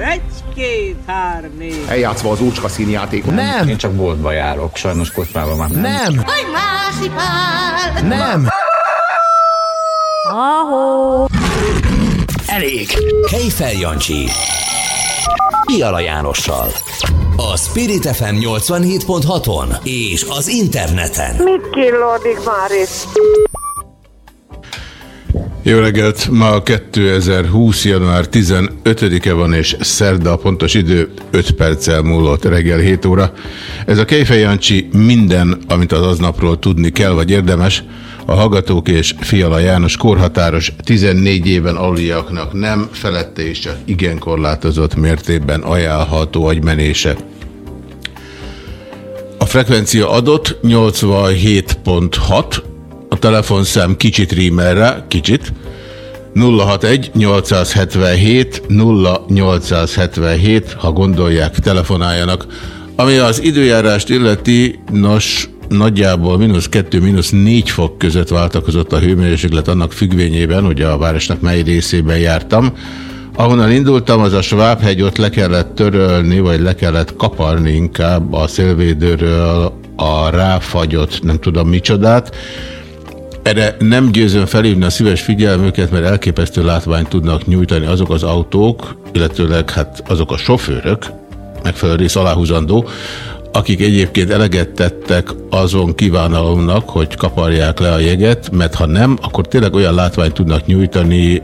Egy-két, hár, négy. Eljátszva az úcska színjátékot. Nem. Én csak boltba járok, sajnos kocsmában már nem. Nem. Hogy másipál! Nem. Ahó! Elég! Kejfel Jancsi. Piala Jánossal. A Spirit FM 87.6-on és az interneten. Mit killódik már itt? Jó reggelt! Ma 2020. január 15-e van, és szerda a pontos idő 5 perccel múlott reggel 7 óra. Ez a Kejfej minden, amit az aznapról tudni kell, vagy érdemes, a Hallgatók és Fiala János korhatáros 14 éven aluliaknak nem felette és csak igen korlátozott mértékben ajánlható agymenése. A frekvencia adott 87.6, a telefonszám kicsit rímel rá, kicsit, 061 877 0877, ha gondolják, telefonáljanak. Ami az időjárást illeti, nos, nagyjából mínusz 2, mínusz 4 fok között váltakozott a hőmérséklet annak függvényében, hogy a városnak mely részében jártam. Ahonnan indultam, az a Svábhegy, ott le kellett törölni, vagy le kellett kaparni inkább a szélvédőről a ráfagyott, nem tudom micsodát. Erre nem győzöm felhívni a szíves figyelmüket, mert elképesztő látványt tudnak nyújtani azok az autók, illetőleg hát azok a sofőrök, megfelelő rész aláhúzandó, akik egyébként eleget tettek azon kívánalomnak, hogy kaparják le a jeget, mert ha nem, akkor tényleg olyan látványt tudnak nyújtani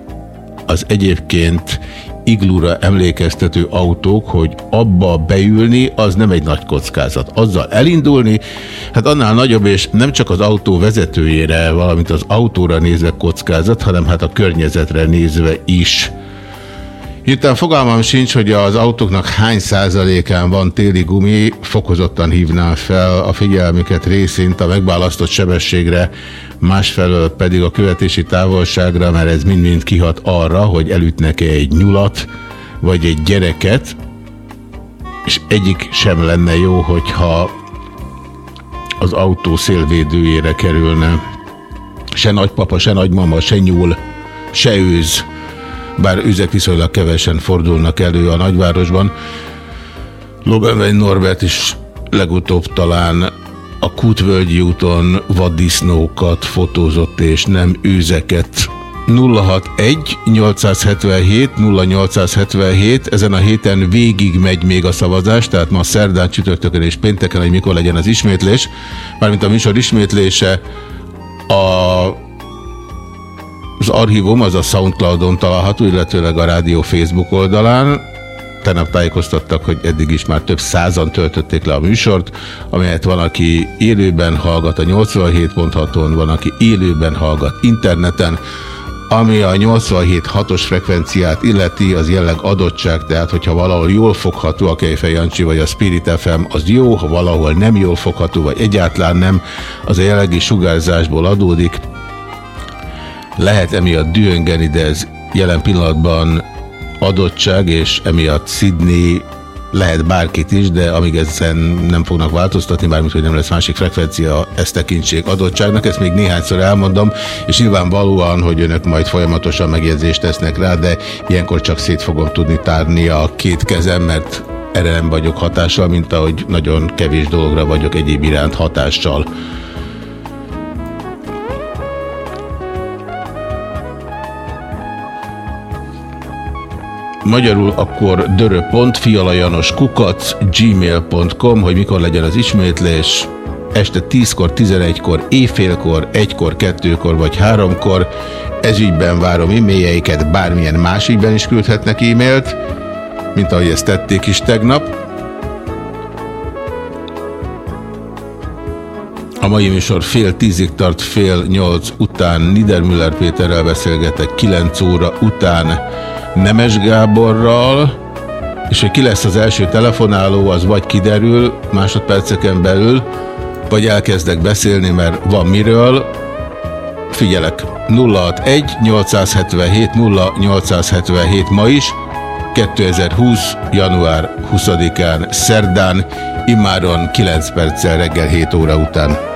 az egyébként iglúra emlékeztető autók, hogy abba beülni, az nem egy nagy kockázat. Azzal elindulni, hát annál nagyobb, és nem csak az autó vezetőjére, valamint az autóra nézve kockázat, hanem hát a környezetre nézve is. Hirtelen fogalmam sincs, hogy az autóknak hány százalékán van téli gumi, fokozottan hívnám fel a figyelmüket részint a megválasztott sebességre, másfelől pedig a követési távolságra, mert ez mind-mind kihat arra, hogy elütnek-e egy nyulat, vagy egy gyereket, és egyik sem lenne jó, hogyha az autó szélvédőjére kerülne. Se nagypapa, se nagymama, se nyúl, se őz, bár üzek viszonylag kevesen fordulnak elő a nagyvárosban. Lobenvein Norbert is legutóbb talán a Kutvölgyi úton vaddisznókat fotózott, és nem őzeket. 061 877 0877 ezen a héten végig megy még a szavazás, tehát ma szerdán, csütörtökön és pénteken, hogy mikor legyen az ismétlés, mármint a műsor ismétlése a az archívum az a Soundcloudon található, illetőleg a rádió Facebook oldalán. Tegnap tájékoztattak, hogy eddig is már több százan töltötték le a műsort, amelyet van, aki élőben hallgat a 87.6-on, van, aki élőben hallgat interneten, ami a 87.6-os frekvenciát illeti, az jelleg adottság, tehát hogyha valahol jól fogható a Kejfej Jancsi vagy a Spirit FM, az jó, ha valahol nem jól fogható, vagy egyáltalán nem, az a jellegi sugárzásból adódik, lehet emiatt dühöngeni, de ez jelen pillanatban adottság, és emiatt Sydney lehet bárkit is, de amíg ezen nem fognak változtatni, bármint, hogy nem lesz másik frekvencia, ezt tekintsék adottságnak, ezt még néhányszor elmondom, és nyilvánvalóan, hogy önök majd folyamatosan megjegyzést tesznek rá, de ilyenkor csak szét fogom tudni tárni a két kezem, mert erre nem vagyok hatással, mint ahogy nagyon kevés dologra vagyok egyéb iránt hatással. Magyarul akkor dörö.fialajanos kukac gmail.com, hogy mikor legyen az ismétlés. Este 10-kor, 11-kor, éjfélkor, 1-kor, 2-kor vagy 3-kor. Ezügyben várom e-mailjeiket, bármilyen más ügyben is küldhetnek e-mailt, mint ahogy ezt tették is tegnap. A mai műsor fél tízig tart, fél nyolc után Niedermüller Péterrel beszélgetek, kilenc óra után Nemes Gáborral, és hogy ki lesz az első telefonáló, az vagy kiderül másodperceken belül, vagy elkezdek beszélni, mert van miről. Figyelek, 061 877 0877 ma is, 2020. január 20-án szerdán, immáron 9 perccel reggel 7 óra után.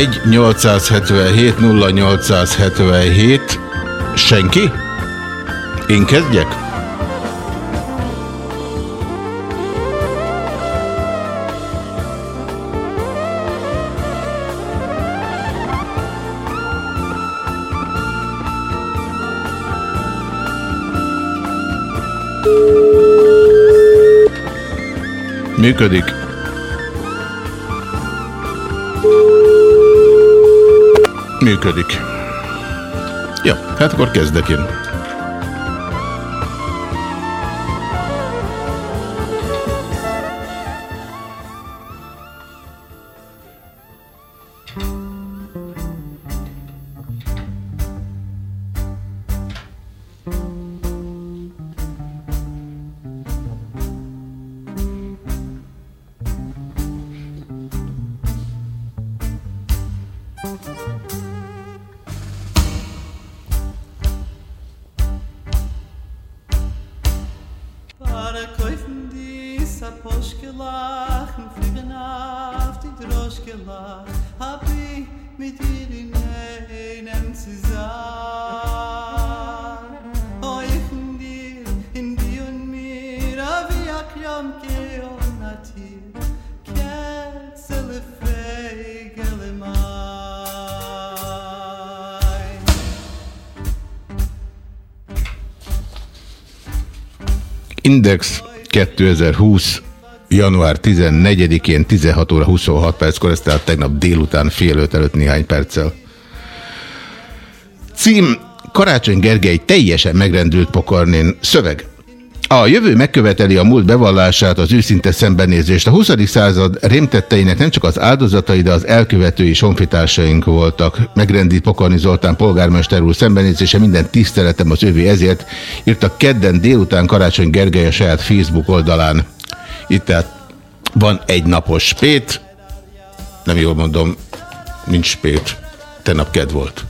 061 877 0877 Senki? Én kezdjek? Működik. Működik. Ja, hát akkor kezdek én. 2020 január 14-én 16 óra 26 perckor, ez tehát tegnap délután fél öt előtt néhány perccel. Cím Karácsony Gergely teljesen megrendült pokornén. Szöveg. A jövő megköveteli a múlt bevallását, az őszinte szembenézést. A 20. század rémtetteinek nem csak az áldozatai, de az elkövetői sonfitársaink voltak. Megrendít Pokorni Zoltán polgármester úr szembenézése, minden tiszteletem az övé ezért, írta kedden délután Karácsony Gergely a saját Facebook oldalán. Itt tehát van egy napos spét, nem jól mondom, nincs spét, nap ked volt.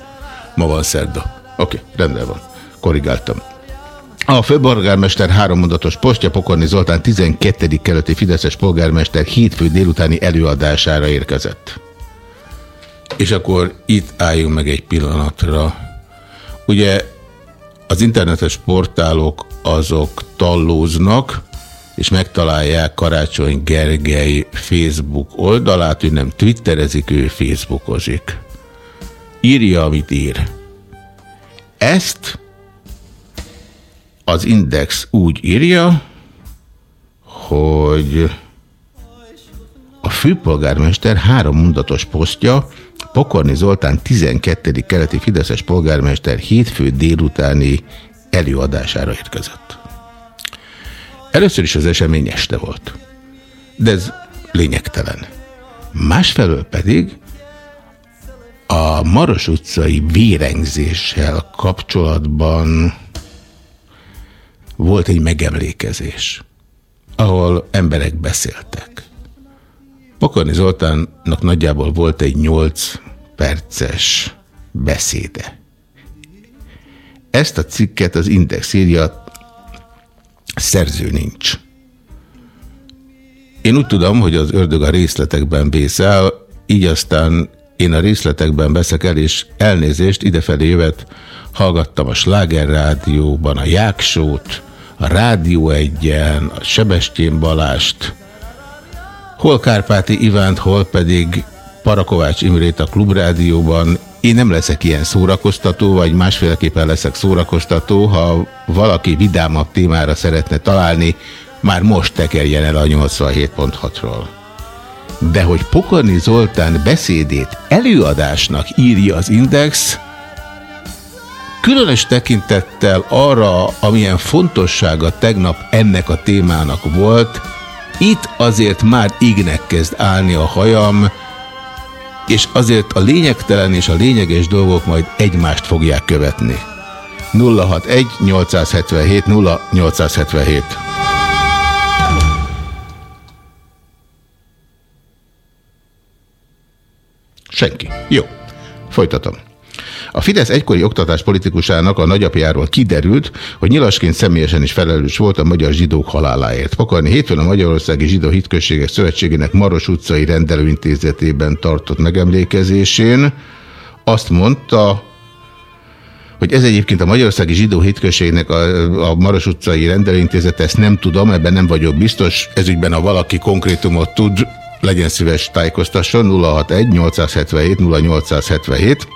Ma van szerda. Oké, okay, rendben van. Korrigáltam. A főpolgármester hárommondatos posztja Pokorni Zoltán 12. keleti Fideszes polgármester hétfő délutáni előadására érkezett. És akkor itt álljunk meg egy pillanatra. Ugye az internetes portálok azok tallóznak, és megtalálják Karácsony Gergely Facebook oldalát, ő nem twitterezik, ő facebookozik. Írja, amit ír. Ezt az Index úgy írja, hogy a főpolgármester három mondatos posztja Pokorni Zoltán 12. keleti Fideszes polgármester hétfő délutáni előadására érkezett. Először is az esemény este volt, de ez lényegtelen. Másfelől pedig a Maros utcai vérengzéssel kapcsolatban volt egy megemlékezés, ahol emberek beszéltek. Pokorni Zoltánnak nagyjából volt egy nyolc perces beszéde. Ezt a cikket az Index írja, szerző nincs. Én úgy tudom, hogy az ördög a részletekben vészel, így aztán én a részletekben veszek el, és elnézést idefelé jövet, hallgattam a Sláger rádióban a Jáksót, a Rádió egyen, a Sebestyén Balást, hol Kárpáti Ivánt, hol pedig Parakovács Imrét a Klubrádióban. Én nem leszek ilyen szórakoztató, vagy másféleképpen leszek szórakoztató, ha valaki vidámabb témára szeretne találni, már most tekerjen el a 87.6-ról. De hogy Pokorni Zoltán beszédét előadásnak írja az Index, Különös tekintettel arra, amilyen fontossága tegnap ennek a témának volt, itt azért már ignek kezd állni a hajam, és azért a lényegtelen és a lényeges dolgok majd egymást fogják követni. 061 877 0877 Senki. Jó. Folytatom. A Fidesz egykori oktatáspolitikusának a nagyapjáról kiderült, hogy nyilasként személyesen is felelős volt a magyar zsidók haláláért. Pakarni hétfőn a Magyarországi Zsidó Hitközségek Szövetségének Maros utcai rendelőintézetében tartott megemlékezésén. Azt mondta, hogy ez egyébként a Magyarországi Zsidó Hitközségnek a, a Maros utcai rendelőintézet, ezt nem tudom, ebben nem vagyok biztos, ezügyben ha valaki konkrétumot tud, legyen szíves tájékoztasson. 061 877 0877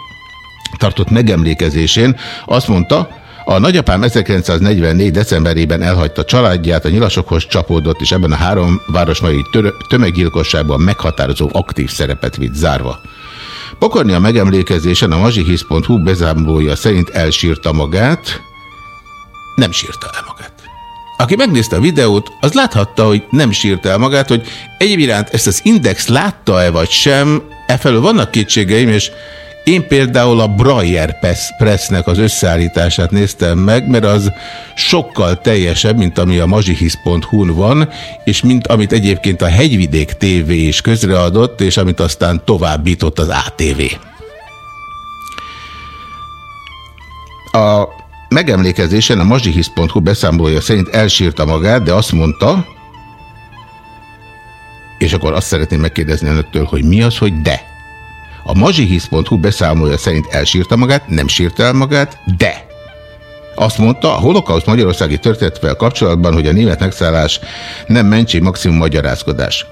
tartott megemlékezésén azt mondta, a nagyapám 1944. decemberében elhagyta családját, a nyilasokhoz csapódott, és ebben a három városmai tömeggyilkosságban meghatározó aktív szerepet vitt zárva. Pokorni a megemlékezésen a mazsihisz.hu bezámlója szerint elsírta magát, nem sírta el magát. Aki megnézte a videót, az láthatta, hogy nem sírta el magát, hogy egyéb iránt ezt az Index látta-e vagy sem, e felől vannak kétségeim, és én például a Breyer Pressnek az összeállítását néztem meg, mert az sokkal teljesebb, mint ami a mazsihisz.hu-n van, és mint amit egyébként a Hegyvidék TV is közreadott, és amit aztán továbbított az ATV. A megemlékezésen a mazsihisz.hu beszámolója szerint elsírta magát, de azt mondta, és akkor azt szeretném megkérdezni önöktől, hogy mi az, hogy de. A mazsihisz.hu beszámolja szerint elsírta magát, nem sírta el magát, de azt mondta a holokauszt magyarországi történetvel kapcsolatban, hogy a német megszállás nem mentség maximum magyarázkodás.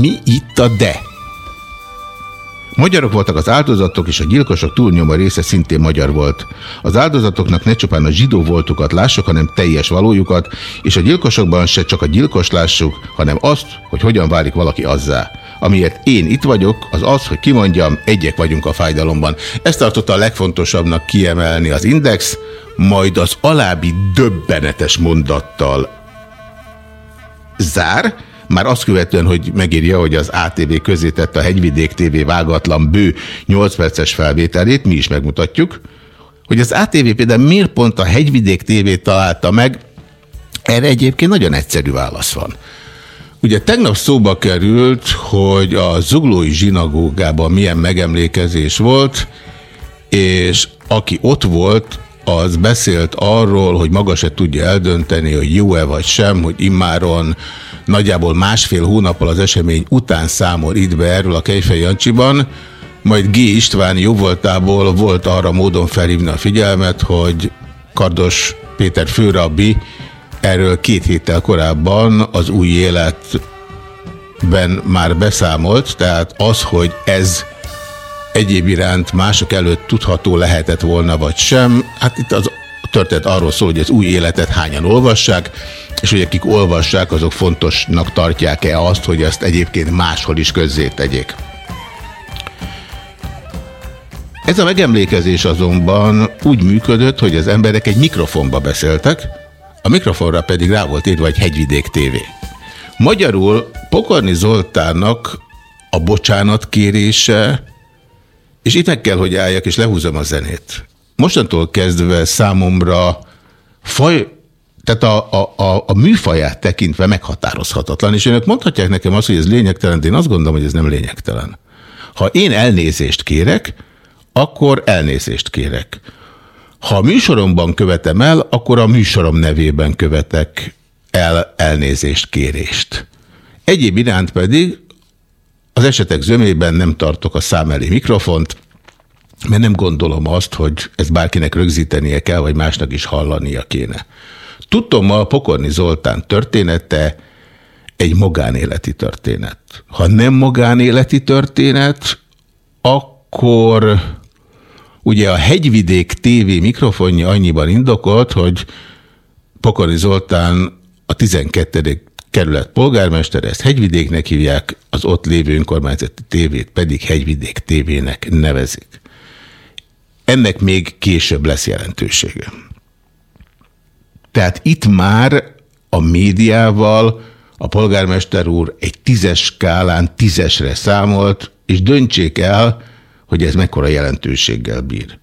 Mi itt a de? Magyarok voltak az áldozatok, és a gyilkosok túlnyomó része szintén magyar volt. Az áldozatoknak ne csupán a zsidó voltukat lássuk, hanem teljes valójukat, és a gyilkosokban se csak a gyilkos lássuk, hanem azt, hogy hogyan válik valaki azzá. Amiért én itt vagyok, az az, hogy kimondjam, egyek vagyunk a fájdalomban. Ezt tartotta a legfontosabbnak kiemelni az Index, majd az alábbi döbbenetes mondattal zár, már azt követően, hogy megírja, hogy az ATV közé tette a Hegyvidék TV vágatlan bő 8 perces felvételét, mi is megmutatjuk, hogy az ATV például miért pont a Hegyvidék TV találta meg, erre egyébként nagyon egyszerű válasz van. Ugye tegnap szóba került, hogy a zuglói zsinagógában milyen megemlékezés volt, és aki ott volt, az beszélt arról, hogy maga se tudja eldönteni, hogy jó-e vagy sem, hogy immáron nagyjából másfél hónappal az esemény után számol itt be erről a Kejfej Jancsiban, majd G. István jóvoltából volt arra módon felhívni a figyelmet, hogy Kardos Péter főrabbi erről két héttel korábban az új életben már beszámolt, tehát az, hogy ez egyéb iránt mások előtt tudható lehetett volna, vagy sem. Hát itt az történet arról szól, hogy az új életet hányan olvassák, és hogy akik olvassák, azok fontosnak tartják-e azt, hogy ezt egyébként máshol is közzétegyék. Ez a megemlékezés azonban úgy működött, hogy az emberek egy mikrofonba beszéltek, a mikrofonra pedig rá volt írva egy hegyvidék tévé. Magyarul Pokorni Zoltánnak a bocsánat kérése, és itt meg kell, hogy álljak, és lehúzom a zenét. Mostantól kezdve számomra faj, tehát a, a, a, a műfaját tekintve meghatározhatatlan, és önök mondhatják nekem azt, hogy ez lényegtelen, de én azt gondolom, hogy ez nem lényegtelen. Ha én elnézést kérek, akkor elnézést kérek. Ha a műsoromban követem el, akkor a műsorom nevében követek el elnézést kérést. Egyéb iránt pedig az esetek zömében nem tartok a szám elé mikrofont, mert nem gondolom azt, hogy ezt bárkinek rögzítenie kell, vagy másnak is hallania kéne. Tudtom, a Pokorni Zoltán története egy magánéleti történet. Ha nem magánéleti történet, akkor ugye a Hegyvidék TV mikrofonja annyiban indokolt, hogy Pokorni Zoltán a 12 kerület polgármester, ezt Hegyvidéknek hívják, az ott lévő önkormányzati tévét pedig Hegyvidék tévének nevezik. Ennek még később lesz jelentősége. Tehát itt már a médiával a polgármester úr egy tízes skálán tízesre számolt, és döntsék el, hogy ez mekkora jelentőséggel bír.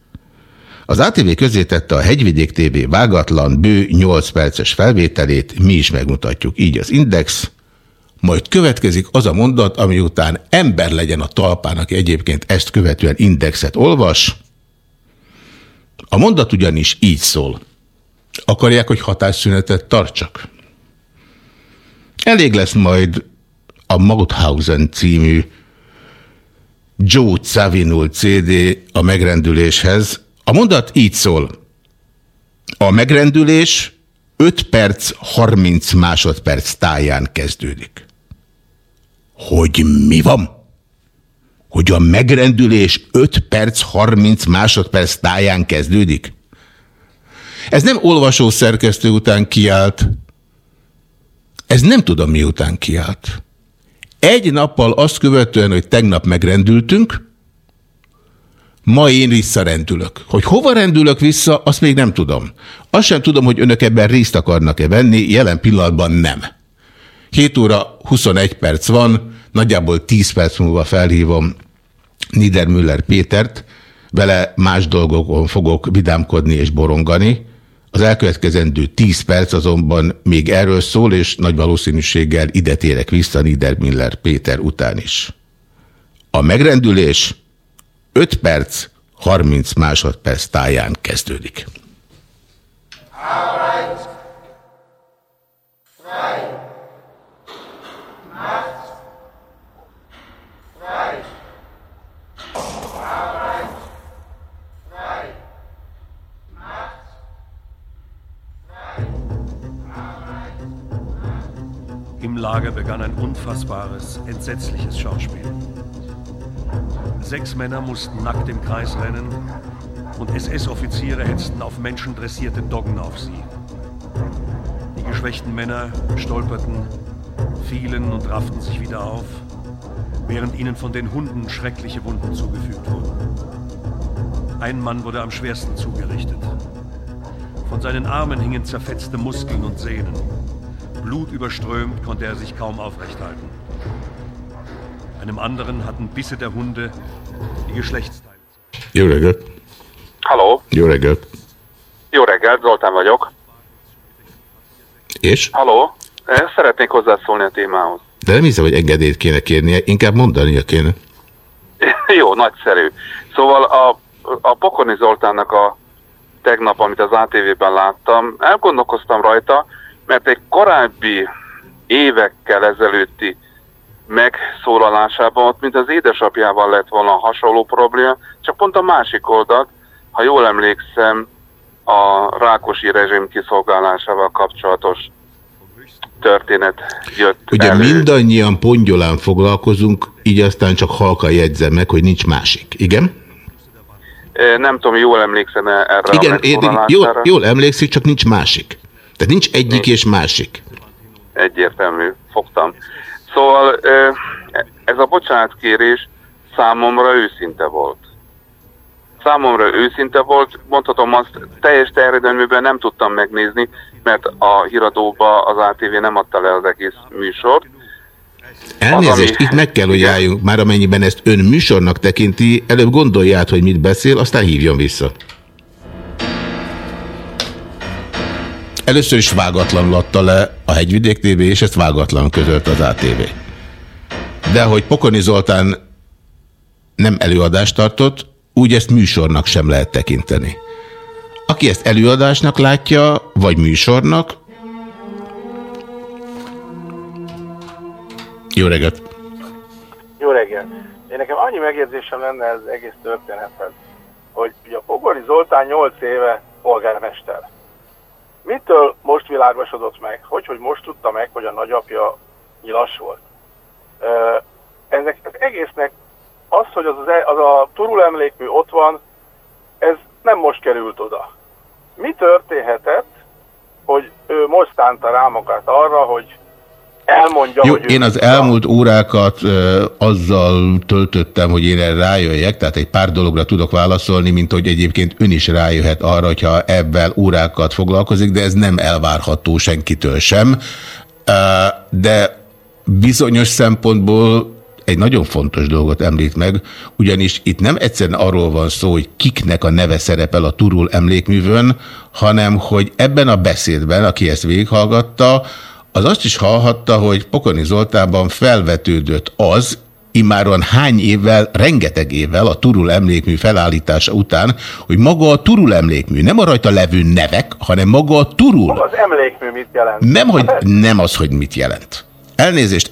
Az ATV közé tette a Hegyvidék TV vágatlan, bő 8 perces felvételét, mi is megmutatjuk, így az Index, majd következik az a mondat, ami után ember legyen a talpán, aki egyébként ezt követően Indexet olvas, A mondat ugyanis így szól. Akarják, hogy hatásszünetet tartsak? Elég lesz majd a Mauthausen című Joe Zawinul CD a megrendüléshez. A mondat így szól. A megrendülés 5 perc 30 másodperc táján kezdődik. Hogy mi van? Hogy a megrendülés 5 perc 30 másodperc táján kezdődik? Ez nem olvasó szerkesztő után kiállt, ez nem tudom miután kiállt. Egy nappal azt követően, hogy tegnap megrendültünk, ma én visszarendülök. Hogy hova rendülök vissza, azt még nem tudom. Azt sem tudom, hogy önök ebben részt akarnak-e venni, jelen pillanatban nem. 7 óra 21 perc van, nagyjából 10 perc múlva felhívom Niedermüller Pétert, vele más dolgokon fogok vidámkodni és borongani, az elkövetkezendő 10 perc azonban még erről szól, és nagy valószínűséggel ide térek vissza Niedermiller Péter után is. A megrendülés 5 perc, 30 másodperc táján kezdődik. All right. Lager begann ein unfassbares, entsetzliches Schauspiel. Sechs Männer mussten nackt im Kreis rennen und SS-Offiziere hetzten auf menschendressierte Doggen auf sie. Die geschwächten Männer stolperten, fielen und rafften sich wieder auf, während ihnen von den Hunden schreckliche Wunden zugefügt wurden. Ein Mann wurde am schwersten zugerichtet. Von seinen Armen hingen zerfetzte Muskeln und Sehnen. Blutüberströmt konnte er sich kaum aufrecht halten. Einem anderen hatten Bisse der Hunde die Geschlechtsteile. Jó reggelt! Halló! Jó reggelt! Jó reggelt, Zoltán vagyok. És? Halló! Szeretnék hozzászólni a témához. De nem hiszem, hogy engedélyt kéne kérnie, inkább mondania kéne. Jó, nagyszerű. Szóval a, a Pokorni Zoltánnak a tegnap, amit az ATV-ben láttam, elgondolkoztam rajta, mert egy korábbi évekkel ezelőtti megszólalásában, ott mint az édesapjával lett volna hasonló probléma, csak pont a másik oldalt, ha jól emlékszem, a Rákosi rezsim kiszolgálásával kapcsolatos történet jött Ugye elő. mindannyian pongyolán foglalkozunk, így aztán csak halka jegyzem meg, hogy nincs másik. Igen? Nem tudom, jól emlékszem -e erre Igen, a én, jól, jól emlékszik, csak nincs másik. Tehát nincs egyik nincs. és másik. Egyértelmű, fogtam. Szóval ez a bocsánatkérés számomra őszinte volt. Számomra őszinte volt, mondhatom azt, teljes terjedelműben nem tudtam megnézni, mert a híradóba az ATV nem adta le az egész műsort. Elnézést, ami... itt meg kell, hogy álljunk, már amennyiben ezt ön műsornak tekinti, előbb gondolja át, hogy mit beszél, aztán hívjon vissza. Először is vágatlanul adta le a Hegyvidék TV, és ezt vágatlan közölt az ATV. De hogy Pokoni Zoltán nem előadást tartott, úgy ezt műsornak sem lehet tekinteni. Aki ezt előadásnak látja, vagy műsornak, jó reggelt! Jó reggelt! Én nekem annyi megjegyzésem lenne ez egész történethez, hogy a Pogori Zoltán 8 éve polgármester. Mitől most világosodott meg? Hogy, hogy most tudta meg, hogy a nagyapja nyilas volt? Ennek az egésznek az, hogy az, az, e, az a turul emlékmű ott van, ez nem most került oda. Mi történhetett, hogy ő most szánta rá magát arra, hogy elmondja, Jó, hogy én az elmúlt órákat ö, azzal töltöttem, hogy én erre rájöjjek, tehát egy pár dologra tudok válaszolni, mint hogy egyébként ön is rájöhet arra, hogyha ebben órákat foglalkozik, de ez nem elvárható senkitől sem. De bizonyos szempontból egy nagyon fontos dolgot említ meg, ugyanis itt nem egyszerűen arról van szó, hogy kiknek a neve szerepel a Turul emlékművön, hanem hogy ebben a beszédben, aki ezt végighallgatta, az azt is hallhatta, hogy Pokoni Zoltánban felvetődött az, immáron hány évvel, rengeteg évvel a Turul emlékmű felállítása után, hogy maga a Turul emlékmű, nem a rajta levő nevek, hanem maga a Turul. Az emlékmű mit jelent? Nem, hogy, nem az, hogy mit jelent. Elnézést,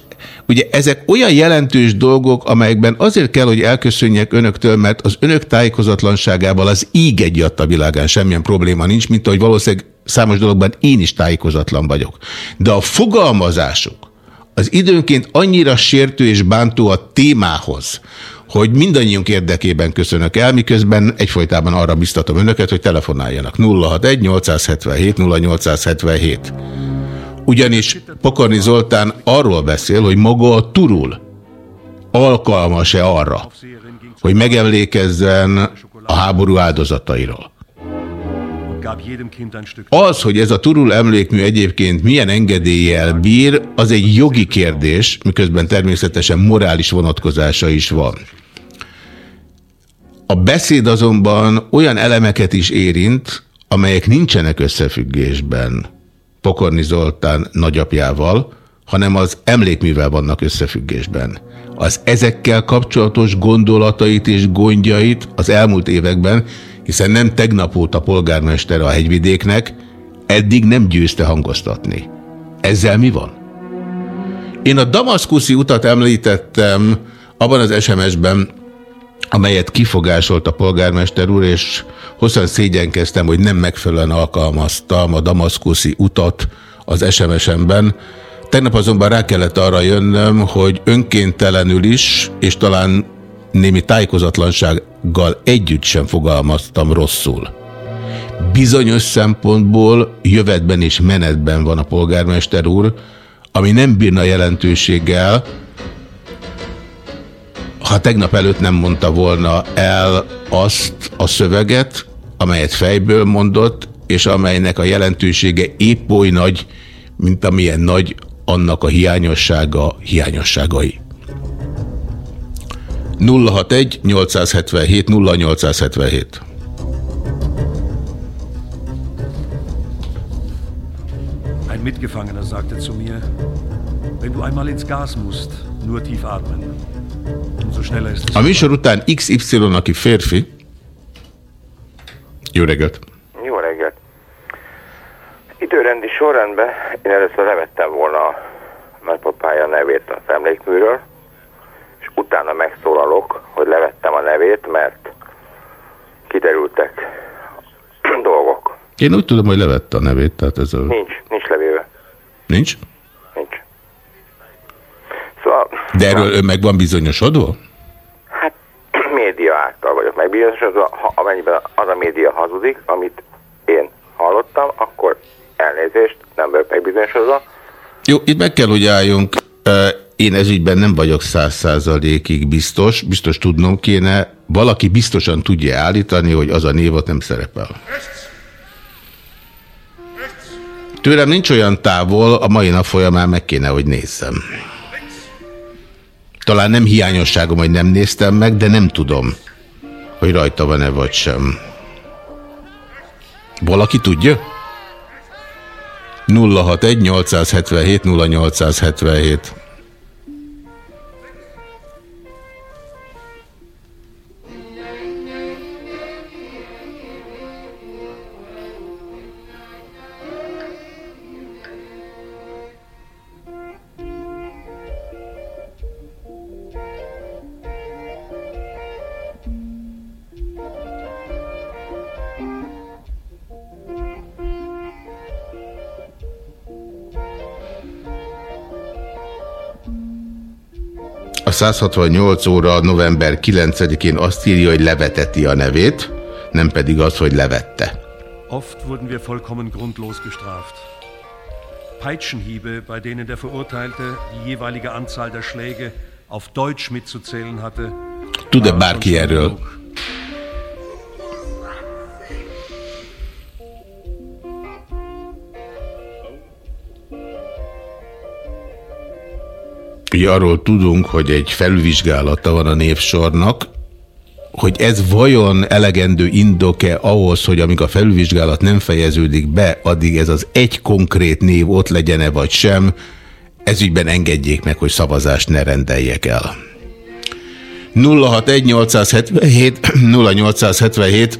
Ugye ezek olyan jelentős dolgok, amelyekben azért kell, hogy elköszönjek önöktől, mert az önök tájékozatlanságával az íg egy a világán semmilyen probléma nincs, mint ahogy valószínűleg számos dologban én is tájékozatlan vagyok. De a fogalmazásuk az időnként annyira sértő és bántó a témához, hogy mindannyiunk érdekében köszönök el, miközben egyfolytában arra biztatom önöket, hogy telefonáljanak. 061 877 0877. Ugyanis Pokorni Zoltán arról beszél, hogy maga a turul alkalmas-e arra, hogy megemlékezzen a háború áldozatairól. Az, hogy ez a Turul emlékmű egyébként milyen engedéllyel bír, az egy jogi kérdés, miközben természetesen morális vonatkozása is van. A beszéd azonban olyan elemeket is érint, amelyek nincsenek összefüggésben Pokorni Zoltán nagyapjával, hanem az emlékművel vannak összefüggésben. Az ezekkel kapcsolatos gondolatait és gondjait az elmúlt években hiszen nem tegnap óta polgármester a hegyvidéknek, eddig nem győzte hangoztatni. Ezzel mi van? Én a damaszkuszi utat említettem abban az SMS-ben, amelyet kifogásolt a polgármester úr, és hosszan szégyenkeztem, hogy nem megfelelően alkalmaztam a damaszkuszi utat az SMS-emben. Tegnap azonban rá kellett arra jönnöm, hogy önkéntelenül is, és talán némi tájékozatlansággal együtt sem fogalmaztam rosszul. Bizonyos szempontból jövetben és menetben van a polgármester úr, ami nem bírna jelentőséggel, ha tegnap előtt nem mondta volna el azt a szöveget, amelyet fejből mondott, és amelynek a jelentősége épp oly nagy, mint amilyen nagy annak a hiányossága, hiányosságai. 061 877 0877. Ein Mitgefangener sagte zu mir, wenn du einmal ins Gas musst, nur tief atmen. Umso schneller ist es. A műsor után XY, aki férfi. Jó reggelt! Jó reggelt! Időrendi sorrendben én először levettem volna a nagypapája nevét az emlékműről, utána megszólalok, hogy levettem a nevét, mert kiderültek dolgok. Én úgy tudom, hogy levette a nevét, tehát ez a... Nincs, nincs levéve. Nincs. De erről ön meg van bizonyosodva? Hát média által vagyok megbizonyosodva, ha amennyiben az a média hazudik, amit én hallottam, akkor elnézést, nem vagyok megbizonyosodva. Jó, itt meg kell, hogy álljunk. Én ezügyben nem vagyok száz százalékig biztos, biztos tudnom kéne, valaki biztosan tudja állítani, hogy az a név ott nem szerepel. Tőlem nincs olyan távol, a mai nap folyamán meg kéne, hogy nézzem. Talán nem hiányosságom, hogy nem néztem meg, de nem tudom, hogy rajta van-e vagy sem. Valaki tudja? 061 877 0877 168 óra november 9-én azt írja, hogy leveteti a nevét, nem pedig az, hogy levette. Oft wurden wir vollkommen grundlos gestraft. Peitschenhiebe, bei denen der Verurteilte die jeweilige Anzahl der Schläge auf Deutsch mitzuzählen hatte. Tud-e bárki erről? Ugye arról tudunk, hogy egy felvizsgálata van a névsornak, hogy ez vajon elegendő indok-e ahhoz, hogy amíg a felvizsgálat nem fejeződik be, addig ez az egy konkrét név ott legyen-e vagy sem, ezügyben engedjék meg, hogy szavazást ne rendeljek el. 061 877 0877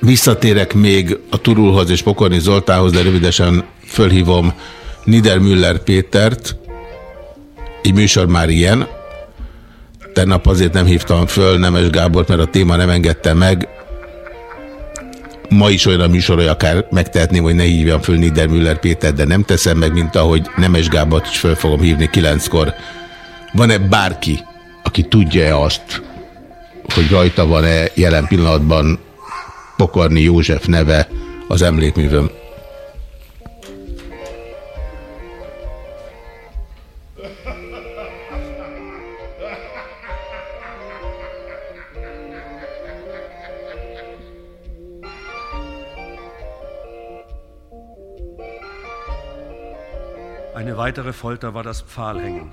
Visszatérek még a Turulhoz és Pokorni Zoltánhoz, de rövidesen fölhívom Niedermüller Pétert. Egy műsor már ilyen. Tennap azért nem hívtam föl Nemes Gábort, mert a téma nem engedte meg. Ma is olyan a műsor, hogy akár megtehetném, hogy ne hívjam föl Niedermüller Pétert, de nem teszem meg, mint ahogy Nemes Gábort is föl fogom hívni kilenckor. Van-e bárki, aki tudja-e azt, hogy rajta van-e jelen pillanatban Pokorni József neve az emlékművöm. Weitere Folter war das Pfahlhängen.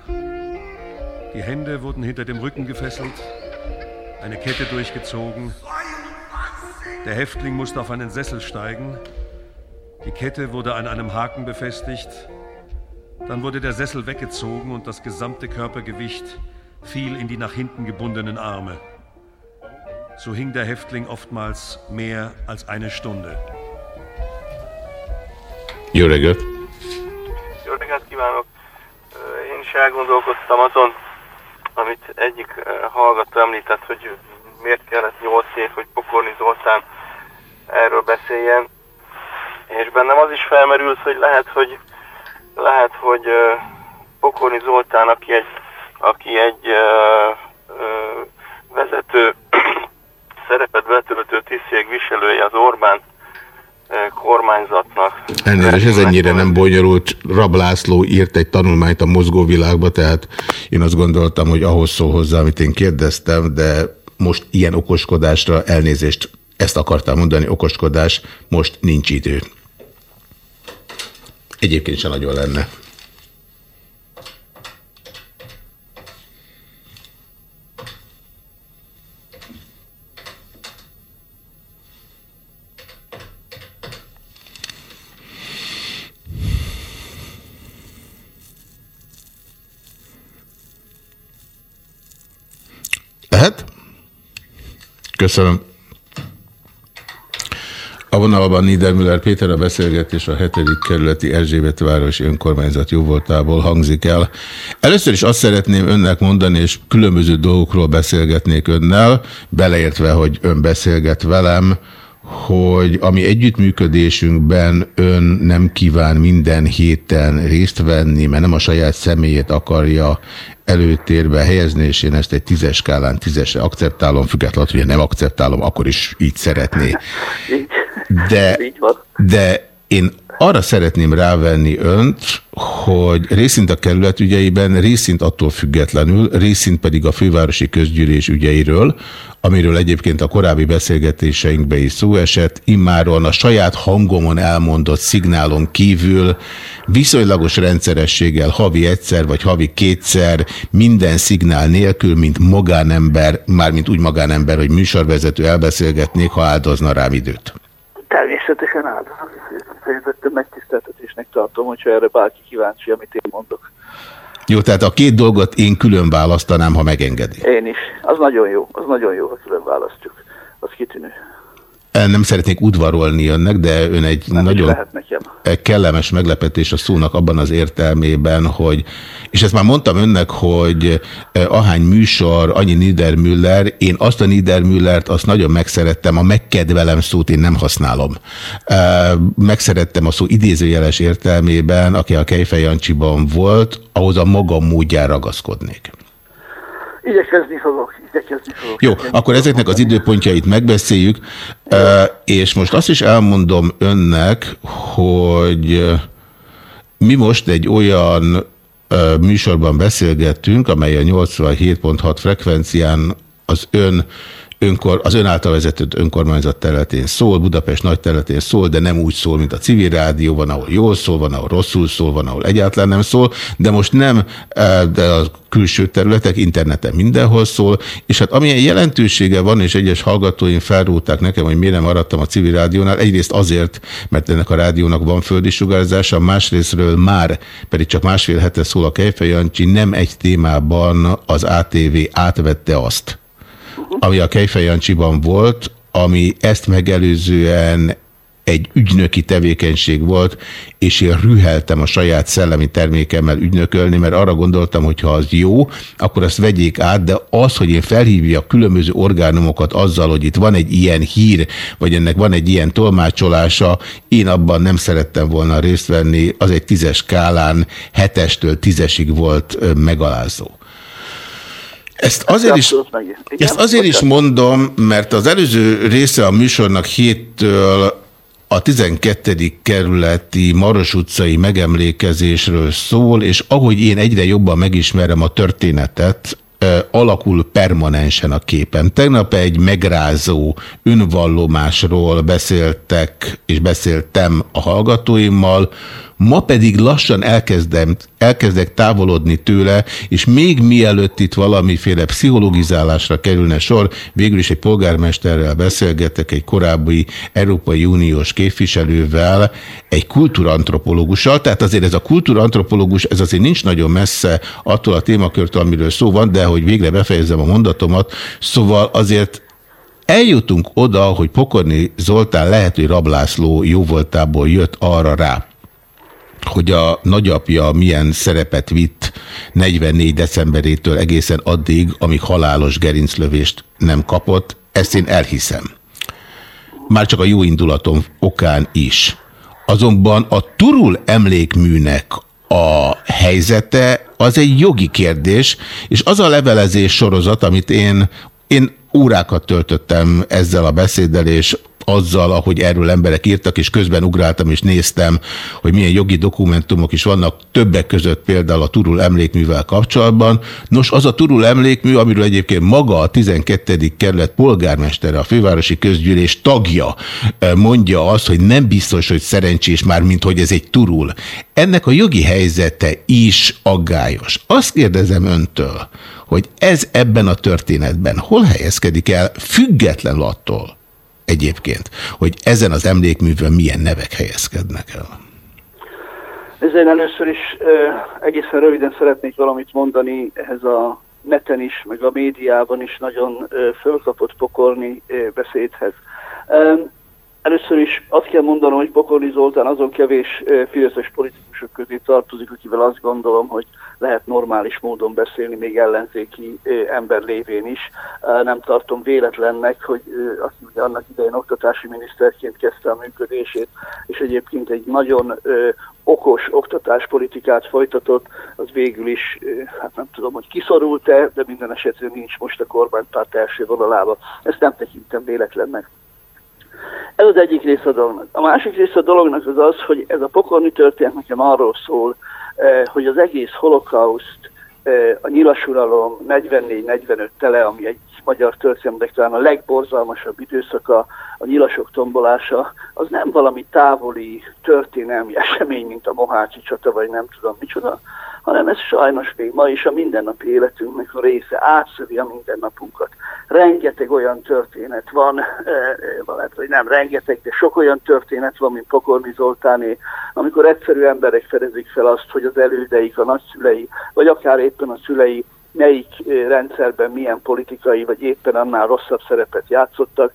Die Hände wurden hinter dem Rücken gefesselt, eine Kette durchgezogen. Der Häftling musste auf einen Sessel steigen. Die Kette wurde an einem Haken befestigt. Dann wurde der Sessel weggezogen und das gesamte Körpergewicht fiel in die nach hinten gebundenen Arme. So hing der Häftling oftmals mehr als eine Stunde. Jó reggelt! Kívánok! Én is elgondolkoztam azon, amit egyik hallgató említett, hogy miért kellett 8 év, hogy Pokorni Zoltán erről beszéljen. És bennem az is felmerült, hogy lehet, hogy lehet, hogy Pokorni Zoltán, aki egy, aki egy vezető szerepet betöltő tisztség viselője az Orbán kormányzatnak. Elnézést, ez ennyire nem bonyolult. Rab László írt egy tanulmányt a mozgóvilágba, tehát én azt gondoltam, hogy ahhoz szól hozzá, amit én kérdeztem, de most ilyen okoskodásra elnézést, ezt akartam mondani, okoskodás, most nincs idő. Egyébként sem nagyon lenne. Lehet? Köszönöm. A vonalban Niedermüller Péter a beszélgetés a 7. kerületi Erzsébet város önkormányzat jóvoltából hangzik el. Először is azt szeretném önnek mondani, és különböző dolgokról beszélgetnék önnel, beleértve, hogy ön beszélget velem, hogy ami együttműködésünkben ön nem kíván minden héten részt venni, mert nem a saját személyét akarja előtérbe helyezni, és én ezt egy tízes skálán tízesre akceptálom, függetlenül, hogy nem akceptálom, akkor is így szeretné. De, de én arra szeretném rávenni önt, hogy részint a kerület ügyeiben, részint attól függetlenül, részint pedig a fővárosi közgyűlés ügyeiről, amiről egyébként a korábbi beszélgetéseinkbe is szó esett, immáron a saját hangomon elmondott szignálon kívül viszonylagos rendszerességgel havi egyszer vagy havi kétszer minden szignál nélkül, mint magánember, mármint úgy magánember, hogy műsorvezető elbeszélgetnék, ha áldozna rám időt. Természetesen áldozom. Szerintem megtiszteltetésnek tartom, hogyha erre bárki kíváncsi, amit én mondok. Jó, tehát a két dolgot én külön választanám, ha megengedi. Én is. Az nagyon jó. Az nagyon jó, ha külön választjuk. Az kitűnő. Nem szeretnék udvarolni önnek, de ön egy Nem nagyon lehet nekem. kellemes meglepetés a szónak abban az értelmében, hogy, és ezt már mondtam önnek, hogy eh, ahány műsor, annyi Niedermüller, én azt a Niedermüllert, azt nagyon megszerettem, a megkedvelem szót én nem használom. Eh, Megszerettem a szó idézőjeles értelmében, aki a Kejfej volt, ahhoz a magam módján ragaszkodnék. Igyekezni fogok. Igyekezni fogok. Jó, akkor ezeknek az időpontjait megbeszéljük, ö, és most azt is elmondom önnek, hogy ö, mi most egy olyan ö, műsorban beszélgettünk, amely a 87.6 frekvencián az ön önkor, az ön által vezetett önkormányzat területén szól, Budapest nagy területén szól, de nem úgy szól, mint a civil rádió, van, ahol jól szól, van, ahol rosszul szól, van, ahol egyáltalán nem szól, de most nem, de a külső területek, interneten mindenhol szól, és hát amilyen jelentősége van, és egyes hallgatóim felrúgták nekem, hogy miért nem maradtam a civil rádiónál, egyrészt azért, mert ennek a rádiónak van földi sugárzása, másrésztről már, pedig csak másfél hete szól a Kejfej Jancsi, nem egy témában az ATV átvette azt, ami a Kejfej Jancsiban volt, ami ezt megelőzően egy ügynöki tevékenység volt, és én rüheltem a saját szellemi termékemmel ügynökölni, mert arra gondoltam, hogy ha az jó, akkor azt vegyék át, de az, hogy én felhívja különböző orgánumokat azzal, hogy itt van egy ilyen hír, vagy ennek van egy ilyen tolmácsolása, én abban nem szerettem volna részt venni, az egy tízes skálán hetestől tízesig volt megalázó. Ezt azért, is, ezt azért is mondom, mert az előző része a műsornak héttől a 12. kerületi Maros utcai megemlékezésről szól, és ahogy én egyre jobban megismerem a történetet, alakul permanensen a képem. Tegnap egy megrázó önvallomásról beszéltek, és beszéltem a hallgatóimmal, Ma pedig lassan elkezdem, elkezdek távolodni tőle, és még mielőtt itt valamiféle pszichologizálásra kerülne sor, végül is egy polgármesterrel beszélgetek, egy korábbi Európai Uniós képviselővel, egy kulturantropológussal, tehát azért ez a kulturantropológus, ez azért nincs nagyon messze attól a témakörtől, amiről szó van, de hogy végre befejezem a mondatomat, szóval azért eljutunk oda, hogy Pokorni Zoltán lehet, hogy Rablászló jóvoltából jött arra rá, hogy a nagyapja milyen szerepet vitt 44 decemberétől egészen addig, amíg halálos gerinclövést nem kapott, ezt én elhiszem. Már csak a jó indulatom okán is. Azonban a Turul emlékműnek a helyzete az egy jogi kérdés, és az a levelezés sorozat, amit én, én órákat töltöttem ezzel a beszéddel, és azzal, ahogy erről emberek írtak, és közben ugráltam és néztem, hogy milyen jogi dokumentumok is vannak, többek között például a Turul emlékművel kapcsolatban. Nos, az a Turul emlékmű, amiről egyébként maga a 12. kerület polgármestere, a fővárosi közgyűlés tagja eh, mondja azt, hogy nem biztos, hogy szerencsés már, mint hogy ez egy Turul. Ennek a jogi helyzete is aggályos. Azt kérdezem öntől, hogy ez ebben a történetben hol helyezkedik el, független attól, egyébként, hogy ezen az emlékművön milyen nevek helyezkednek el? Ezzel először is egészen röviden szeretnék valamit mondani ehhez a neten is, meg a médiában is nagyon fölkapott pokolni beszédhez. Először is azt kell mondanom, hogy Pokorni Zoltán azon kevés fideszes politikusok közé tartozik, akivel azt gondolom, hogy lehet normális módon beszélni, még ellenzéki ember lévén is. Nem tartom véletlennek, hogy azt mondja, annak idején oktatási miniszterként kezdte a működését, és egyébként egy nagyon okos oktatáspolitikát folytatott, az végül is, hát nem tudom, hogy kiszorult-e, de minden esetre nincs most a kormánypárt első vonalába. Ezt nem tekintem véletlennek. Ez az egyik része a dolognak. A másik része a dolognak az az, hogy ez a pokolni történet nekem arról szól, hogy az egész holokauszt, eh, a nyilasuralom 44-45 tele, ami egy magyar történetnek talán a legborzalmasabb időszaka, a nyilasok tombolása, az nem valami távoli történelmi esemény, mint a Mohácsi csata, vagy nem tudom micsoda, hanem ez sajnos még ma is a mindennapi életünknek a része, átszövi a mindennapunkat. Rengeteg olyan történet van, e, e, lehet, hogy nem rengeteg, de sok olyan történet van, mint Pokorni Zoltáné, amikor egyszerű emberek fedezik fel azt, hogy az elődeik, a nagyszülei, vagy akár éppen a szülei melyik rendszerben milyen politikai, vagy éppen annál rosszabb szerepet játszottak.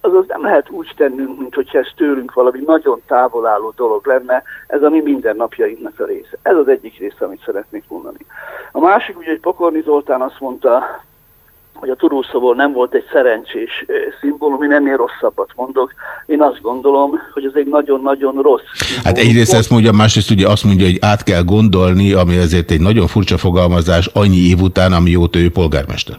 Azaz nem lehet úgy tennünk, mint hogyha ez tőlünk valami nagyon távol álló dolog lenne, ez a mi mindennapjainknak a része. Ez az egyik része, amit szeretnék mondani. A másik, ugye, hogy Pokorni Zoltán azt mondta, hogy a Turuszóból nem volt egy szerencsés szimbólum, én ennél rosszabbat mondok. Én azt gondolom, hogy ez egy nagyon-nagyon rossz szimbólum. Hát egyrészt ezt mondja, másrészt ugye azt mondja, hogy át kell gondolni, ami azért egy nagyon furcsa fogalmazás annyi év után, amióta ő polgármester.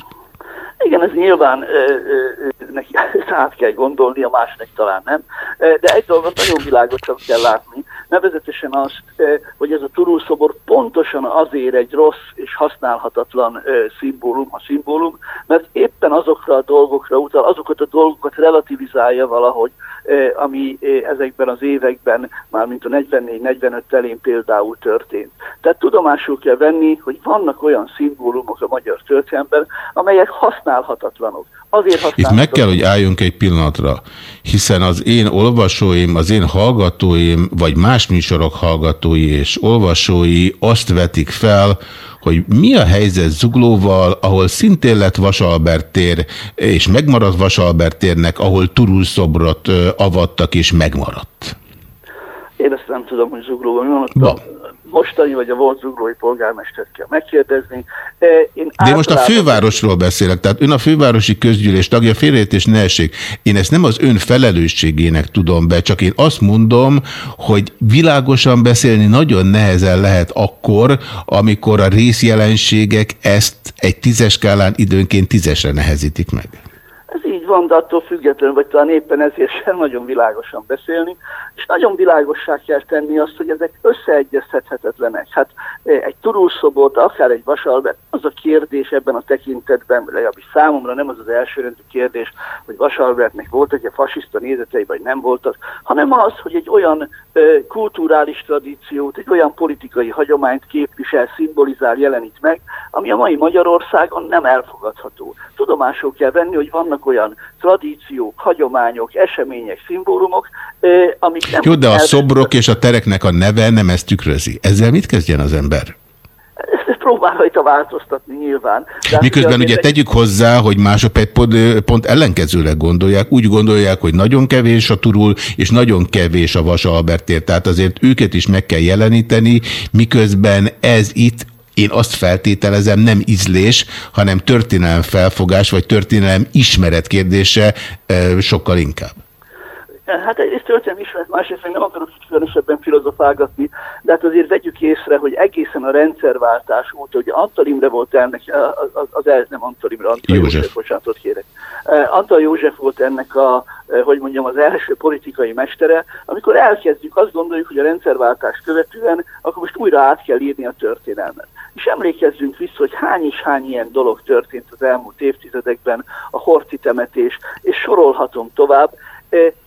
Igen, ez nyilván ö, ö, neki át kell gondolni, a másnak talán nem. De egy dolgot nagyon világosan kell látni, nevezetesen azt, hogy ez a turulszobor pontosan azért egy rossz és használhatatlan szimbólum, a szimbólum, mert éppen azokra a dolgokra utal, azokat a dolgokat relativizálja valahogy, ami ezekben az években, már mint a 44-45 telén például történt. Tehát tudomásul kell venni, hogy vannak olyan szimbólumok a magyar történelemben, amelyek használhatatlanok. Azért Itt meg kell, hogy álljunk egy pillanatra, hiszen az én olvasóim, az én hallgatóim, vagy más műsorok hallgatói és olvasói azt vetik fel, hogy mi a helyzet Zuglóval, ahol szintén lett Vasalbert tér, és megmaradt Vasalbert térnek, ahol Turul szobrot avattak, és megmaradt. Én ezt nem tudom, hogy Zuglóban mi van. van mostani vagy a volt zuglói polgármestert kell megkérdezni. Én De most a fővárosról beszélek, tehát ön a fővárosi közgyűlés tagja, félreértés ne esik. Én ezt nem az ön felelősségének tudom be, csak én azt mondom, hogy világosan beszélni nagyon nehezen lehet akkor, amikor a részjelenségek ezt egy tízes skálán időnként tízesre nehezítik meg van, de attól függetlenül, vagy talán éppen ezért sem nagyon világosan beszélni, és nagyon világossá kell tenni azt, hogy ezek összeegyeztethetetlenek. Hát e, egy turulszobot, akár egy vasalbert, az a kérdés ebben a tekintetben, legalábbis számomra nem az az elsőrendű kérdés, hogy Vasalbertnek voltak-e fasiszta nézetei, vagy nem voltak, hanem az, hogy egy olyan e, kulturális tradíciót, egy olyan politikai hagyományt képvisel, szimbolizál, jelenít meg, ami a mai Magyarországon nem elfogadható. Tudomásul kell venni, hogy vannak olyan tradíciók, hagyományok, események, szimbólumok, amik nem... Jó, de a szobrok és a tereknek a neve nem ezt tükrözi. Ezzel mit kezdjen az ember? Ezt próbál rajta változtatni nyilván. De Miközben ugye tegyük hozzá, hogy mások pont, pont ellenkezőleg gondolják, úgy gondolják, hogy nagyon kevés a turul, és nagyon kevés a Vas Albertért, tehát azért őket is meg kell jeleníteni, miközben ez itt én azt feltételezem, nem ízlés, hanem történelem felfogás, vagy történelem ismeret kérdése sokkal inkább. Hát egyrészt történelmi ismeret, másrészt még nem akarok különösebben filozofálgatni, de hát azért vegyük észre, hogy egészen a rendszerváltás óta, hogy Antal Imre volt ennek, az, az, az nem Antal Imre, Antal József, József bocsánatot kérek. Antal József volt ennek a, hogy mondjam, az első politikai mestere. Amikor elkezdjük, azt gondoljuk, hogy a rendszerváltás követően, akkor most újra át kell írni a történelmet. És emlékezzünk vissza, hogy hány és hány ilyen dolog történt az elmúlt évtizedekben, a horti temetés, és sorolhatom tovább,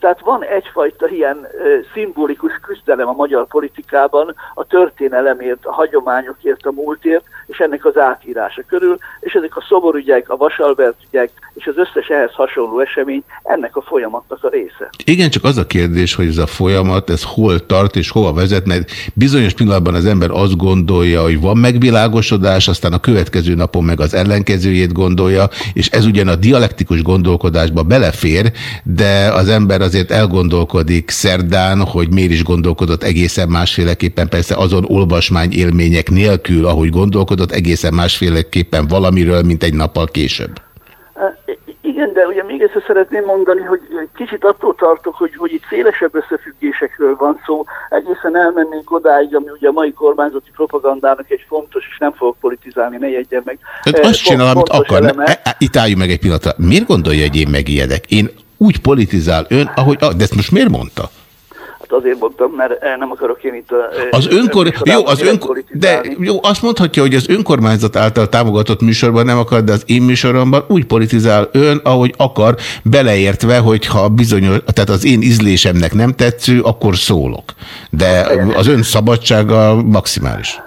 tehát van egyfajta ilyen szimbolikus küzdelem a magyar politikában a történelemért, a hagyományokért, a múltért, és ennek az átírása körül, és ezek a szoborügyek, a Vasalbert ügyek, és az összes ehhez hasonló esemény ennek a folyamatnak a része. Igen, csak az a kérdés, hogy ez a folyamat, ez hol tart és hova vezet, mert bizonyos pillanatban az ember azt gondolja, hogy van megvilágosodás, aztán a következő napon meg az ellenkezőjét gondolja, és ez ugyan a dialektikus gondolkodásba belefér, de az ember azért elgondolkodik szerdán, hogy miért is gondolkodott egészen másféleképpen, persze azon olvasmány élmények nélkül, ahogy gondolkodott, egészen másféleképpen valamiről, mint egy nappal később. Igen, de ugye még ezt szeretném mondani, hogy kicsit attól tartok, hogy, hogy itt szélesebb összefüggésekről van szó. Egészen elmennénk odáig, ami ugye a mai kormányzati propagandának egy fontos, és nem fogok politizálni, ne jegyen meg. Ön azt csinál, amit akar. E, e, itt álljunk meg egy pillanatra. Miért gondolja, hogy én megijedek? Én úgy politizál ön, ahogy... De ezt most miért mondta? Hát azért mondtam, mert eh, nem akarok én itt... Eh, az önkor... Jó, az önkor... De jó, azt mondhatja, hogy az önkormányzat által támogatott műsorban nem akar, de az én műsoromban úgy politizál ön, ahogy akar, beleértve, hogyha bizonyos... Tehát az én ízlésemnek nem tetsző, akkor szólok. De az ön szabadsága maximális.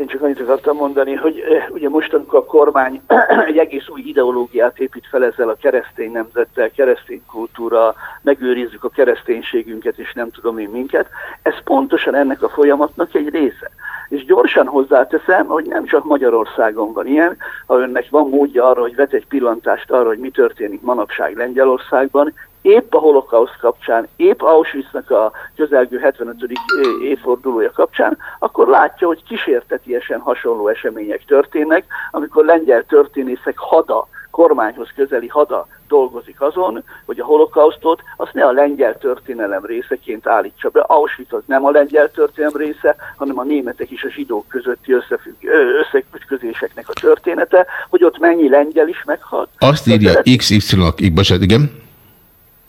Én csak annyit akartam mondani, hogy ugye most, a kormány egy egész új ideológiát épít fel ezzel a keresztény nemzettel, keresztény kultúra, megőrizzük a kereszténységünket, és nem tudom én minket, ez pontosan ennek a folyamatnak egy része. És gyorsan hozzáteszem, hogy nem csak Magyarországon van ilyen, ha önnek van módja arra, hogy vet egy pillantást arra, hogy mi történik manapság Lengyelországban, épp a holokauszt kapcsán, épp Auschwitznak a közelgő 75. évfordulója kapcsán, akkor látja, hogy kísértetiesen hasonló események történnek, amikor lengyel történészek hada, kormányhoz közeli hada dolgozik azon, hogy a holokausztot azt ne a lengyel történelem részeként állítsa be. Auschwitz az nem a lengyel történelem része, hanem a németek és a zsidók közötti összefügg, összeütközéseknek a története, hogy ott mennyi lengyel is meghalt. Azt írja XY, bocsánat, igen?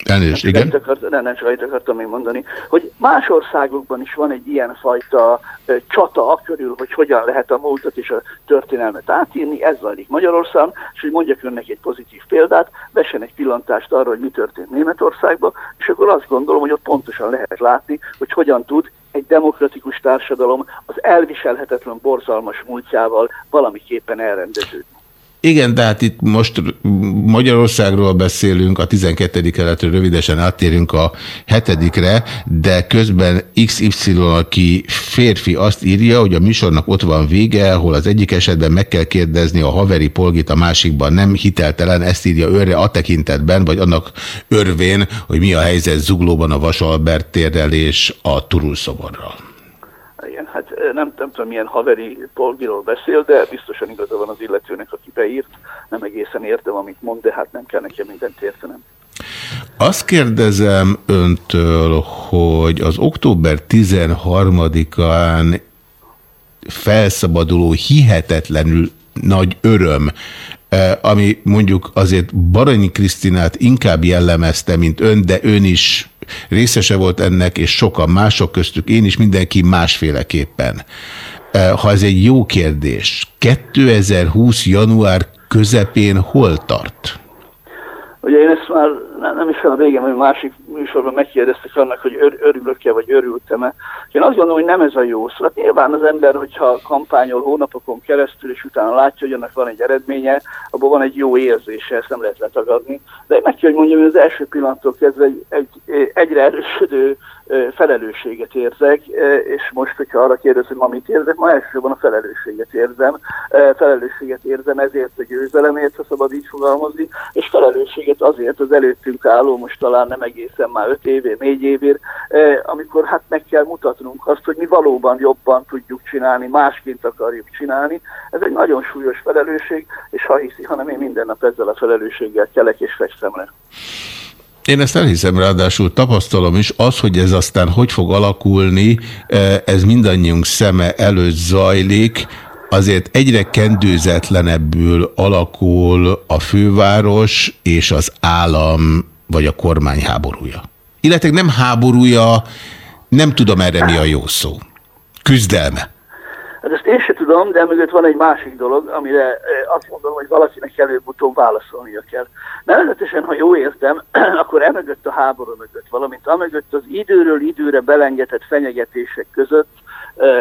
Elnézést, igen. Akart, nem, nem csak akartam még mondani, hogy más országokban is van egy ilyen fajta ö, csata akörül, hogy hogyan lehet a múltat és a történelmet átírni, ez zajlik Magyarországon, és hogy mondjak önnek egy pozitív példát, vessen egy pillantást arra, hogy mi történt Németországban, és akkor azt gondolom, hogy ott pontosan lehet látni, hogy hogyan tud egy demokratikus társadalom az elviselhetetlen borzalmas múltjával valamiképpen elrendeződni. Igen, de hát itt most Magyarországról beszélünk, a 12. keletről rövidesen áttérünk a 7-re, de közben XY, aki férfi azt írja, hogy a műsornak ott van vége, ahol az egyik esetben meg kell kérdezni a haveri polgit, a másikban nem hiteltelen, ezt írja őre a tekintetben, vagy annak örvén, hogy mi a helyzet Zuglóban a Vasalbert térrel és a Turul szoborral. Hát nem, nem tudom, milyen haveri polgiról beszél, de biztosan igaza van az illetőnek, aki beírt. Nem egészen értem, amit mond, de hát nem kell nekem mindent értenem. Azt kérdezem öntől, hogy az október 13-án felszabaduló hihetetlenül nagy öröm, ami mondjuk azért Baranyi Krisztinát inkább jellemezte, mint ön, de ön is részese volt ennek, és sokan mások köztük, én is mindenki másféleképpen. Ha ez egy jó kérdés, 2020. január közepén hol tart? Ugye én ezt már nem, is a régen, hogy másik műsorban megkérdeztek annak, hogy ör, örülök-e, vagy örültem-e. Én azt gondolom, hogy nem ez a jó szó. Hát nyilván az ember, hogyha kampányol hónapokon keresztül, és utána látja, hogy annak van egy eredménye, abban van egy jó érzése, ezt nem lehet letagadni. De meg kell, hogy mondjam, hogy az első pillanattól kezdve egy, egy, egyre erősödő felelősséget érzek, és most, hogyha arra kérdez, hogy mit érzek, ma elsősorban a felelősséget érzem. Felelősséget érzem ezért a győzelemért, ha szabad így fogalmazni, és felelősséget azért az előttünk álló, most talán nem egészen már öt évé, négy évért, amikor hát meg kell mutatnunk azt, hogy mi valóban jobban tudjuk csinálni, másként akarjuk csinálni. Ez egy nagyon súlyos felelősség, és ha hiszi, hanem én minden nap ezzel a felelősséggel kelek és fekszem le. Én ezt elhiszem, ráadásul tapasztalom is, az, hogy ez aztán hogy fog alakulni, ez mindannyiunk szeme előtt zajlik, azért egyre kendőzetlenebbül alakul a főváros és az állam vagy a kormány háborúja. Illetve nem háborúja, nem tudom erre mi a jó szó. Küzdelme. Hát ezt én sem tudom, de mögött van egy másik dolog, amire azt mondom, hogy valakinek előbb-utóbb válaszolnia kell. Nevezetesen, ha jó értem, akkor emögött a háború mögött, valamint amögött az időről időre belengetett fenyegetések között,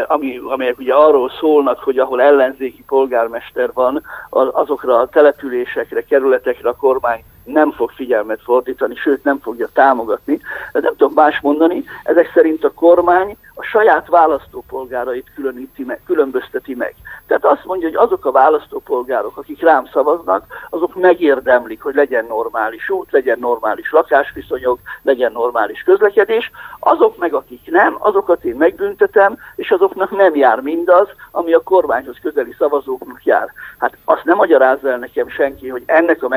ami, amelyek ugye arról szólnak, hogy ahol ellenzéki polgármester van, azokra a településekre, kerületekre a kormány nem fog figyelmet fordítani, sőt nem fogja támogatni. De nem tudom más mondani, ezek szerint a kormány a saját választópolgárait különíti meg, különbözteti meg. Tehát azt mondja, hogy azok a választópolgárok, akik rám szavaznak, azok megérdemlik, hogy legyen normális út, legyen normális lakásviszonyok, legyen normális közlekedés. Azok meg, akik nem, azokat én megbüntetem, és azoknak nem jár mindaz, ami a kormányhoz közeli szavazóknak jár. Hát azt nem magyarázza el nekem senki, hogy ennek a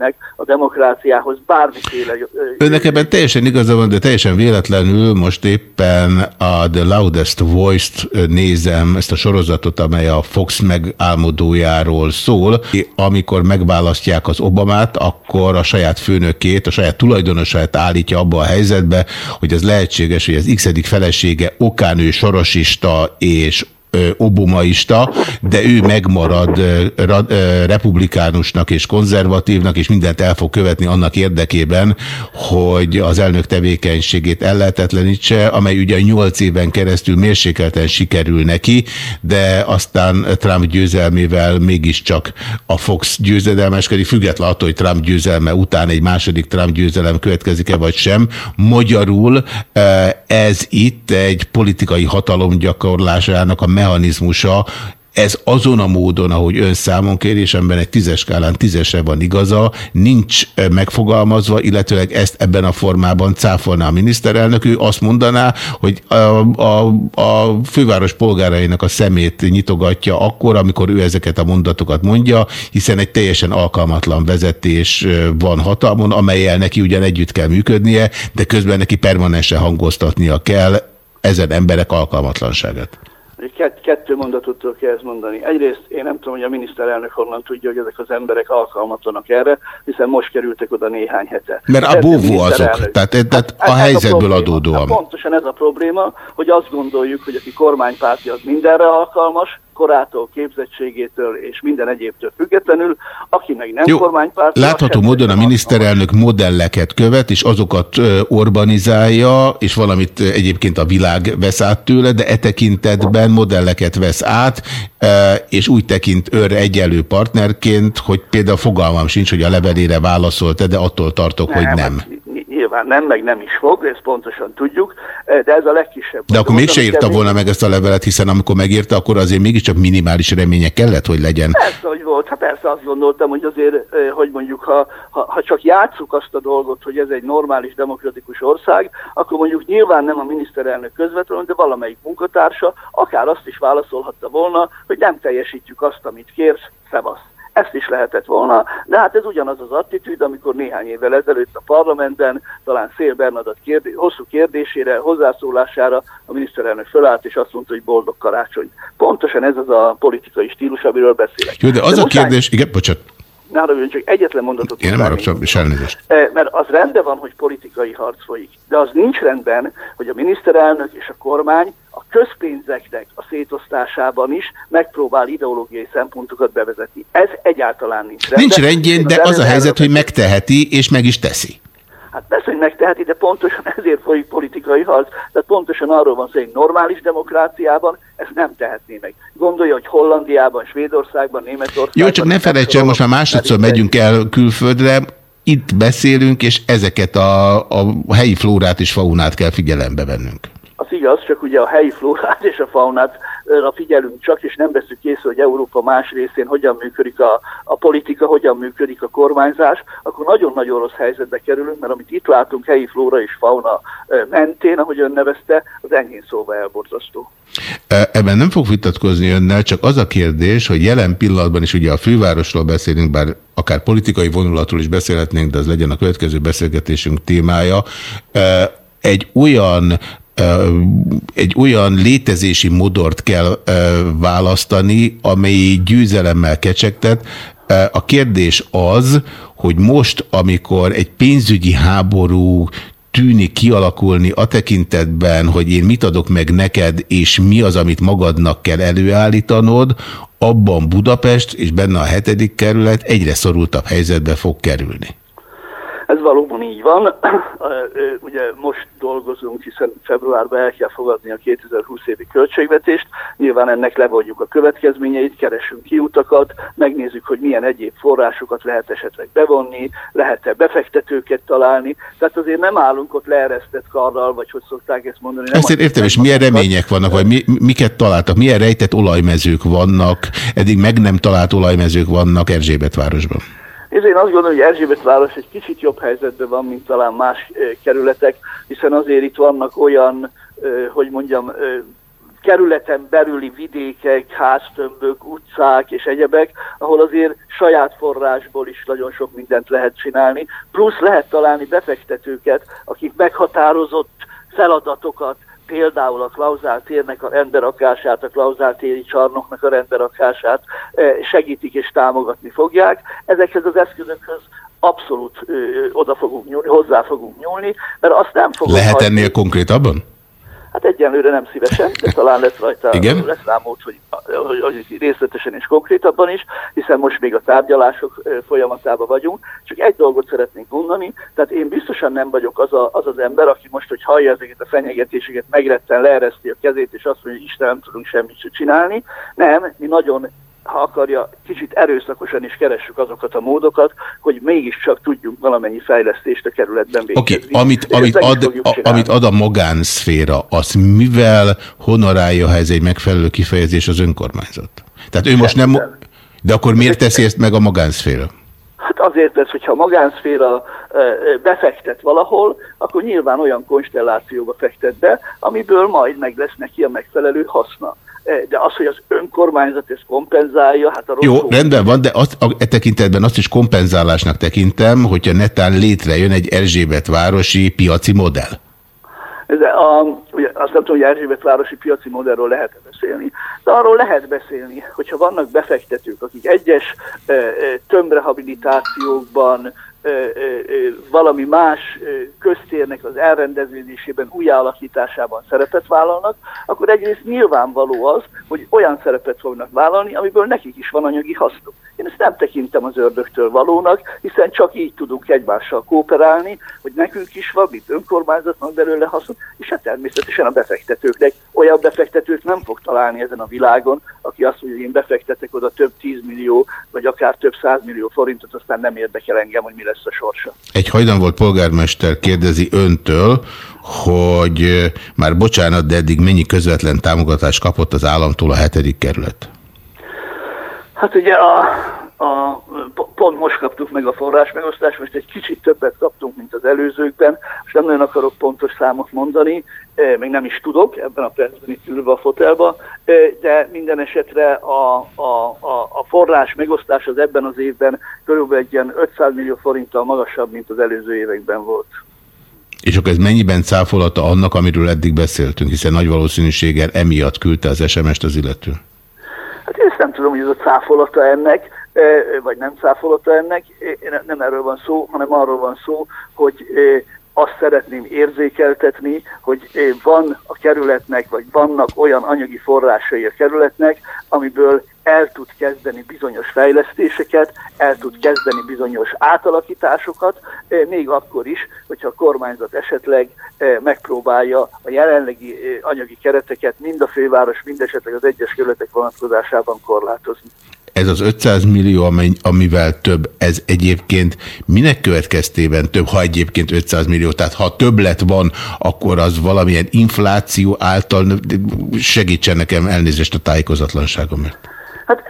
megkülönböztetésnek a demokráciához bármiféle... Önnek ebben teljesen igaza van, de teljesen véletlenül most éppen a The Loudest Voice-t nézem, ezt a sorozatot, amely a Fox megálmodójáról szól. Amikor megválasztják az Obamát, akkor a saját főnökét, a saját tulajdonosát állítja abba a helyzetbe, hogy ez lehetséges, hogy az x felesége okán ő sorosista és obomaista, de ő megmarad republikánusnak és konzervatívnak, és mindent el fog követni annak érdekében, hogy az elnök tevékenységét ellehetetlenítse, amely ugye 8 éven keresztül mérsékelten sikerül neki, de aztán Trump győzelmével mégiscsak a Fox győzedelmeskedik, független attól, hogy Trump győzelme után egy második Trump győzelem következik-e vagy sem. Magyarul ez itt egy politikai hatalomgyakorlásának a mechanizmusa, ez azon a módon, ahogy ön számon kérésemben egy tízes skálán tízesre van igaza, nincs megfogalmazva, illetőleg ezt ebben a formában cáfolná a miniszterelnök. Ő azt mondaná, hogy a, a, a főváros polgárainak a szemét nyitogatja akkor, amikor ő ezeket a mondatokat mondja, hiszen egy teljesen alkalmatlan vezetés van hatalmon, amelyel neki ugyan együtt kell működnie, de közben neki permanensen hangoztatnia kell ezen emberek alkalmatlanságát. Kett, kettő mondatot tudok ezt mondani. Egyrészt én nem tudom, hogy a miniszterelnök honnan tudja, hogy ezek az emberek alkalmatlanak erre, hiszen most kerültek oda néhány hete. Mert a bóvó azok, tehát, tehát hát, a helyzetből a adódóan. Hát pontosan ez a probléma, hogy azt gondoljuk, hogy aki kormánypárti az mindenre alkalmas, korától, képzettségétől és minden egyébtől függetlenül, aki meg nem Jó, kormánypárt. Látható módon a miniszterelnök modelleket követ, és azokat urbanizálja, és valamit egyébként a világ vesz át tőle, de e tekintetben modelleket vesz át, és úgy tekint őr egyelő partnerként, hogy például fogalmam sincs, hogy a levelére válaszolt-e, de attól tartok, nem, hogy nem. Nyilván nem, meg nem is fog, ezt pontosan tudjuk, eh, de ez a legkisebb. De akkor mégse írta volna meg ezt a levelet, hiszen amikor megírta, akkor azért mégiscsak minimális reménye kellett, hogy legyen. Persze, hogy volt. Hát persze azt gondoltam, hogy azért, eh, hogy mondjuk, ha, ha, ha csak játsszuk azt a dolgot, hogy ez egy normális, demokratikus ország, akkor mondjuk nyilván nem a miniszterelnök közvetlenül, de valamelyik munkatársa akár azt is válaszolhatta volna, hogy nem teljesítjük azt, amit kérsz, szevasz. Ezt is lehetett volna, de hát ez ugyanaz az attitűd, amikor néhány évvel ezelőtt a parlamentben talán Szél Bernadett kérdé hosszú kérdésére, hozzászólására a miniszterelnök fölállt, és azt mondta, hogy boldog karácsony. Pontosan ez az a politikai stílus, amiről beszélek. Jó, de az de a kérdés, igen, bocsánat. Nálam csak egyetlen mondatot. Én nem arra csak, és elnézést. Mert az rendben van, hogy politikai harc folyik, de az nincs rendben, hogy a miniszterelnök és a kormány a közpénzeknek a szétosztásában is megpróbál ideológiai szempontokat bevezetni. Ez egyáltalán nincs rendben. Nincs rendjén, de az a helyzet, hogy megteheti, és meg is teszi. Hát persze, hogy megteheti, de pontosan ezért folyik politikai harc. Tehát pontosan arról van szó, hogy normális demokráciában ezt nem tehetné meg. Gondolja, hogy Hollandiában, Svédországban, Németországban... Jó, csak ne felejtsen, most már másodszor megyünk el külföldre, itt beszélünk, és ezeket a, a helyi flórát és faunát kell figyelembe vennünk. Az igaz, csak ugye a helyi flórát és a faunát a figyelünk csak, és nem veszük észre, hogy Európa más részén hogyan működik a, a politika, hogyan működik a kormányzás, akkor nagyon-nagyon rossz helyzetbe kerülünk, mert amit itt látunk helyi flóra és fauna mentén, ahogy ön nevezte, az enyhén szóval elborzasztó. Ebben nem fog vitatkozni önnel, csak az a kérdés, hogy jelen pillanatban is ugye a fővárosról beszélünk, bár akár politikai vonulatról is beszélhetnénk, de az legyen a következő beszélgetésünk témája. Egy olyan egy olyan létezési modort kell választani, amely győzelemmel kecsegtet. A kérdés az, hogy most, amikor egy pénzügyi háború tűnik kialakulni a tekintetben, hogy én mit adok meg neked, és mi az, amit magadnak kell előállítanod, abban Budapest és benne a hetedik kerület egyre szorultabb helyzetbe fog kerülni. Ez valóban így van. Ugye most dolgozunk, hiszen februárban el kell fogadni a 2020 évi költségvetést. Nyilván ennek levonjuk a következményeit, keresünk kiutakat, megnézzük, hogy milyen egyéb forrásokat lehet esetleg bevonni, lehet-e befektetőket találni. Tehát azért nem állunk ott leeresztett karral, vagy hogy szokták ezt mondani. Nem ezt értem, és milyen remények vannak, vagy mi, miket találtak, milyen rejtett olajmezők vannak, eddig meg nem talált olajmezők vannak Erzsébetvárosban? És én azt gondolom, hogy Erzsébet város egy kicsit jobb helyzetben van, mint talán más kerületek, hiszen azért itt vannak olyan, hogy mondjam, kerületen belüli vidékek, háztömbök, utcák és egyebek, ahol azért saját forrásból is nagyon sok mindent lehet csinálni, plusz lehet találni befektetőket, akik meghatározott feladatokat például a Klauzál térnek a rendberakását, a Klauzál téri csarnoknak a rendberakását eh, segítik és támogatni fogják. Ezekhez az eszközökhöz abszolút ö, oda fogunk nyúlni, hozzá fogunk nyúlni, mert azt nem fogunk... Lehet hagyni. ennél konkrétabban? Hát egyenlőre nem szívesen, de talán lesz rajta, Igen? lesz rá mód, hogy, hogy, részletesen és konkrétabban is, hiszen most még a tárgyalások folyamatában vagyunk. Csak egy dolgot szeretnénk mondani, tehát én biztosan nem vagyok az, a, az az ember, aki most, hogy hallja ezeket a fenyegetéseket, megretten leereszti a kezét, és azt mondja, hogy Isten nem tudunk semmit csinálni. Nem, mi nagyon ha akarja, kicsit erőszakosan is keressük azokat a módokat, hogy mégiscsak tudjunk valamennyi fejlesztést a kerületben végezni. Oké, okay. amit, amit, ad, a, amit ad a magánszféra, az mivel honorálja, ha ez egy megfelelő kifejezés az önkormányzat? Tehát ő most nem... De akkor miért teszi ezt meg a magánszféra? Hát azért tesz, hogyha a magánszféra befektet valahol, akkor nyilván olyan konstellációba fektet be, amiből majd meg lesz neki a megfelelő haszna. Eh, de az, hogy az önkormányzat ezt kompenzálja, hát a Jó, rossz rendben van, de azt, a, e tekintetben azt is kompenzálásnak tekintem, hogyha netán létrejön egy Erzsébet városi piaci modell. Ez a, ugye, azt nem tudom, hogy Erzsébet városi piaci modellről lehet beszélni, de arról lehet beszélni, hogyha vannak befektetők, akik egyes tömbrehabilitációkban, valami más köztérnek az elrendeződésében, újjáalakításában szerepet vállalnak, akkor egyrészt nyilvánvaló az, hogy olyan szerepet fognak vállalni, amiből nekik is van anyagi hasznuk. Én ezt nem tekintem az ördögtől valónak, hiszen csak így tudunk egymással kooperálni, hogy nekünk is van, mint önkormányzatnak belőle haszon, és hát természetesen a befektetőknek. Olyan befektetőt nem fog találni ezen a világon, aki azt mondja, hogy én befektetek oda több tízmillió, vagy akár több százmillió forintot, aztán nem érdekel engem, hogy mi lesz a sorsa. Egy hajdan volt polgármester kérdezi öntől, hogy már bocsánat, de eddig mennyi közvetlen támogatást kapott az államtól a hetedik kerület? Hát ugye a, a, pont most kaptuk meg a forrás megosztást, most egy kicsit többet kaptunk, mint az előzőkben, és nem nagyon akarok pontos számot mondani, még nem is tudok ebben a percben itt ülve a fotelba, de minden esetre a, a, a, a forrás megosztás az ebben az évben körülbelül egy ilyen 500 millió forinttal magasabb, mint az előző években volt. És akkor ez mennyiben cáfolata annak, amiről eddig beszéltünk, hiszen nagy valószínűséggel emiatt küldte az SMS-t az illető? Hát én ezt nem tudom, hogy ez a cáfolata ennek, vagy nem cáfolata ennek, nem erről van szó, hanem arról van szó, hogy azt szeretném érzékeltetni, hogy van a kerületnek, vagy vannak olyan anyagi forrásai a kerületnek, amiből el tud kezdeni bizonyos fejlesztéseket, el tud kezdeni bizonyos átalakításokat, még akkor is, hogyha a kormányzat esetleg megpróbálja a jelenlegi anyagi kereteket mind a főváros, mind esetleg az egyes kerületek vonatkozásában korlátozni. Ez az 500 millió, amivel több, ez egyébként minek következtében több, ha egyébként 500 millió, tehát ha többlet van, akkor az valamilyen infláció által segítsen nekem elnézést a tájékozatlanságomért. Hát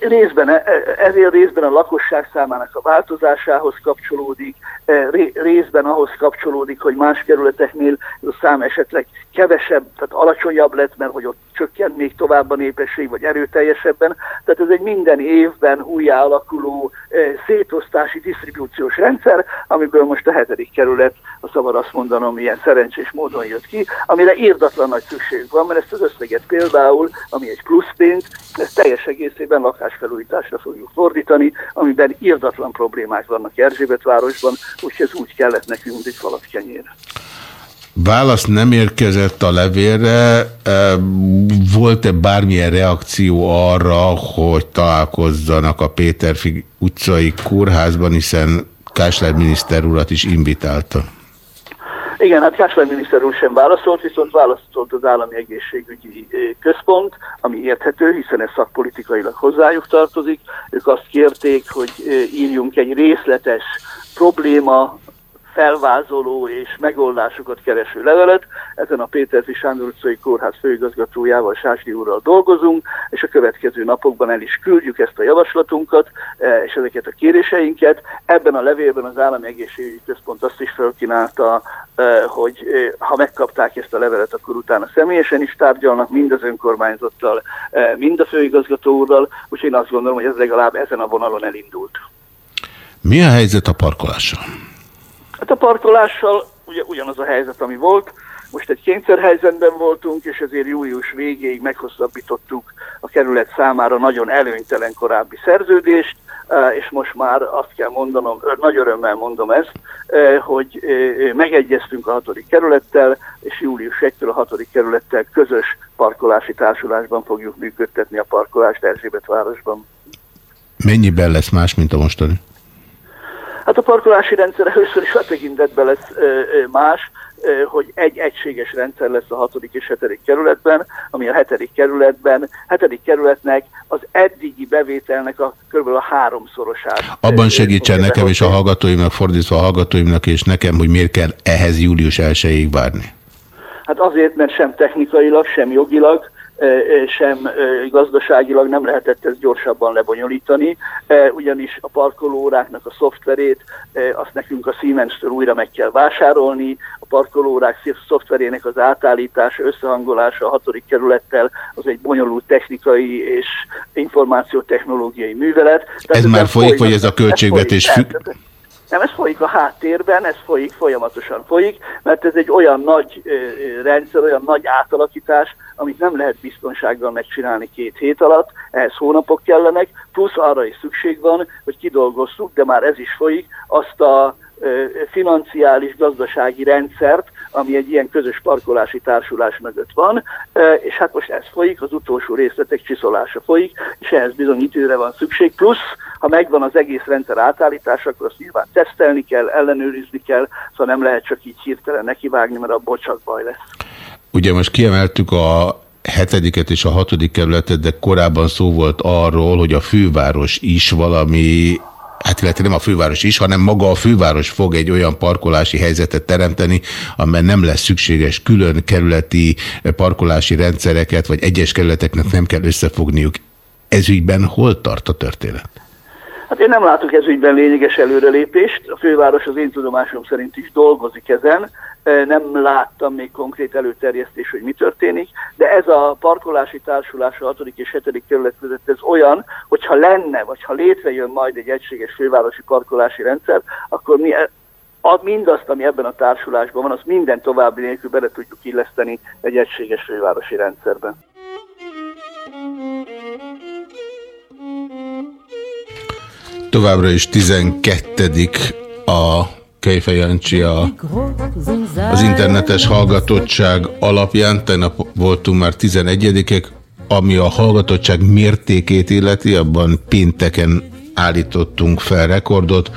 részben, e, ezért részben a lakosság számának a változásához kapcsolódik, e, részben ahhoz kapcsolódik, hogy más kerületeknél a szám esetleg kevesebb, tehát alacsonyabb lett, mert hogy ott csökkent még tovább a népesség, vagy erőteljesebben. Tehát ez egy minden évben újjáalakuló e, szétosztási disztribúciós rendszer, amiből most a hetedik kerület, a szabad azt mondanom, ilyen szerencsés módon jött ki, amire írdatlan nagy szükség van, mert ezt az összeget például, ami egy plusz pénz, ez teljes egészében lakásfelújításra fogjuk fordítani, amiben írdatlan problémák vannak Erzsébetvárosban, úgyhogy ez úgy kellett nekünk, mint egy falat. Válasz nem érkezett a levélre. Volt-e bármilyen reakció arra, hogy találkozzanak a Péterfi utcai kórházban, hiszen Kásler miniszter urat is invitálta? Igen, hát Kásler miniszter úr sem válaszolt, viszont válaszolt az Állami Egészségügyi Központ, ami érthető, hiszen ez szakpolitikailag hozzájuk tartozik. Ők azt kérték, hogy írjunk egy részletes probléma felvázoló és megoldásokat kereső levelet. Ezen a Péterzi Sándor utcai kórház főigazgatójával, Sásdi úrral dolgozunk, és a következő napokban el is küldjük ezt a javaslatunkat e, és ezeket a kéréseinket. Ebben a levélben az Állami Egészségügyi Központ azt is felkínálta, e, hogy e, ha megkapták ezt a levelet, akkor utána személyesen is tárgyalnak, mind az önkormányzattal, mind a főigazgató úrral, úgyhogy én azt gondolom, hogy ez legalább ezen a vonalon elindult. Mi a helyzet a parkolással? Hát a parkolással ugye ugyanaz a helyzet, ami volt. Most egy kényszerhelyzetben voltunk, és ezért július végéig meghosszabbítottuk a kerület számára nagyon előnytelen korábbi szerződést, eh, és most már azt kell mondanom, nagy örömmel mondom ezt, eh, hogy eh, megegyeztünk a hatodik kerülettel, és július 1-től a hatodik kerülettel közös parkolási társulásban fogjuk működtetni a parkolást Erzsébet városban. Mennyiben lesz más, mint a mostani? Hát a parkolási rendszer először is a tekintetben lesz más, hogy egy egységes rendszer lesz a hatodik és hetedik kerületben, ami a hetedik kerületben, hetedik kerületnek az eddigi bevételnek a kb. a háromszorosát. Abban segítsen nekem és a hallgatóimnak, fordítva a hallgatóimnak és nekem, hogy miért kell ehhez július 1 várni? Hát azért, mert sem technikailag, sem jogilag sem gazdaságilag nem lehetett ezt gyorsabban lebonyolítani, ugyanis a parkolóráknak a szoftverét azt nekünk a Siemens-től újra meg kell vásárolni, a parkolórák szoftverének az átállítása, összehangolása a hatodik kerülettel az egy bonyolult technikai és információtechnológiai művelet. Tehát ez már folyik, vagy ez a költségvetés függ? Nem, ez folyik a háttérben, ez folyik, folyamatosan folyik, mert ez egy olyan nagy rendszer, olyan nagy átalakítás, amit nem lehet biztonsággal megcsinálni két hét alatt, ehhez hónapok kellenek, plusz arra is szükség van, hogy kidolgozzuk, de már ez is folyik, azt a financiális gazdasági rendszert, ami egy ilyen közös parkolási társulás mögött van, és hát most ez folyik, az utolsó részletek csiszolása folyik, és ehhez bizony időre van szükség, plusz ha megvan az egész rendszer átállítása, akkor azt nyilván tesztelni kell, ellenőrizni kell, szóval nem lehet csak így hirtelen nekivágni, mert abból csak baj lesz. Ugye most kiemeltük a hetediket és a hatodik kerületet, de korábban szó volt arról, hogy a főváros is valami hát illetve nem a főváros is, hanem maga a főváros fog egy olyan parkolási helyzetet teremteni, amely nem lesz szükséges külön kerületi parkolási rendszereket, vagy egyes kerületeknek nem kell összefogniuk. Ezügyben hol tart a történet? Hát én nem látok ez ügyben lényeges előrelépést. A főváros az én tudomásom szerint is dolgozik ezen. Nem láttam még konkrét előterjesztés, hogy mi történik, de ez a parkolási társulás a 6. és 7. kerület között ez olyan, hogyha lenne, vagy ha létrejön majd egy egységes fővárosi parkolási rendszer, akkor mi e- mindazt, ami ebben a társulásban van, azt minden további nélkül bele tudjuk illeszteni egy egységes fővárosi rendszerben. Továbbra is 12 a Kejfej az internetes hallgatottság alapján. Tegnap voltunk már 11-ek, ami a hallgatottság mértékét illeti, abban pénteken állítottunk fel rekordot,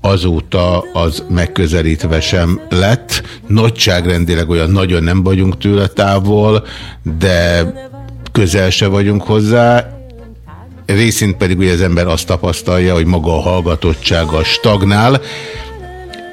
azóta az megközelítve sem lett. Nagyságrendileg olyan nagyon nem vagyunk tőle távol, de közel se vagyunk hozzá, részint pedig ugye az ember azt tapasztalja, hogy maga a hallgatottsága stagnál,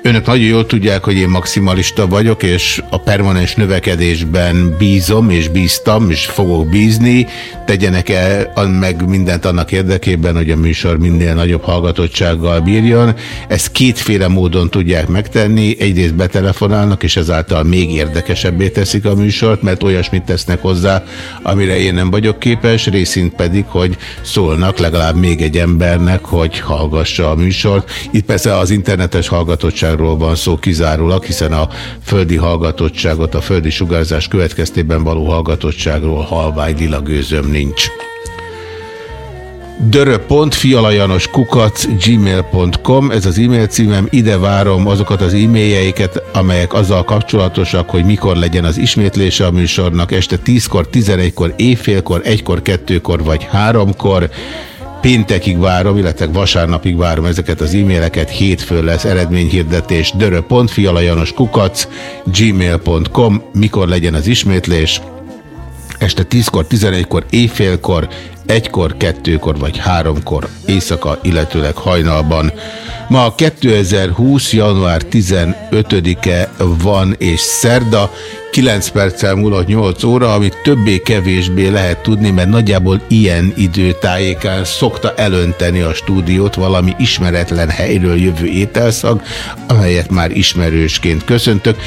Önök nagyon jól tudják, hogy én maximalista vagyok, és a permanens növekedésben bízom, és bíztam, és fogok bízni. Tegyenek el meg mindent annak érdekében, hogy a műsor minél nagyobb hallgatottsággal bírjon. Ezt kétféle módon tudják megtenni. Egyrészt betelefonálnak, és ezáltal még érdekesebbé teszik a műsort, mert olyasmit tesznek hozzá, amire én nem vagyok képes, részint pedig, hogy szólnak legalább még egy embernek, hogy hallgassa a műsort. Itt persze az internetes hallgatottság hallgatottságról van szó kizárólag, hiszen a földi hallgatottságot, a földi sugárzás következtében való hallgatottságról halvány lila gőzöm nincs. Kukac gmail.com Ez az e-mail címem, ide várom azokat az e-mailjeiket, amelyek azzal kapcsolatosak, hogy mikor legyen az ismétlése a műsornak, este 10-kor, 11-kor, éjfélkor, 1-kor, 2-kor vagy 3-kor. Péntekig várom, illetve vasárnapig várom ezeket az e-maileket, hétfő lesz eredményhirdetés, dörö.fialajanos kukac, gmail.com, mikor legyen az ismétlés, este 10-kor, 11-kor, éjfélkor, 1-kor, 2-kor vagy 3-kor éjszaka, illetőleg hajnalban. Ma 2020. január 15-e van és szerda, 9 perccel múlott 8 óra, amit többé-kevésbé lehet tudni, mert nagyjából ilyen időtájékán szokta elönteni a stúdiót valami ismeretlen helyről jövő ételszag, amelyet már ismerősként köszöntök.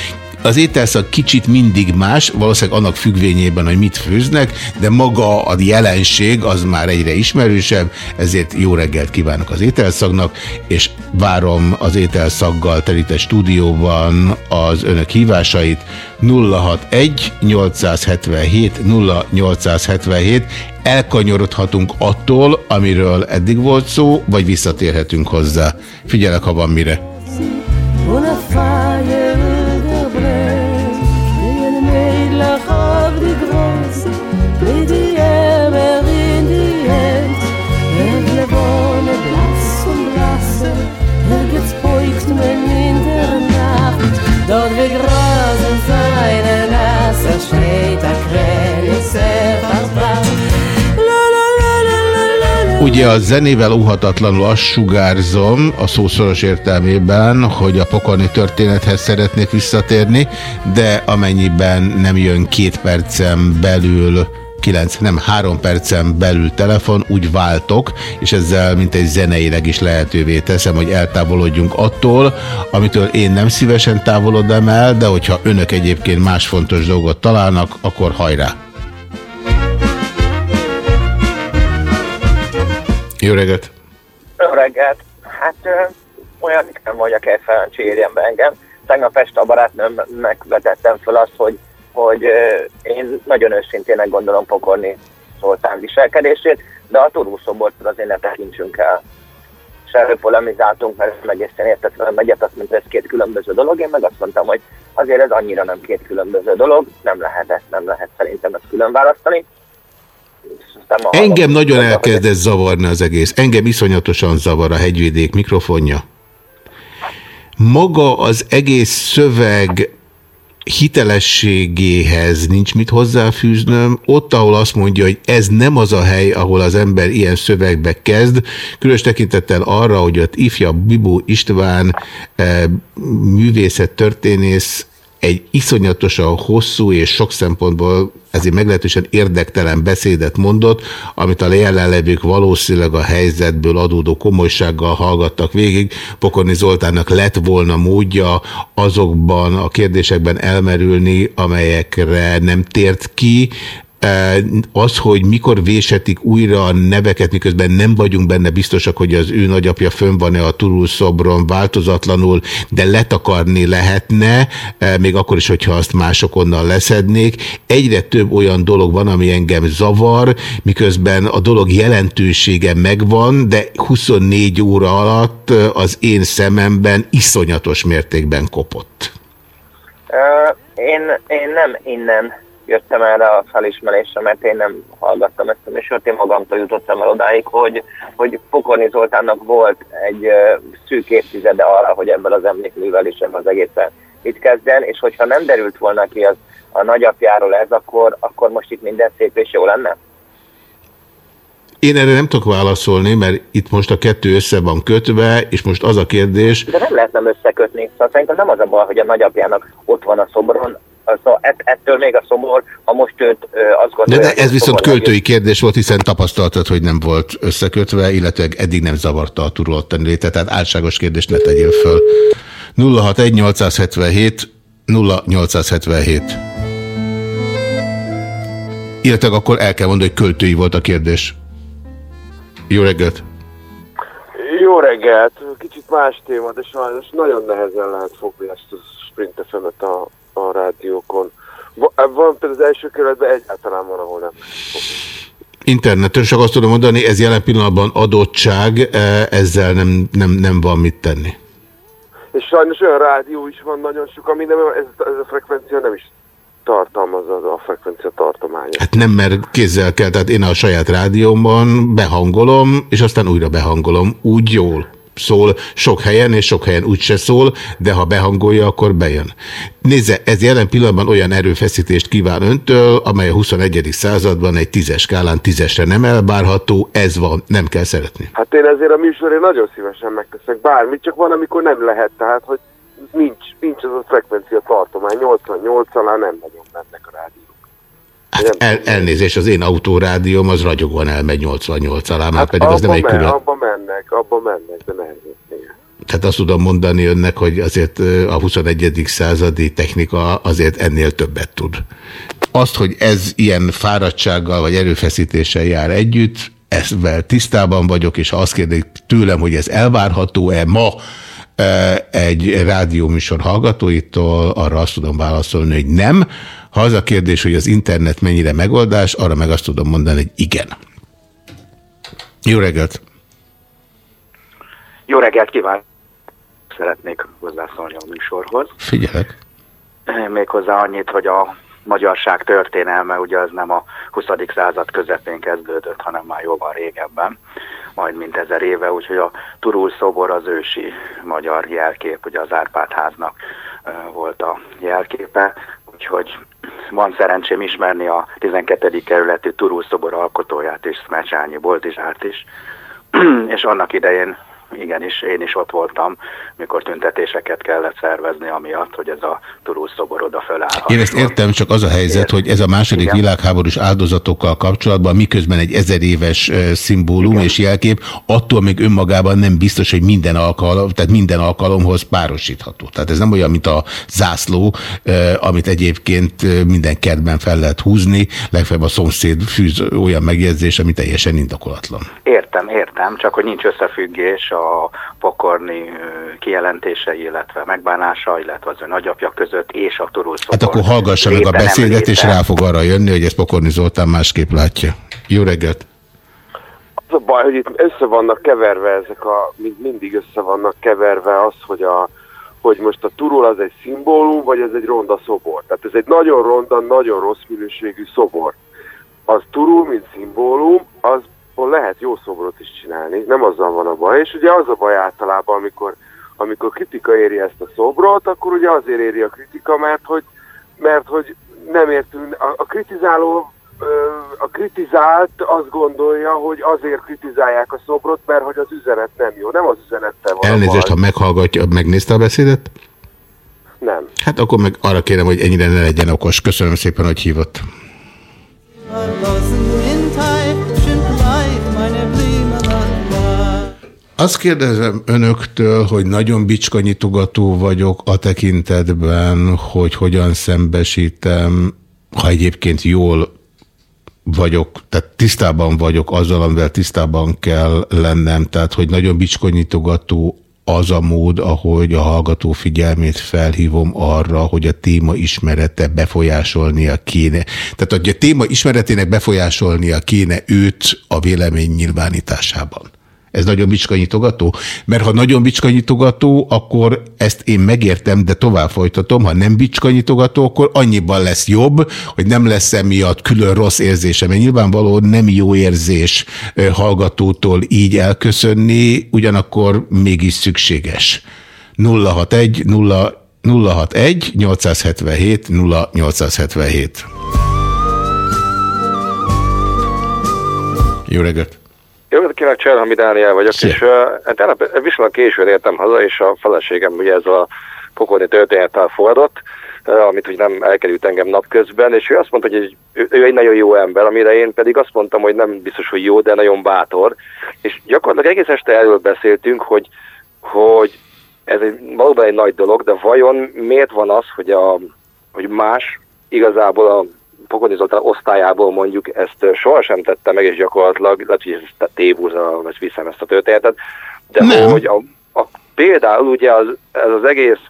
Az ételszak kicsit mindig más, valószínűleg annak függvényében, hogy mit főznek, de maga a jelenség az már egyre ismerősebb, ezért jó reggelt kívánok az ételszagnak, és várom az ételszaggal terített stúdióban az önök hívásait 061 877 0877 elkanyarodhatunk attól, amiről eddig volt szó, vagy visszatérhetünk hozzá. Figyelek, ha van mire. Dort Ugye a zenével óhatatlanul azt sugárzom a szószoros értelmében, hogy a pokolni történethez szeretnék visszatérni, de amennyiben nem jön két percen belül 9, nem 3 percen belül telefon, úgy váltok, és ezzel mint egy zeneileg is lehetővé teszem, hogy eltávolodjunk attól, amitől én nem szívesen távolodom el, de hogyha önök egyébként más fontos dolgot találnak, akkor hajrá! Jó reggelt! Jó reggelt! Hát olyan nem vagy a Kejfelancsi érjen be engem. Tegnap este a barátnőmnek vetettem fel azt, hogy, hogy én nagyon őszintének gondolom pokorni Zoltán viselkedését, de a turúszobort azért ne tekintsünk el. És erről polemizáltunk, mert ez egészen értetlen egyet, azt mondta, ez két különböző dolog, én meg azt mondtam, hogy azért ez annyira nem két különböző dolog, nem lehet ezt, nem lehet szerintem ezt külön választani. Engem nagyon elkezdett zavarni az egész. Engem iszonyatosan zavar a hegyvidék mikrofonja. Maga az egész szöveg hitelességéhez nincs mit hozzáfűznöm. Ott, ahol azt mondja, hogy ez nem az a hely, ahol az ember ilyen szövegbe kezd, különös tekintettel arra, hogy ott ifja Bibó István eh, művészet történész egy iszonyatosan hosszú és sok szempontból ezért meglehetősen érdektelen beszédet mondott, amit a jelenlevők valószínűleg a helyzetből adódó komolysággal hallgattak végig. Pokorni Zoltánnak lett volna módja azokban a kérdésekben elmerülni, amelyekre nem tért ki, az, hogy mikor vésetik újra a neveket, miközben nem vagyunk benne biztosak, hogy az ő nagyapja fönn van-e a Turul szobron változatlanul, de letakarni lehetne, még akkor is, hogyha azt mások onnan leszednék. Egyre több olyan dolog van, ami engem zavar, miközben a dolog jelentősége megvan, de 24 óra alatt az én szememben iszonyatos mértékben kopott. Uh, én, én nem innen jöttem erre a felismerésre, mert én nem hallgattam ezt a műsort, én magamtól jutottam el odáig, hogy, hogy Pokorni Zoltánnak volt egy szűk évtizede arra, hogy ebből az emlékművel is az egészen mit kezdjen, és hogyha nem derült volna ki az a nagyapjáról ez, akkor, akkor most itt minden szép és jó lenne? Én erre nem tudok válaszolni, mert itt most a kettő össze van kötve, és most az a kérdés... De nem lehet nem összekötni. Szóval szerintem nem az a baj, hogy a nagyapjának ott van a szobron, Szóval ettől még a szomor, ha most őt azt gondolja... De, de ez viszont költői kérdés volt, hiszen tapasztaltad, hogy nem volt összekötve, illetve eddig nem zavarta a turulottan léte, tehát álságos kérdést ne tegyél föl. 061 877 0877 Illetve akkor el kell mondani, hogy költői volt a kérdés. Jó reggelt! Jó reggelt! Kicsit más téma, de sajnos nagyon nehezen lehet fogni ezt a sprint a a rádiókon. Van például az első kerületben egyáltalán van, ahol nem Interneten csak azt tudom mondani, ez jelen pillanatban adottság, e, ezzel nem, nem, nem van mit tenni. És sajnos olyan rádió is van nagyon sok, ami nem, ez, ez a frekvencia nem is tartalmaz a, a frekvencia tartománya. Hát nem, mert kézzel kell, tehát én a saját rádiómban behangolom, és aztán újra behangolom, úgy jól szól sok helyen, és sok helyen úgyse szól, de ha behangolja, akkor bejön. Nézze, ez jelen pillanatban olyan erőfeszítést kíván öntől, amely a 21. században egy tízes skálán tízesre nem elbárható, ez van, nem kell szeretni. Hát én ezért a műsorén nagyon szívesen megteszek bármit, csak van, amikor nem lehet, tehát hogy nincs, nincs az a frekvencia tartomány, 88 alá nem nagyon mennek a rádió. Hát el, elnézés, az én autórádióm az ragyogóan elmegy 88 alá, már hát pedig az nem egy külön... Abba mennek, abba mennek, de nehezen. Tehát azt tudom mondani önnek, hogy azért a 21. századi technika azért ennél többet tud. Azt, hogy ez ilyen fáradtsággal vagy erőfeszítéssel jár együtt, ezzel tisztában vagyok, és ha azt kérdik tőlem, hogy ez elvárható-e ma egy rádióműsor hallgatóitól, arra azt tudom válaszolni, hogy nem. Ha az a kérdés, hogy az internet mennyire megoldás, arra meg azt tudom mondani, hogy igen. Jó reggelt! Jó reggelt kívánok! Szeretnék hozzászólni a műsorhoz. Figyelek. Méghozzá annyit, hogy a magyarság történelme ugye az nem a 20. század közepén kezdődött, hanem már jóval régebben, majd mint ezer éve, úgyhogy a Turul szobor az ősi magyar jelkép, ugye az Árpád háznak volt a jelképe, úgyhogy van szerencsém ismerni a 12. kerületi Turul szobor alkotóját is, Szmecsányi Boltizsárt is, és annak idején igenis, én is ott voltam, mikor tüntetéseket kellett szervezni, amiatt, hogy ez a turul szobor oda fölállhat. Én ezt értem, csak az a helyzet, hogy ez a második Igen. világháborús áldozatokkal kapcsolatban, miközben egy ezer éves szimbólum Igen. és jelkép, attól még önmagában nem biztos, hogy minden alkalom, tehát minden alkalomhoz párosítható. Tehát ez nem olyan, mint a zászló, amit egyébként minden kertben fel lehet húzni, legfeljebb a szomszéd fűz olyan megjegyzés, ami teljesen indokolatlan. Értem, értem, csak hogy nincs összefüggés a pokorni kijelentései, illetve megbánása, illetve az ön nagyapja között és a Turul Hát akkor hallgassa meg a beszédet, és rá fog arra jönni, hogy ezt Pokorni Zoltán másképp látja. Jó reggelt! Az a baj, hogy itt össze vannak keverve ezek a, mind, mindig össze vannak keverve az, hogy a, hogy most a turul az egy szimbólum, vagy ez egy ronda szobor. Tehát ez egy nagyon ronda, nagyon rossz minőségű szobor. Az turul, mint szimbólum, az lehet jó szobrot is csinálni, nem azzal van a baj. És ugye az a baj általában, amikor, amikor kritika éri ezt a szobrot, akkor ugye azért éri a kritika, mert hogy, mert hogy nem értünk, a, a kritizáló a kritizált azt gondolja, hogy azért kritizálják a szobrot, mert hogy az üzenet nem jó. Nem az üzenettel van Elnézést, ha meghallgatja, megnézte a beszédet? Nem. Hát akkor meg arra kérem, hogy ennyire ne legyen okos. Köszönöm szépen, hogy hívott. Azt kérdezem önöktől, hogy nagyon bicskanyitogató vagyok a tekintetben, hogy hogyan szembesítem, ha egyébként jól vagyok, tehát tisztában vagyok azzal, amivel tisztában kell lennem, tehát hogy nagyon bicskonyitogató az a mód, ahogy a hallgató figyelmét felhívom arra, hogy a téma ismerete befolyásolnia kéne. Tehát, hogy a téma ismeretének befolyásolnia kéne őt a vélemény nyilvánításában. Ez nagyon bicskanyitogató? Mert ha nagyon bicskanyitogató, akkor ezt én megértem, de tovább folytatom. Ha nem bicskanyitogató, akkor annyiban lesz jobb, hogy nem lesz emiatt külön rossz érzése. Mert nyilvánvalóan nem jó érzés hallgatótól így elköszönni, ugyanakkor mégis szükséges. 061 0 061 877 0877 Jó reggelt! Jó reggelt Cserhami Dániel vagyok, Szia. és uh, tegnap viszonylag későn értem haza, és a feleségem ugye ez a pokolni történettel fordott, uh, amit úgy nem elkerült engem napközben, és ő azt mondta, hogy ő, ő egy nagyon jó ember, amire én pedig azt mondtam, hogy nem biztos, hogy jó, de nagyon bátor, és gyakorlatilag egész este erről beszéltünk, hogy, hogy ez egy, valóban egy nagy dolog, de vajon miért van az, hogy, a, hogy más igazából a Pokorni Zoltán osztályából mondjuk ezt sohasem tette meg, és gyakorlatilag, lehet, hogy ezt tévúza, vagy viszem ezt a történetet, de Nem. hogy a, a, például ugye az, ez az egész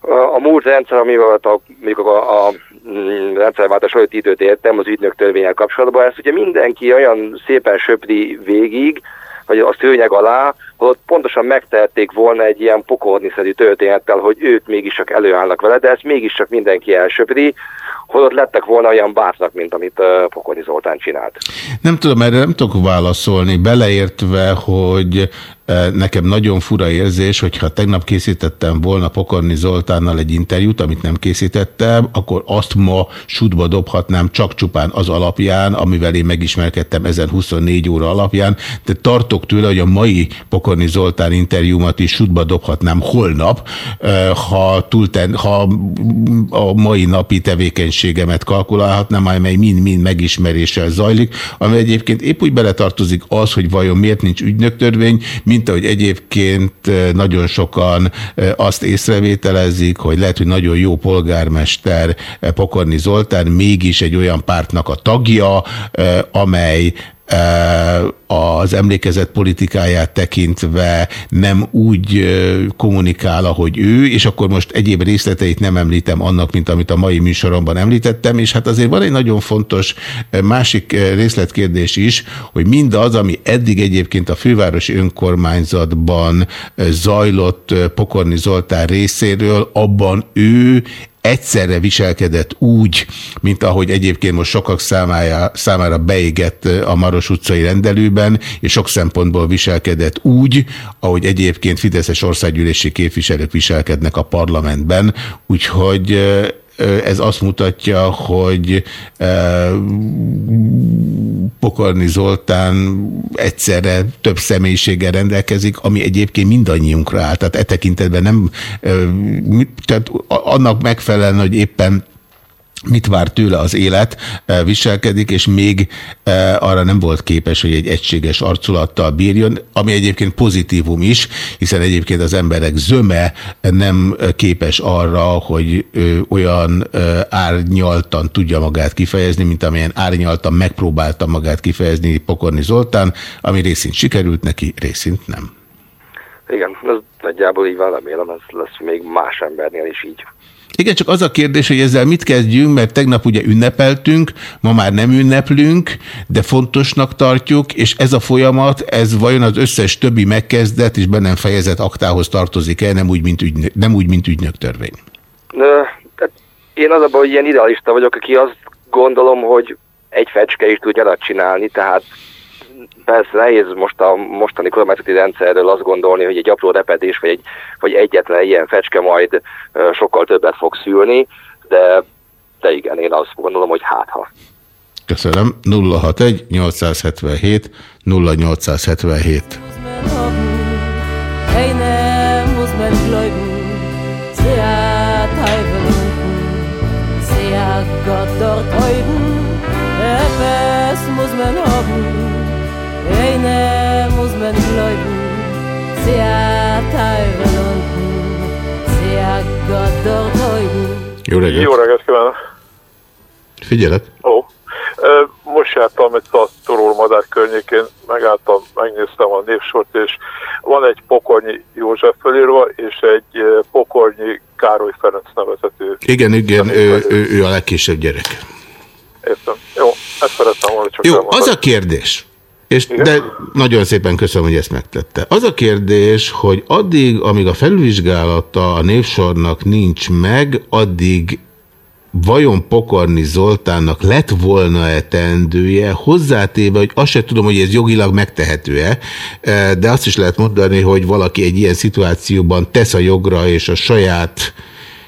a, a múlt rendszer, amivel a, mondjuk a, a mm, rendszerváltás előtti időt értem az ügynök törvényel kapcsolatban, ezt ugye mindenki olyan szépen söpri végig, vagy a szőnyeg alá, holott pontosan megtehették volna egy ilyen pokorniszerű történettel, hogy ők mégis csak előállnak vele, de ezt mégis csak mindenki elsöpri, holott lettek volna olyan bátrak, mint amit uh, Pokorni Zoltán csinált. Nem tudom, erre nem tudok válaszolni, beleértve, hogy Nekem nagyon fura érzés, hogyha tegnap készítettem volna Pokorni Zoltánnal egy interjút, amit nem készítettem, akkor azt ma sútba dobhatnám csak csupán az alapján, amivel én megismerkedtem ezen 24 óra alapján, de tartok tőle, hogy a mai Pokorni Zoltán interjúmat is sútba dobhatnám holnap, ha, túlten, ha a mai napi tevékenységemet kalkulálhatnám, amely mind-mind megismeréssel zajlik, ami egyébként épp úgy beletartozik az, hogy vajon miért nincs ügynöktörvény, mint ahogy egyébként nagyon sokan azt észrevételezik, hogy lehet, hogy nagyon jó polgármester Pokorni Zoltán mégis egy olyan pártnak a tagja, amely az emlékezet politikáját tekintve nem úgy kommunikál, ahogy ő, és akkor most egyéb részleteit nem említem annak, mint amit a mai műsoromban említettem, és hát azért van egy nagyon fontos másik részletkérdés is, hogy mindaz, ami eddig egyébként a fővárosi önkormányzatban zajlott Pokorni Zoltán részéről, abban ő egyszerre viselkedett úgy, mint ahogy egyébként most sokak számára, számára beégett a Maros utcai rendelőben, és sok szempontból viselkedett úgy, ahogy egyébként Fideszes országgyűlési képviselők viselkednek a parlamentben, úgyhogy ez azt mutatja, hogy Pokorni Zoltán egyszerre több személyiséggel rendelkezik, ami egyébként mindannyiunkra áll. Tehát e tekintetben nem, tehát annak megfelelően, hogy éppen mit vár tőle az élet, e, viselkedik, és még e, arra nem volt képes, hogy egy egységes arculattal bírjon, ami egyébként pozitívum is, hiszen egyébként az emberek zöme nem képes arra, hogy olyan árnyaltan tudja magát kifejezni, mint amilyen árnyaltan megpróbálta magát kifejezni Pokorni Zoltán, ami részint sikerült neki, részint nem. nagyjából így van, remélem ez lesz még más embernél is így. Igen, csak az a kérdés, hogy ezzel mit kezdjünk, mert tegnap ugye ünnepeltünk, ma már nem ünneplünk, de fontosnak tartjuk, és ez a folyamat, ez vajon az összes többi megkezdett és bennem fejezett aktához tartozik el, nem úgy, mint, ügynök, nem úgy, mint ügynök törvény? Én az abban, hogy ilyen idealista vagyok, aki azt gondolom, hogy egy fecske is tud nyarat csinálni, tehát persze nehéz most a mostani kormányzati rendszerről azt gondolni, hogy egy apró repedés, vagy, egy, vagy egyetlen ilyen fecske majd sokkal többet fog szülni, de, de igen, én azt gondolom, hogy hát ha. Köszönöm. 061 877 0877 Jó reggelt! Jó reggelt kívánok! Figyelek! Ó, most jártam itt a Turul Madár környékén, megálltam, megnéztem a névsort, és van egy Pokornyi József felírva, és egy Pokornyi Károly Ferenc nevezető. Igen, igen, ő, ő, ő a legkisebb gyerek. Értem. Jó, ezt szerettem volna csak Jó, elmondani. az a kérdés, és, de nagyon szépen köszönöm, hogy ezt megtette. Az a kérdés, hogy addig, amíg a felvizsgálata a névsornak nincs meg, addig vajon Pokorni Zoltánnak lett volna-e teendője, hozzátéve, hogy azt sem tudom, hogy ez jogilag megtehető-e, de azt is lehet mondani, hogy valaki egy ilyen szituációban tesz a jogra, és a saját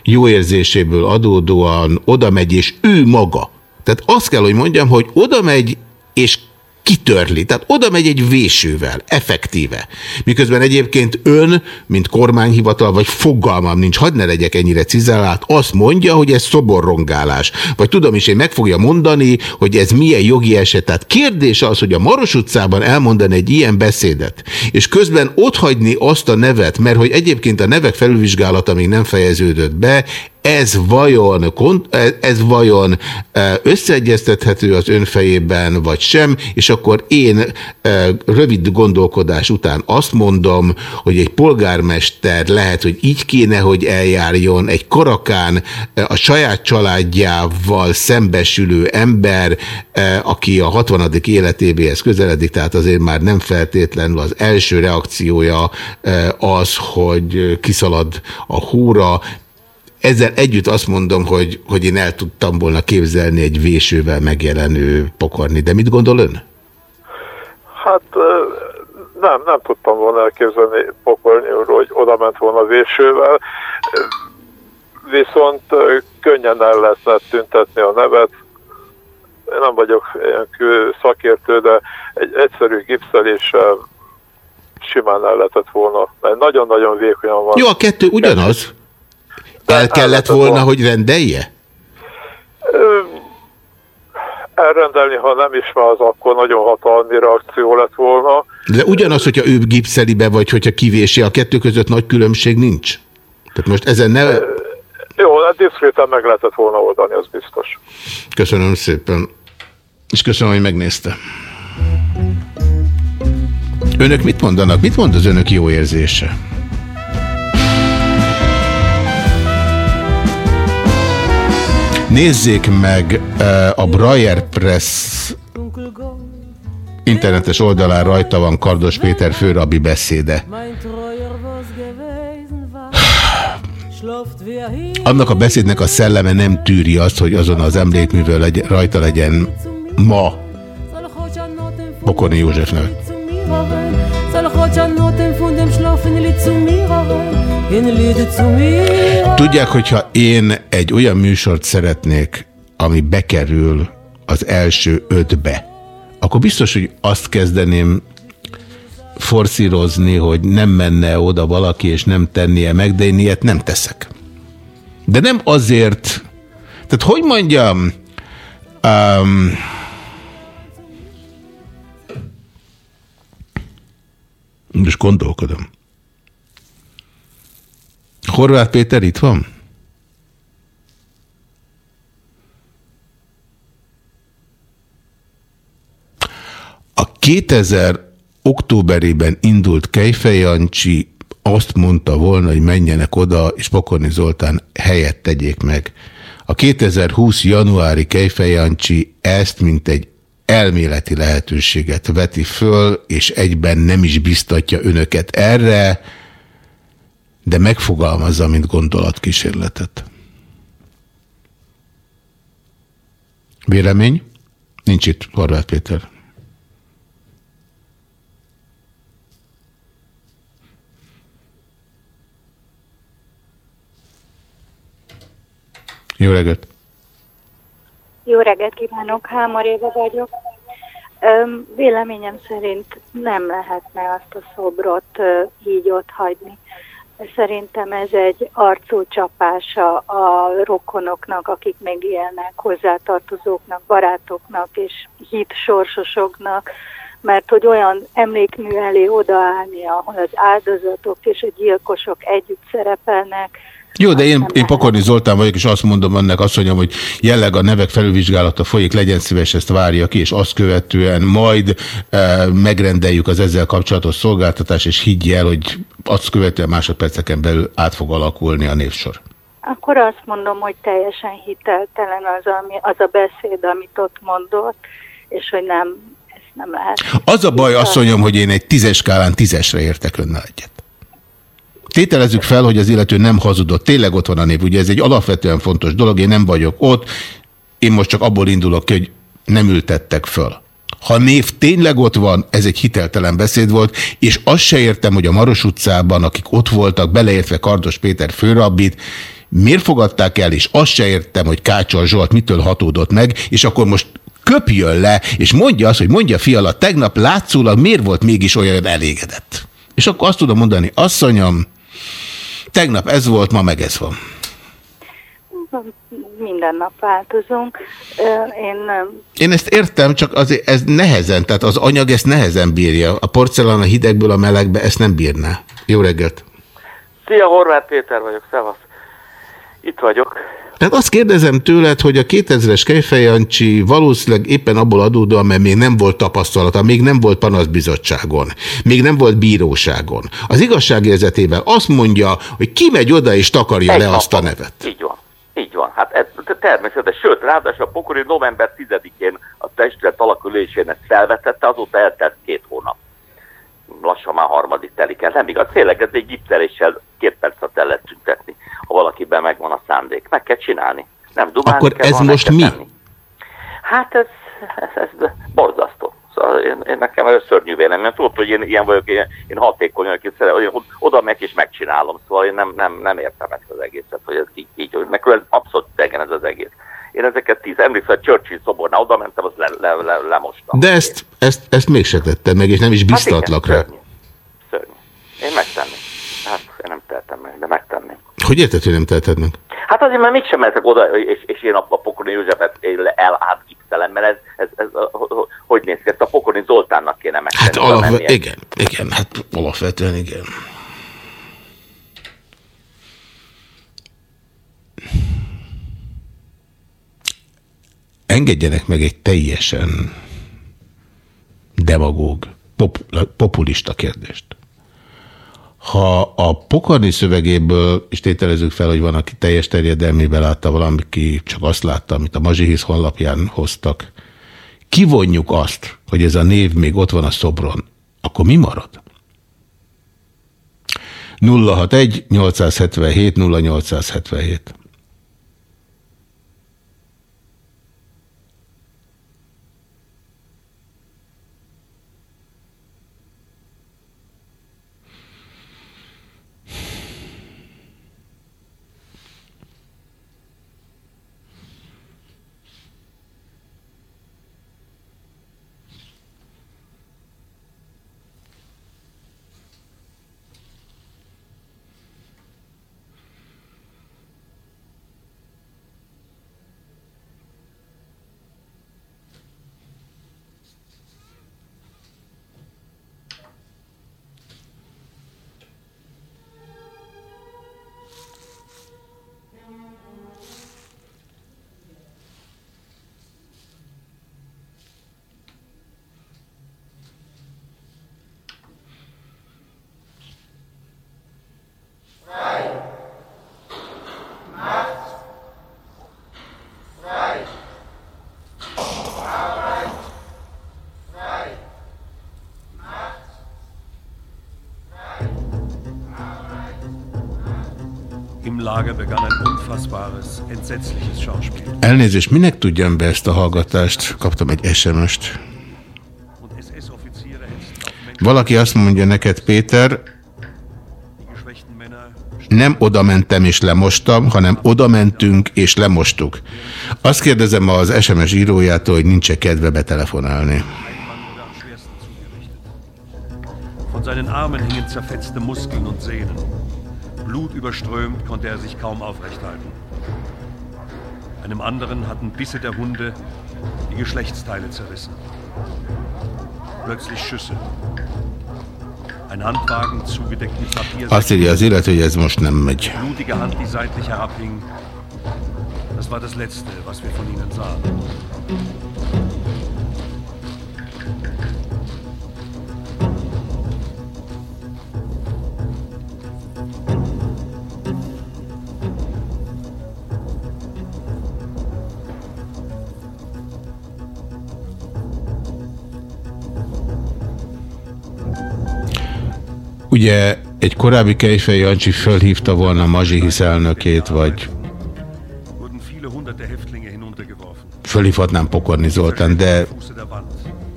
jó érzéséből adódóan oda megy, és ő maga. Tehát azt kell, hogy mondjam, hogy oda megy, és kitörli. Tehát oda megy egy vésővel, effektíve. Miközben egyébként ön, mint kormányhivatal, vagy fogalmam nincs, hadd ne legyek ennyire cizelát, azt mondja, hogy ez szoborrongálás. Vagy tudom is, én meg fogja mondani, hogy ez milyen jogi eset. Tehát kérdés az, hogy a Maros utcában elmondani egy ilyen beszédet, és közben otthagyni azt a nevet, mert hogy egyébként a nevek felülvizsgálata még nem fejeződött be, ez vajon, ez vajon e, összeegyeztethető az önfejében, vagy sem, és akkor én e, rövid gondolkodás után azt mondom, hogy egy polgármester lehet, hogy így kéne, hogy eljárjon, egy karakán e, a saját családjával szembesülő ember, aki a 60. életévéhez közeledik, tehát azért már nem feltétlenül az első reakciója az, hogy kiszalad a húra, ezzel együtt azt mondom, hogy, hogy én el tudtam volna képzelni egy vésővel megjelenő pokorni. De mit gondol ön? Hát nem, nem tudtam volna elképzelni pokorni, hogy oda ment volna vésővel. Viszont könnyen el lehetne tüntetni a nevet. Én nem vagyok ilyen szakértő, de egy egyszerű gipszeléssel simán el lehetett volna, mert nagyon-nagyon vékonyan van. Jó, a kettő ugyanaz. El kellett volna, hogy rendelje? Elrendelni, ha nem is van, az akkor nagyon hatalmi reakció lett volna. De ugyanaz, hogyha ő gipszeli be, vagy hogyha kivési, a kettő között nagy különbség nincs? Tehát most ezen ne... Jó, hát diszkréten meg lehetett volna oldani, az biztos. Köszönöm szépen. És köszönöm, hogy megnézte. Önök mit mondanak? Mit mond az önök jó érzése? Nézzék meg a Breyer Press internetes oldalán rajta van Kardos Péter főrabi beszéde. Annak a beszédnek a szelleme nem tűri azt, hogy azon az emlékművel legy rajta legyen ma Pokorni József neve. Tudják, hogyha én egy olyan műsort szeretnék, ami bekerül az első ötbe, akkor biztos, hogy azt kezdeném forszírozni, hogy nem menne oda valaki, és nem tennie meg, de én ilyet nem teszek. De nem azért, tehát hogy mondjam, um, most gondolkodom. Horváth Péter itt van? A 2000 októberében indult Kejfej Jancsi azt mondta volna, hogy menjenek oda, és Pokorni Zoltán helyet tegyék meg. A 2020. januári Kejfejancsi ezt, mint egy elméleti lehetőséget veti föl, és egyben nem is biztatja önöket erre, de megfogalmazza, mint gondolatkísérletet. Vélemény? Nincs itt Horváth Péter. Jó reggelt! Jó reggelt kívánok, Hámor Éva vagyok. Véleményem szerint nem lehetne azt a szobrot így ott hagyni. Szerintem ez egy arcúcsapása a rokonoknak, akik még élnek, hozzátartozóknak, barátoknak és hit sorsosoknak, mert hogy olyan emlékmű elé odaállni, ahol az áldozatok és a gyilkosok együtt szerepelnek, jó, de én, én Pokorni Zoltán vagyok, és azt mondom annak, azt mondjam, hogy jelleg a nevek felülvizsgálata folyik, legyen szíves, ezt várja ki, és azt követően majd e, megrendeljük az ezzel kapcsolatos szolgáltatást, és higgy el, hogy azt követően másodperceken belül át fog alakulni a névsor. Akkor azt mondom, hogy teljesen hiteltelen az, ami, az a beszéd, amit ott mondott, és hogy nem, ezt nem lehet. Az a baj, azt mondjam, hogy én egy tízes skálán tízesre értek önnel egyet. Tételezzük fel, hogy az illető nem hazudott. Tényleg ott van a név. Ugye ez egy alapvetően fontos dolog, én nem vagyok ott. Én most csak abból indulok hogy nem ültettek föl. Ha név tényleg ott van, ez egy hiteltelen beszéd volt, és azt se értem, hogy a Maros utcában, akik ott voltak, beleértve Kardos Péter főrabbit, miért fogadták el, és azt se értem, hogy Kácsol Zsolt mitől hatódott meg, és akkor most köpjön le, és mondja azt, hogy mondja fiala, tegnap látszólag miért volt mégis olyan elégedett. És akkor azt tudom mondani, asszonyom, Tegnap ez volt, ma meg ez van. Minden nap változunk. Én, Én ezt értem, csak az, ez nehezen, tehát az anyag ezt nehezen bírja. A porcelán a hidegből a melegbe ezt nem bírná. Jó reggelt! Szia, Horváth Péter vagyok, szevasz. Itt vagyok. Tehát azt kérdezem tőled, hogy a 2000-es Kejfejancsi valószínűleg éppen abból adódóan, mert még nem volt tapasztalata, még nem volt panaszbizottságon, még nem volt bíróságon. Az igazságérzetével azt mondja, hogy ki megy oda és takarja Egy le azt a nevet. Így van. Így van, hát ez természetes. Sőt, ráadásul a Pokori november 10-én a testület alakulésén ezt felvetette, azóta eltelt két hónap. Lassan már harmadik telik el. Nem igaz, tényleg ez egy gipszeréssel két percet el lehet tüntetni ha valakiben megvan a szándék. Meg kell csinálni. Nem dumálni Akkor kell, ez most mi? Tenni. Hát ez, ez, ez borzasztó. Szóval én, én nekem ez szörnyű véleményem. Tudod, hogy én ilyen vagyok, én, én hatékony vagyok, én oda meg is megcsinálom. Szóval én nem, nem, nem értem ezt az egészet, hogy ez így, így hogy nekem ez abszolút idegen ez az egész. Én ezeket tíz, emlékszem, a Churchill szobornál oda mentem, az le, le, le, lemostam. De ezt, ezt, ezt mégse tettem meg, és nem is biztatlak hát igen, rá. Szörnyű. szörnyű. Én megtenném. Hát én nem tehetem meg, de megtenném. Hogy érted, hogy nem teheted meg? Hát azért, mert mégsem mehetek oda, és, és én a, a Pokorni Józsefet elátgipszelem, mert ez, ez, ez, hogy néz ki, ezt a Pokorni Zoltánnak kéne megtenni. Hát alapvetően, igen, igen, hát alapvetően igen. Engedjenek meg egy teljesen demagóg, pop, populista kérdést. Ha a pokorni szövegéből, és tételezzük fel, hogy van, aki teljes terjedelmébe látta valaki, csak azt látta, amit a Mazsihisz honlapján hoztak, kivonjuk azt, hogy ez a név még ott van a szobron, akkor mi marad? 061 877 0877 Elnézést, minek tudjam be ezt a hallgatást? Kaptam egy SMS-t. Valaki azt mondja neked, Péter, nem oda mentem és lemostam, hanem oda mentünk és lemostuk. Azt kérdezem az SMS írójától, hogy nincs-e kedve betelefonálni. Von seinen Armen hingen zerfetzte Muskeln und Sehnen. Blutüberströmt konnte er sich kaum aufrechthalten. Einem anderen hatten Bisse der Hunde die Geschlechtsteile zerrissen. Plötzlich Schüsse. Ein Handwagen zugedeckt mit Papier. Azt az illető, hogy ez most nem megy. Blutige Hand, die seitlich herabhing. Das war das Letzte, was wir von ihnen sahen. Ugye egy korábbi Kejfej Jancsi fölhívta volna Mazsihisz elnökét, vagy fölhívhatnám Pokorni Zoltán, de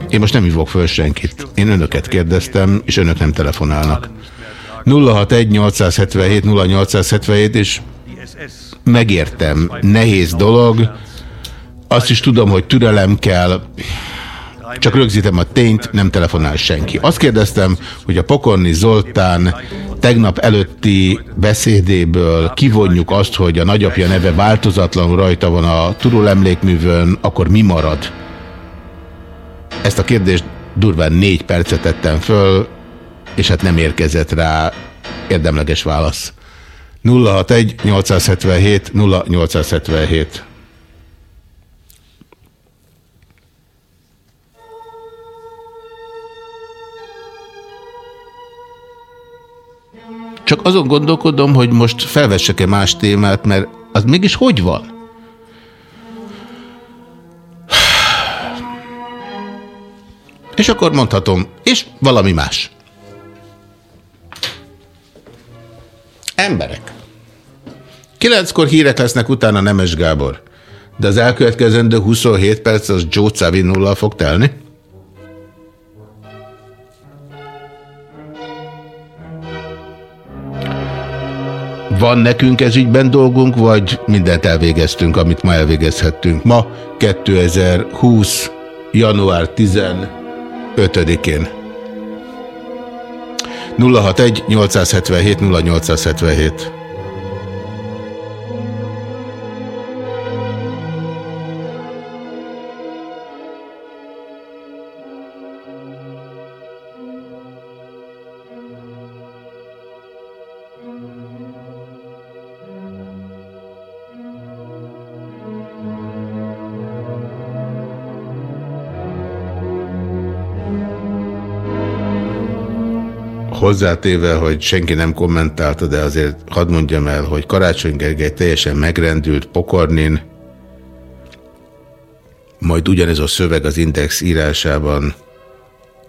én most nem hívok föl senkit. Én önöket kérdeztem, és önök nem telefonálnak. 061-877-0877, és megértem, nehéz dolog. Azt is tudom, hogy türelem kell, csak rögzítem a tényt, nem telefonál senki. Azt kérdeztem, hogy a Pokorni Zoltán tegnap előtti beszédéből kivonjuk azt, hogy a nagyapja neve változatlanul rajta van a Turul emlékművön, akkor mi marad? Ezt a kérdést durván négy percet tettem föl, és hát nem érkezett rá érdemleges válasz. 061 877 0877 Csak azon gondolkodom, hogy most felvessek-e más témát, mert az mégis hogy van? És akkor mondhatom, és valami más. Emberek. Kilenckor hírek lesznek utána Nemes Gábor. De az elkövetkezendő 27 perc az Joe Cavinullal fog telni? Van nekünk ez ügyben dolgunk, vagy mindent elvégeztünk, amit ma elvégezhettünk? Ma 2020. január 15-én. 061 877 0877 hozzátéve, hogy senki nem kommentálta, de azért hadd mondjam el, hogy Karácsony Gergely teljesen megrendült pokornin, majd ugyanez a szöveg az Index írásában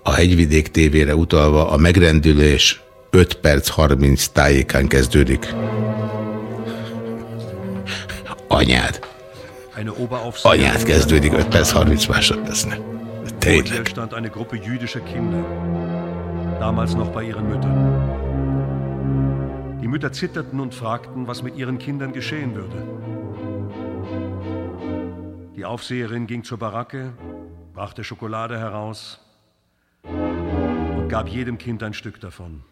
a Hegyvidék tévére utalva a megrendülés 5 perc 30 tájékán kezdődik. Anyád. Anyád kezdődik 5 perc 30 másodpercnek. Tényleg. Damals noch bei ihren Müttern. Die Mütter zitterten und fragten, was mit ihren Kindern geschehen würde. Die Aufseherin ging zur Baracke, brachte Schokolade heraus und gab jedem Kind ein Stück davon.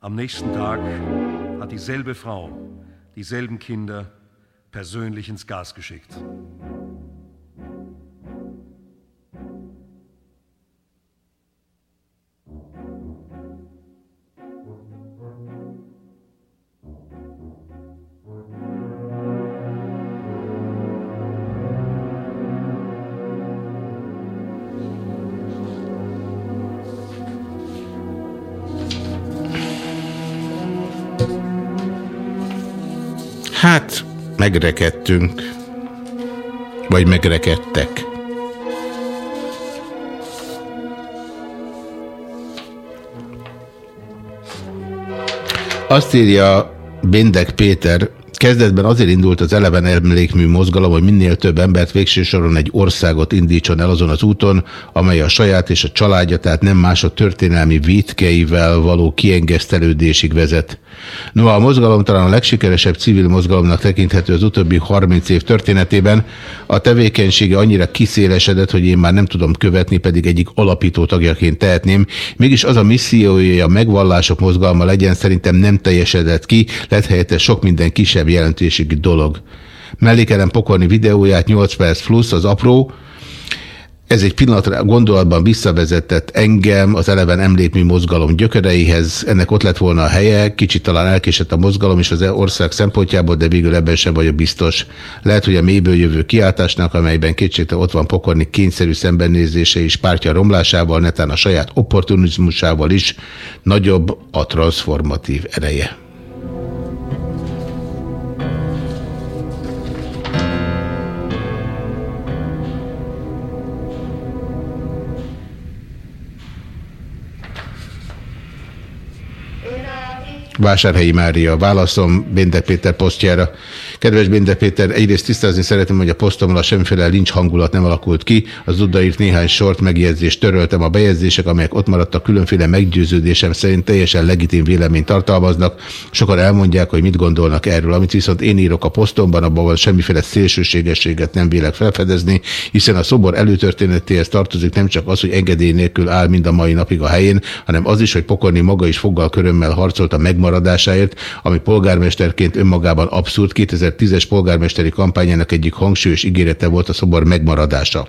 Am nächsten Tag hat dieselbe Frau dieselben Kinder persönlich ins Gas geschickt. Hát, megrekedtünk. Vagy megrekedtek. Azt írja Bendek Péter Kezdetben azért indult az eleven emlékmű mozgalom, hogy minél több embert végső soron egy országot indítson el azon az úton, amely a saját és a családja, tehát nem más a történelmi vétkeivel való kiengesztelődésig vezet. Noha a mozgalom talán a legsikeresebb civil mozgalomnak tekinthető az utóbbi 30 év történetében, a tevékenysége annyira kiszélesedett, hogy én már nem tudom követni, pedig egyik alapító tagjaként tehetném. Mégis az a missziója, hogy a megvallások mozgalma legyen, szerintem nem teljesedett ki, lett helyette sok minden kisebb jelentőségű dolog. Mellékelem pokolni videóját 8 perc plusz, az apró, ez egy pillanatra gondolatban visszavezetett engem az eleven emlékmű mozgalom gyökereihez. Ennek ott lett volna a helye, kicsit talán elkésett a mozgalom is az ország szempontjából, de végül ebben sem vagyok biztos. Lehet, hogy a mélyből jövő kiáltásnak, amelyben kétségte ott van pokorni kényszerű szembenézése és pártja romlásával, netán a saját opportunizmusával is nagyobb a transformatív ereje. Vásárhelyi Mária. Válaszom Bende Péter posztjára. Kedves Bende Péter, egyrészt tisztázni szeretném, hogy a posztomra semmiféle lincs hangulat nem alakult ki. Az odaírt néhány sort megjegyzést töröltem. A bejegyzések, amelyek ott maradtak, különféle meggyőződésem szerint teljesen legitim véleményt tartalmaznak. Sokan elmondják, hogy mit gondolnak erről. Amit viszont én írok a posztomban, abban semmiféle szélsőségességet nem vélek felfedezni, hiszen a szobor előtörténetéhez tartozik nem csak az, hogy engedély nélkül áll mind a mai napig a helyén, hanem az is, hogy pokorni maga is foggal körömmel harcolt a megmaradásáért, ami polgármesterként önmagában abszurd 2010-es polgármesteri kampányának egyik hangsúlyos ígérete volt a szobor megmaradása.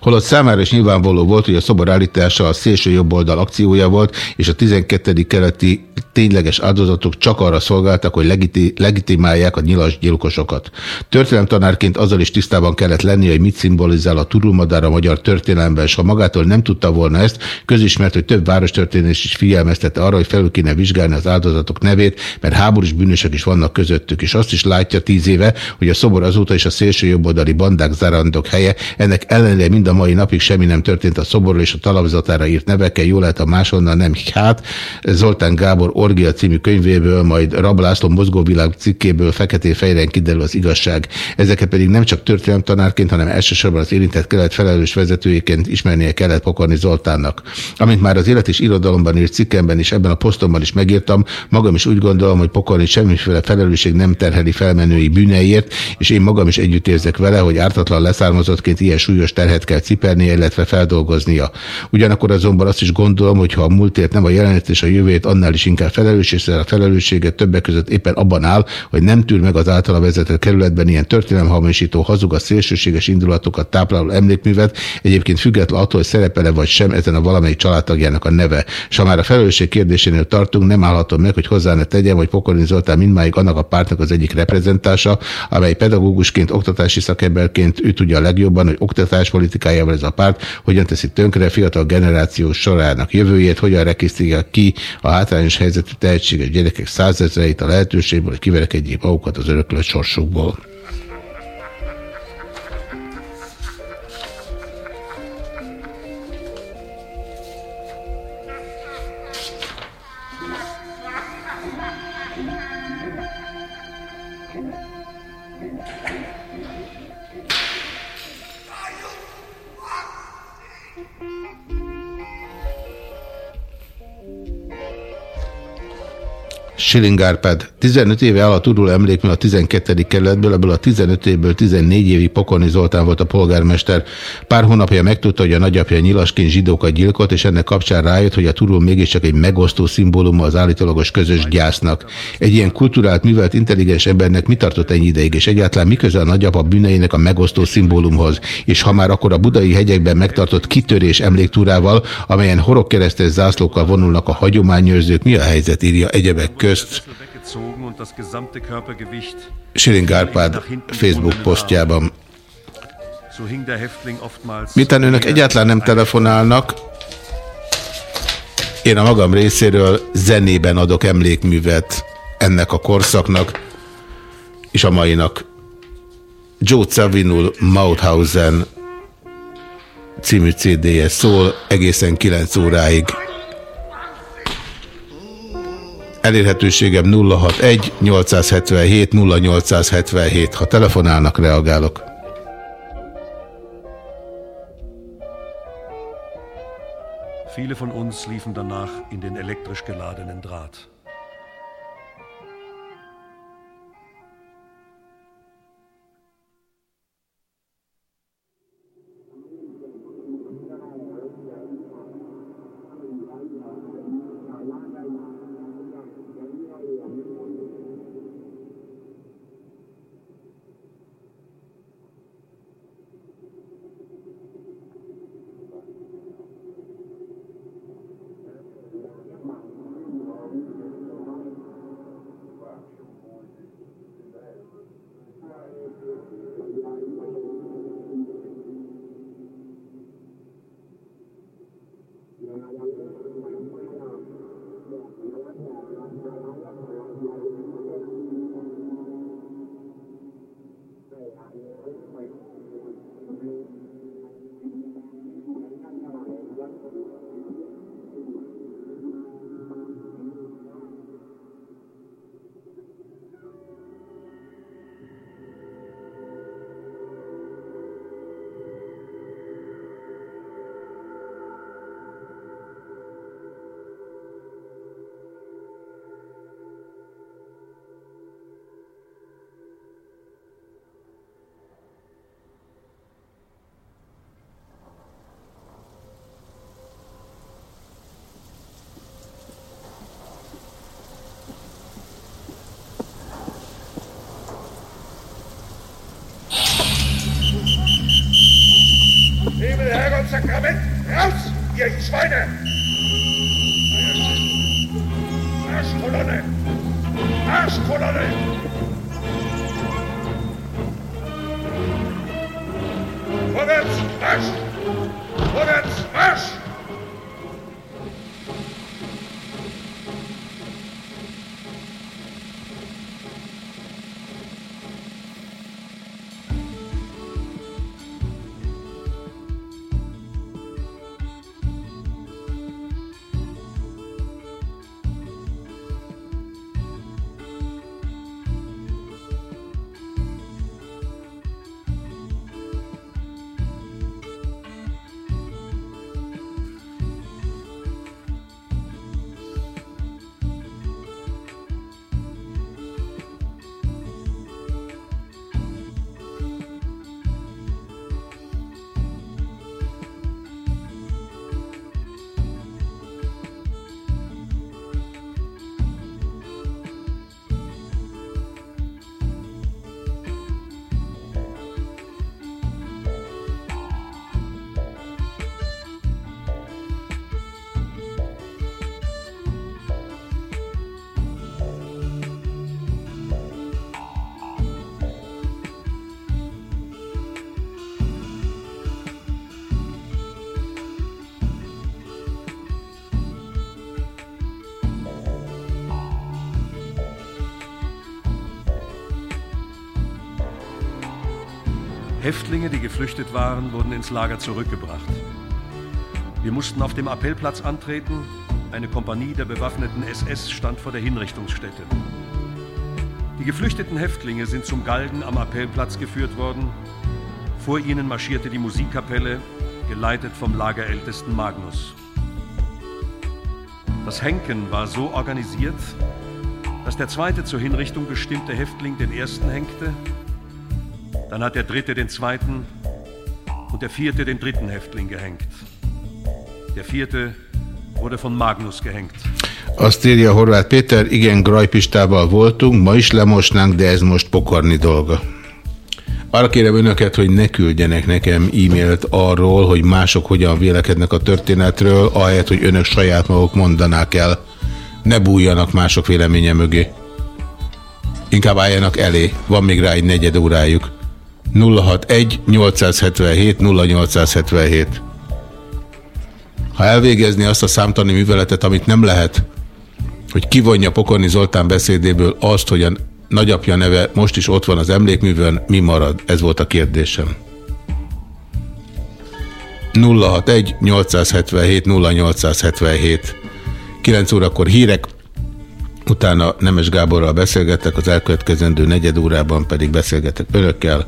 Holott számára is nyilvánvaló volt, hogy a szobor állítása a szélső jobboldal akciója volt, és a 12. keleti tényleges áldozatok csak arra szolgáltak, hogy legiti legitimálják a nyilas gyilkosokat. Történelemtanárként azzal is tisztában kellett lenni, hogy mit szimbolizál a turulmadár a magyar történelemben, és ha magától nem tudta volna ezt, közismert, hogy több várostörténés is figyelmeztette arra, hogy felül kéne vizsgálni az áldozatok nevét, mert háborús bűnösök is vannak közöttük, és azt is látja tíz éve, hogy a szobor azóta is a szélső jobboldali bandák zarandok helye, ennek ellenére mind a mai napig semmi nem történt a szoborról és a talapzatára írt nevekkel, jól lehet a máshonnan nem hát. Zoltán Gábor Orgia című könyvéből, majd Rab László mozgóvilág cikkéből feketén fejren kiderül az igazság. Ezeket pedig nem csak tanárként, hanem elsősorban az érintett kelet felelős vezetőjéként ismernie kellett pokorni Zoltánnak. Amint már az élet és irodalomban írt cikkemben és ebben a posztomban is megírtam, magam is úgy gondolom, hogy pokorni semmiféle felelősség nem terheli felmenői bűneiért, és én magam is együtt érzek vele, hogy ártatlan leszármazottként ilyen súlyos terhet kell cipelnie, illetve feldolgoznia. Ugyanakkor azonban azt is gondolom, hogy ha a múltért nem a jelenet és a jövőt, annál is inkább felelős, a felelősséget többek között éppen abban áll, hogy nem tűr meg az általa vezetett kerületben ilyen történelemhamisító, hazug a szélsőséges indulatokat tápláló emlékművet, egyébként független attól, hogy szerepele vagy sem ezen a valamelyik családtagjának a neve. És ha már a felelősség kérdésénél tartunk, nem állhatom meg, hogy hozzá ne tegyem, hogy Pokolin Zoltán mindmáig annak a pártnak az egyik reprezentása, amely pedagógusként, oktatási szakemberként ő tudja a legjobban, hogy oktatáspolitikájával ez a párt hogyan teszi tönkre a fiatal generáció sorának jövőjét, hogyan rekisztrálja ki a hátrányos helyzetű tehetséges gyerekek százezreit a lehetőségből, hogy kiverekedjék magukat az öröklött sorsukból. Schilling Árpád. 15 éve áll a Turul emlékmű a 12. kerületből, ebből a 15 évből 14 évi Pokorni Zoltán volt a polgármester. Pár hónapja megtudta, hogy a nagyapja nyilasként zsidókat gyilkolt, és ennek kapcsán rájött, hogy a Turul mégiscsak egy megosztó szimbóluma az állítólagos közös gyásznak. Egy ilyen kulturált, művelt, intelligens embernek mi tartott ennyi ideig, és egyáltalán miközben a nagyapa bűneinek a megosztó szimbólumhoz, és ha már akkor a budai hegyekben megtartott kitörés emléktúrával, amelyen horogkeresztes zászlókkal vonulnak a hagyományőrzők, mi a helyzet írja egyebek közt közt Siling Árpád Facebook posztjában. Miután önök egyáltalán nem telefonálnak, én a magam részéről zenében adok emlékművet ennek a korszaknak és a mainak. Joe Zawinul Mauthausen című CD-je szól egészen 9 óráig. Elérhetőségem 061 877 0877. Ha telefonálnak, reagálok. Viele von uns liefen danach in den elektrisch geladenen Draht. Häftlinge, die geflüchtet waren, wurden ins Lager zurückgebracht. Wir mussten auf dem Appellplatz antreten. Eine Kompanie der bewaffneten SS stand vor der Hinrichtungsstätte. Die geflüchteten Häftlinge sind zum Galgen am Appellplatz geführt worden. Vor ihnen marschierte die Musikkapelle, geleitet vom Lagerältesten Magnus. Das Henken war so organisiert, dass der zweite zur Hinrichtung bestimmte Häftling den ersten hängte, dann hat der dritte den zweiten und der vierte den dritten Häftling gehängt. Der vierte wurde von Magnus gehängt. Azt írja Horváth Péter, igen, grajpistával voltunk, ma is lemosnánk, de ez most pokorni dolga. Arra kérem önöket, hogy ne küldjenek nekem e-mailt arról, hogy mások hogyan vélekednek a történetről, ahelyett, hogy önök saját maguk mondanák el. Ne bújjanak mások véleménye mögé. Inkább álljanak elé, van még rá egy negyed órájuk. 061 877 0877 Ha elvégezni azt a számtani műveletet, amit nem lehet, hogy kivonja Pokorni Zoltán beszédéből azt, hogy a nagyapja neve most is ott van az emlékművön, mi marad? Ez volt a kérdésem. 061 877 0877 9 órakor hírek, Utána Nemes Gáborral beszélgettek, az elkövetkezendő negyed órában pedig beszélgetek önökkel,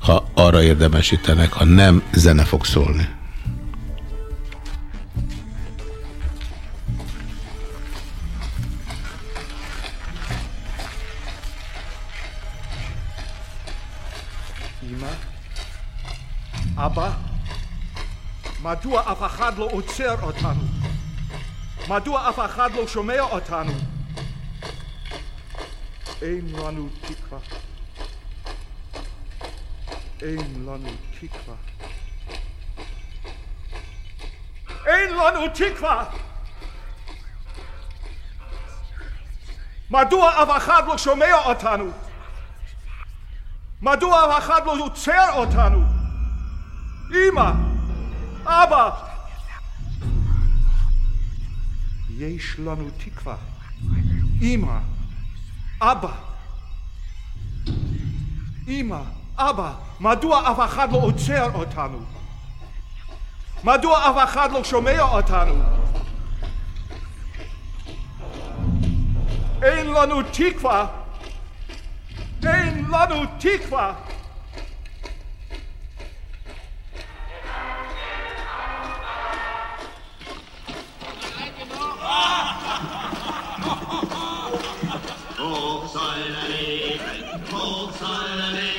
ha arra érdemesítenek, ha nem, zene fog szólni. אבא, מדוע אף אחד לא עוצר אותנו? מדוע אף אחד לא שומע אותנו? אין לנו תקווה. אין לנו תקווה. אין לנו תקווה! מדוע אף אחד לא שומע אותנו? מדוע אף אחד לא יוצר אותנו? אמא! אבא! יש לנו תקווה. אמא! אבא! אמא! אבא! מדוע אף אחד לא עוצר אותנו? מדוע אף אחד לא שומע אותנו? אין לנו תקווה! אין לנו תקווה! Hoch soll er leben, hoch soll er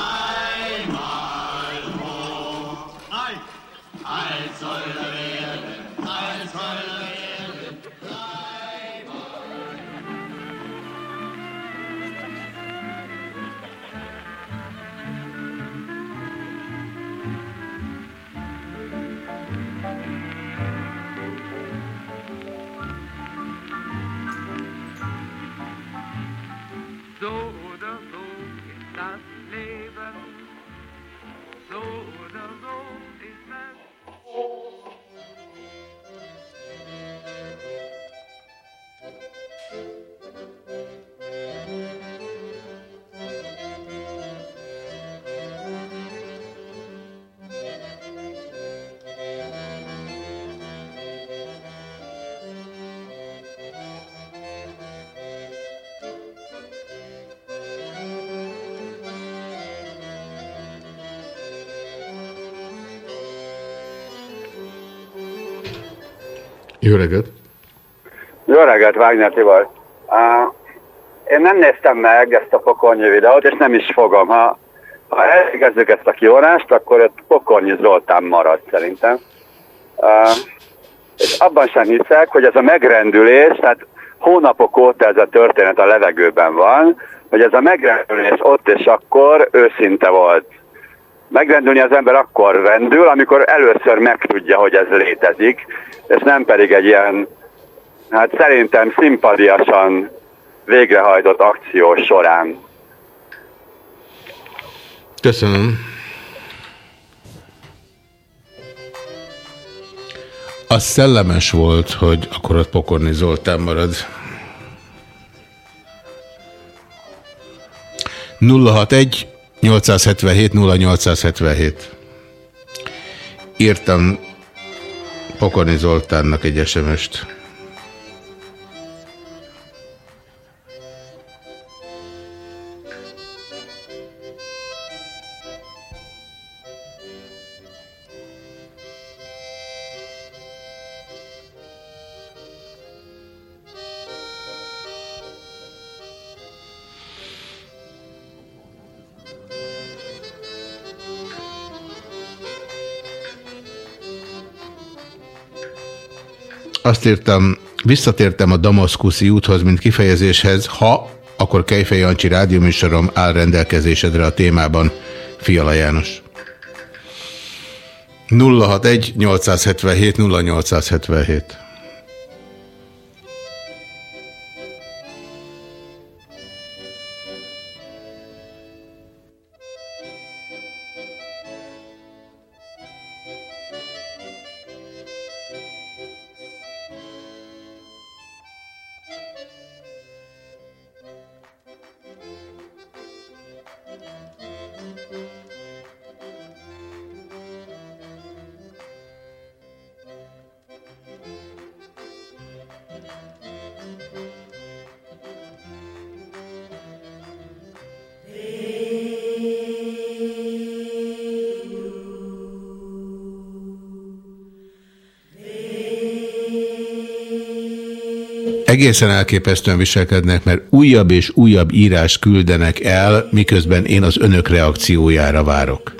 Wow. Es. Jó reggelt! Jó reggelt, Wagner Tibor. Uh, én nem néztem meg ezt a pokornyi videót, és nem is fogom. Ha, ha elvégezzük ezt a kivonást, akkor ott pokornyi Zoltán marad szerintem. És abban sem hiszek, hogy ez a megrendülés, tehát hónapok óta ez a történet a levegőben van, hogy ez a megrendülés ott és akkor őszinte volt. Megrendülni az ember akkor rendül, amikor először megtudja, hogy ez létezik, és nem pedig egy ilyen, hát szerintem szimpadiasan végrehajtott akció során. Köszönöm. Az szellemes volt, hogy akkor ott Pokorni Zoltán marad. 061 877 0877 Írtam Pokorni Zoltánnak egy SMS-t. Azt írtam, visszatértem a Damaszkuszi úthoz, mint kifejezéshez, ha, akkor Kejfej Jancsi rádióműsorom áll rendelkezésedre a témában. Fiala János. 061 877 0877 egészen elképesztően viselkednek, mert újabb és újabb írás küldenek el, miközben én az önök reakciójára várok.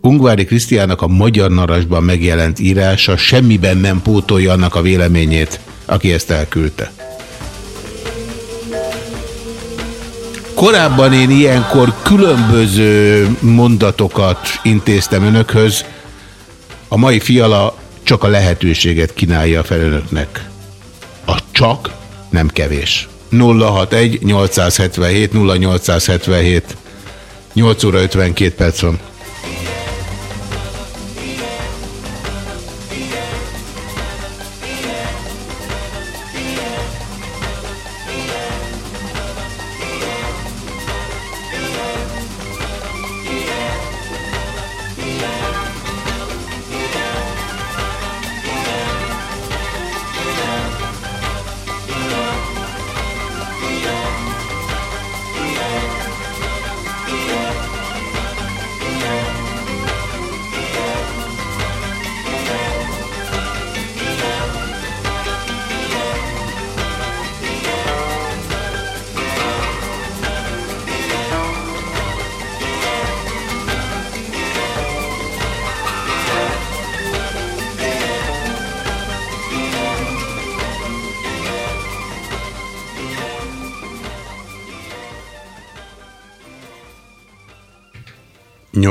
Ungvári Krisztiának a Magyar Narasban megjelent írása semmiben nem pótolja annak a véleményét, aki ezt elküldte. Korábban én ilyenkor különböző mondatokat intéztem önökhöz, a mai fiala csak a lehetőséget kínálja fel önöknek. Csak nem kevés. 061 877 0877 8 óra 52 perc van.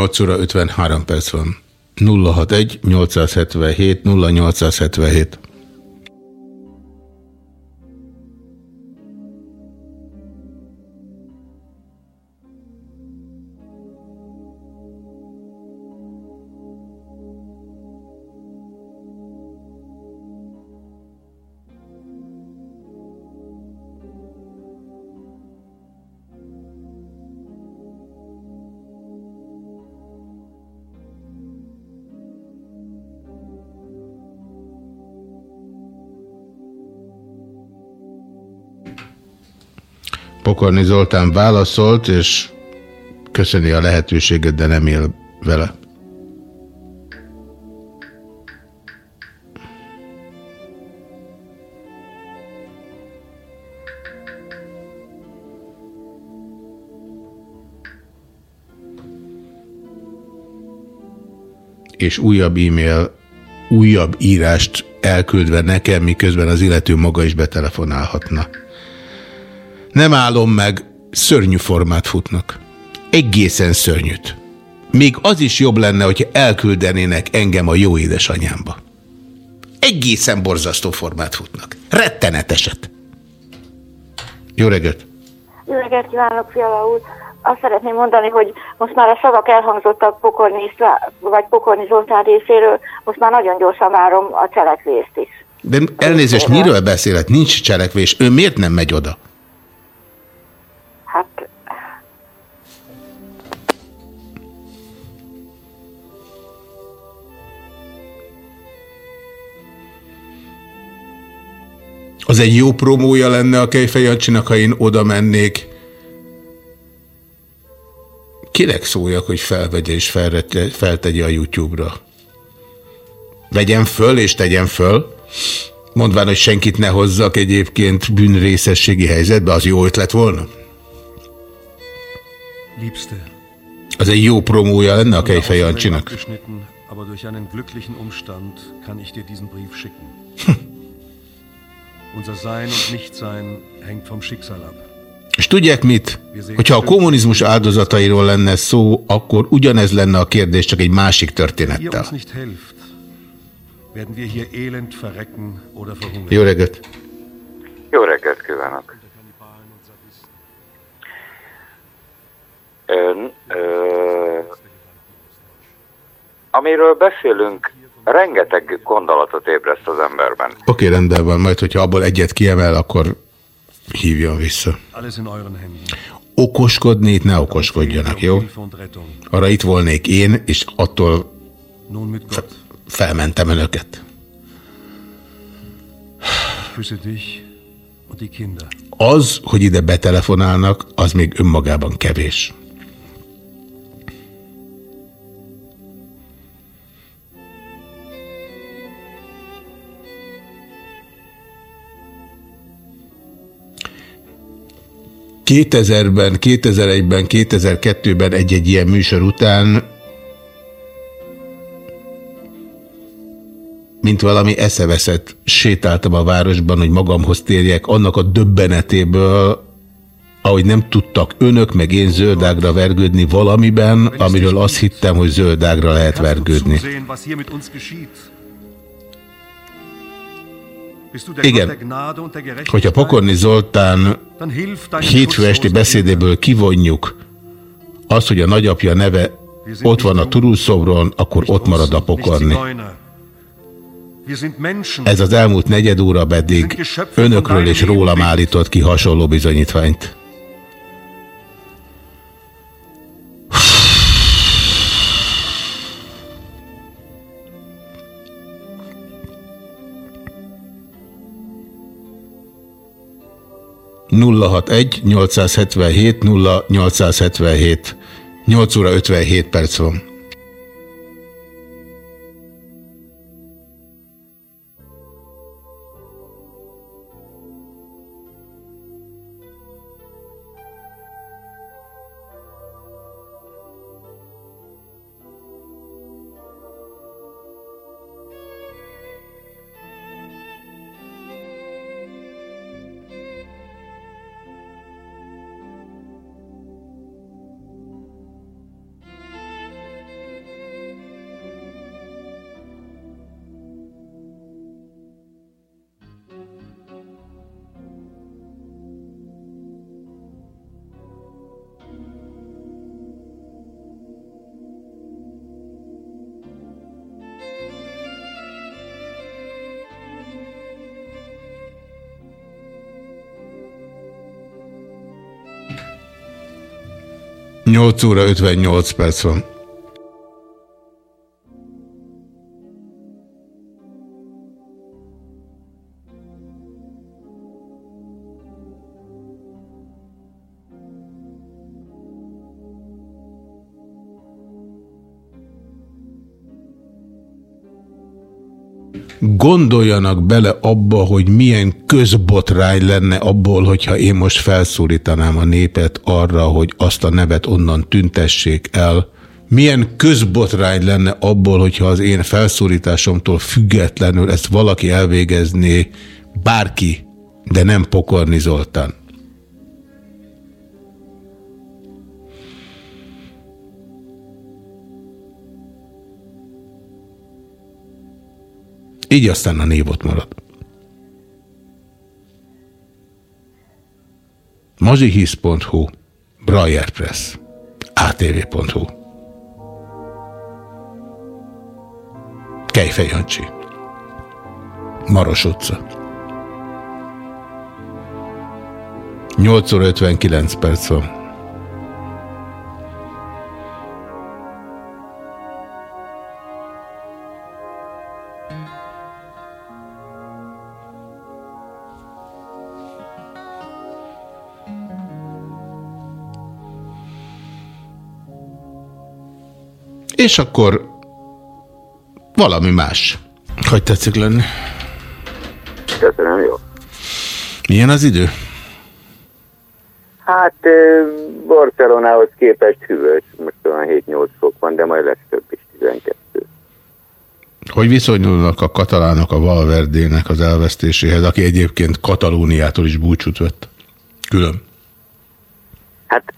Nyolc óra 53 perc van. 061 877 0877 Pokorni Zoltán válaszolt, és köszöni a lehetőséget, de nem él vele. és újabb e-mail, újabb írást elküldve nekem, miközben az illető maga is betelefonálhatna. Nem állom meg, szörnyű formát futnak. Egészen szörnyűt. Még az is jobb lenne, hogyha elküldenének engem a jó édesanyámba. Egészen borzasztó formát futnak. Retteneteset. Jó reggelt! Jó reggelt kívánok, Fiala úr! Azt szeretném mondani, hogy most már a szavak elhangzottak Pokorni, vagy Pokorni Zoltán részéről, most már nagyon gyorsan várom a cselekvést is. De elnézést, miről beszélek? Nincs cselekvés. Ő miért nem megy oda? Hát Az egy jó promója lenne a Kejfej Jancsinak, ha én oda mennék. Kinek szóljak, hogy felvegye és feltegye a YouTube-ra? Vegyem föl és tegyen föl. Mondván, hogy senkit ne hozzak egyébként bűnrészességi helyzetbe, az jó ötlet volna? Liebste. Az egy jó promója lenne a Kejfej Jancsinak. Aber durch einen glücklichen Umstand kann ich dir diesen Brief schicken. Unser Sein und Nichtsein hängt vom Schicksal ab. És tudják mit? Hogyha a kommunizmus áldozatairól lenne szó, akkor ugyanez lenne a kérdés, csak egy másik történettel. Jó reggelt! Jó reggelt kívánok! Ön, ö, amiről beszélünk, rengeteg gondolatot ébreszt az emberben. Oké, rendben van, majd hogyha abból egyet kiemel, akkor hívjon vissza. Okoskodni itt ne okoskodjanak, jó? Arra itt volnék én, és attól felmentem önöket. Az, hogy ide betelefonálnak, az még önmagában kevés. 2000-ben, 2001-ben, 2002-ben egy-egy ilyen műsor után mint valami eszeveszett sétáltam a városban, hogy magamhoz térjek annak a döbbenetéből, ahogy nem tudtak önök meg én zöldágra vergődni valamiben, amiről azt hittem, hogy zöldágra lehet vergődni. Igen, hogyha Pokorni Zoltán hétfő esti beszédéből kivonjuk azt, hogy a nagyapja neve ott van a turulszobron, akkor ott marad a Pokorni. Ez az elmúlt negyed óra pedig önökről és rólam állított ki hasonló bizonyítványt. Nulla hat egy 877 0877 8 óra 57 perc van. Nyolc óra 58 perc van. Gondoljanak bele abba, hogy milyen közbotrány lenne abból, hogyha én most felszólítanám a népet arra, hogy azt a nevet onnan tüntessék el. Milyen közbotrány lenne abból, hogyha az én felszólításomtól függetlenül ezt valaki elvégezné, bárki, de nem Pokorni Zoltán. Így aztán a név ott marad. mazsihisz.hu Brajer Press atv.hu Kejfej Jancsi Maros utca 8 óra 59 perc van. És akkor valami más. Hogy tetszik lenni? Köszönöm, jó. Milyen az idő? Hát Barcelonához képest hűvös, most olyan 7-8 fok van, de majd lesz több is, 12. Hogy viszonyulnak a katalánok a Valverdének az elvesztéséhez, aki egyébként Katalóniától is búcsút vett? Külön. Hát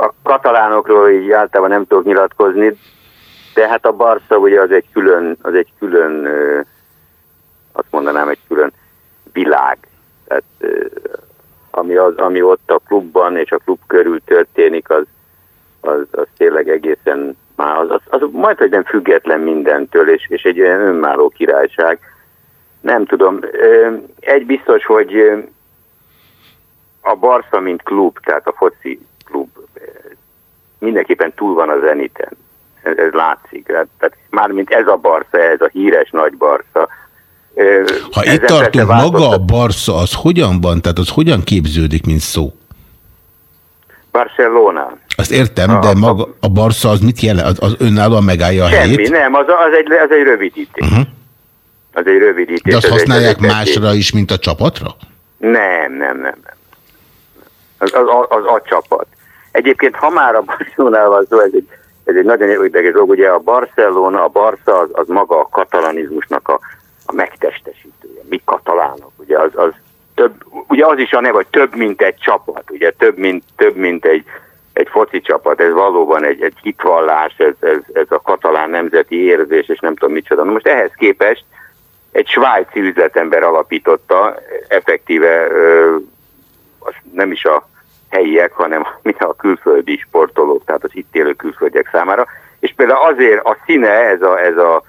a katalánokról így általában nem tudok nyilatkozni, de hát a Barca ugye az egy külön, az egy külön, azt mondanám, egy külön világ. Tehát ami, az, ami ott a klubban és a klub körül történik, az, az, az tényleg egészen már az, az, az majd, hogy nem független mindentől, és, és egy olyan önmálló királyság. Nem tudom. Egy biztos, hogy a Barca, mint klub, tehát a foci klub mindenképpen túl van a zeniten ez, ez látszik. Tehát mármint ez a Barca, ez a híres nagy Barca. Ha itt tartunk, maga a Barca, az hogyan van? Tehát az hogyan képződik, mint szó? Barcelona. Azt értem, a, de maga a Barca az mit jelent? Az, az önállóan megállja a semmi, helyét? Semmi, nem, az, az, egy, az egy rövidítés. Uh -huh. Az egy rövidítés. De azt használják egy, másra is, mint a csapatra? Nem, nem, nem. nem. az, az, az a csapat. Egyébként, ha már a Barcelonával van szó, ez egy, ez egy nagyon érdekes dolog, ugye a Barcelona, a Barca az, az maga a katalanizmusnak a, a megtestesítője. Mi katalánok, ugye az, az több, ugye az is a neve, hogy több, mint egy csapat, ugye több, mint, több, mint egy, egy foci csapat, ez valóban egy, egy hitvallás, ez, ez, ez a katalán nemzeti érzés, és nem tudom micsoda. Na most ehhez képest egy svájci üzletember alapította, effektíve ö, az nem is a helyiek, hanem a külföldi sportolók, tehát az itt élő külföldiek számára. És például azért a színe, ez, a, ez a,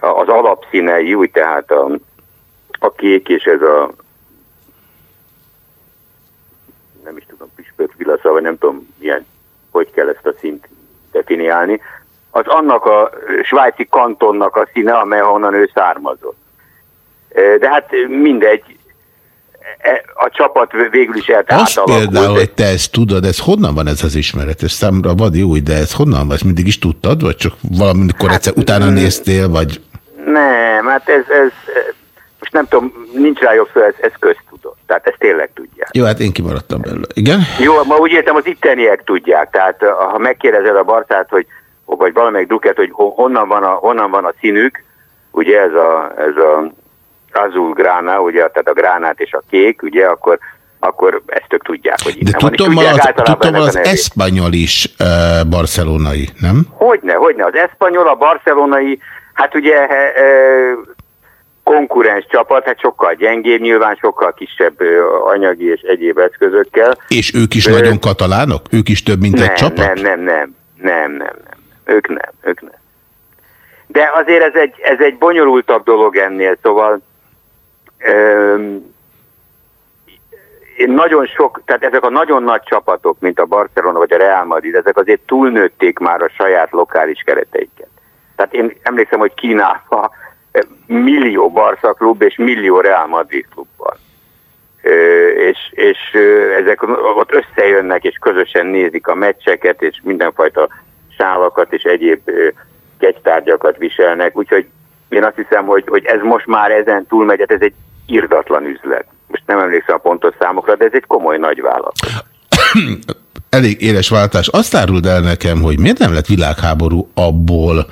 az alapszínei, úgy tehát a, a kék és ez a nem is tudom, püspök vilasza, vagy nem tudom, milyen, hogy kell ezt a szint definiálni, az annak a svájci kantonnak a színe, amely honnan ő származott. De hát mindegy, a csapat végül is Azt például, hogy te ezt tudod, ez honnan van ez az ismeret? Ez számra vad jó, de ez honnan van? Ezt mindig is tudtad, vagy csak valamikor hát, egyszer utána néztél, vagy... Nem, hát ez, ez most nem tudom, nincs rá jobb szó, ez, ez köztudott. Tehát ezt tényleg tudják. Jó, hát én kimaradtam belőle. Igen? Jó, ma úgy értem, az itteniek tudják. Tehát ha megkérdezed a Barcát, hogy vagy valamelyik duket, hogy honnan van a, honnan van a színük, ugye ez a, ez a azul grána, ugye, tehát a gránát és a kék, ugye, akkor akkor ezt ők tudják, hogy De tudom, van. az, tudom az eszpanyol is uh, barcelonai, nem? Hogyne, hogyne. Az eszpanyol, a barcelonai, hát ugye uh, konkurens csapat, hát sokkal gyengébb, nyilván sokkal kisebb anyagi és egyéb eszközökkel. És ők is Ö... nagyon katalánok? Ők is több, mint nem, egy csapat? Nem, nem, nem, nem, nem, nem. Ők nem, ők nem. De azért ez egy, ez egy bonyolultabb dolog ennél, szóval én nagyon sok, tehát ezek a nagyon nagy csapatok, mint a Barcelona vagy a Real Madrid, ezek azért túlnőtték már a saját lokális kereteiket. Tehát én emlékszem, hogy Kínában millió Barca klub és millió Real Madrid klub van. És, és ezek ott összejönnek és közösen nézik a meccseket, és mindenfajta sálakat és egyéb kegytárgyakat viselnek, úgyhogy én azt hiszem, hogy, hogy ez most már ezen túlmegy, hát ez egy irdatlan üzlet. Most nem emlékszem a pontos számokra, de ez egy komoly nagy vállalat. Elég éles váltás. Azt áruld el nekem, hogy miért nem lett világháború abból,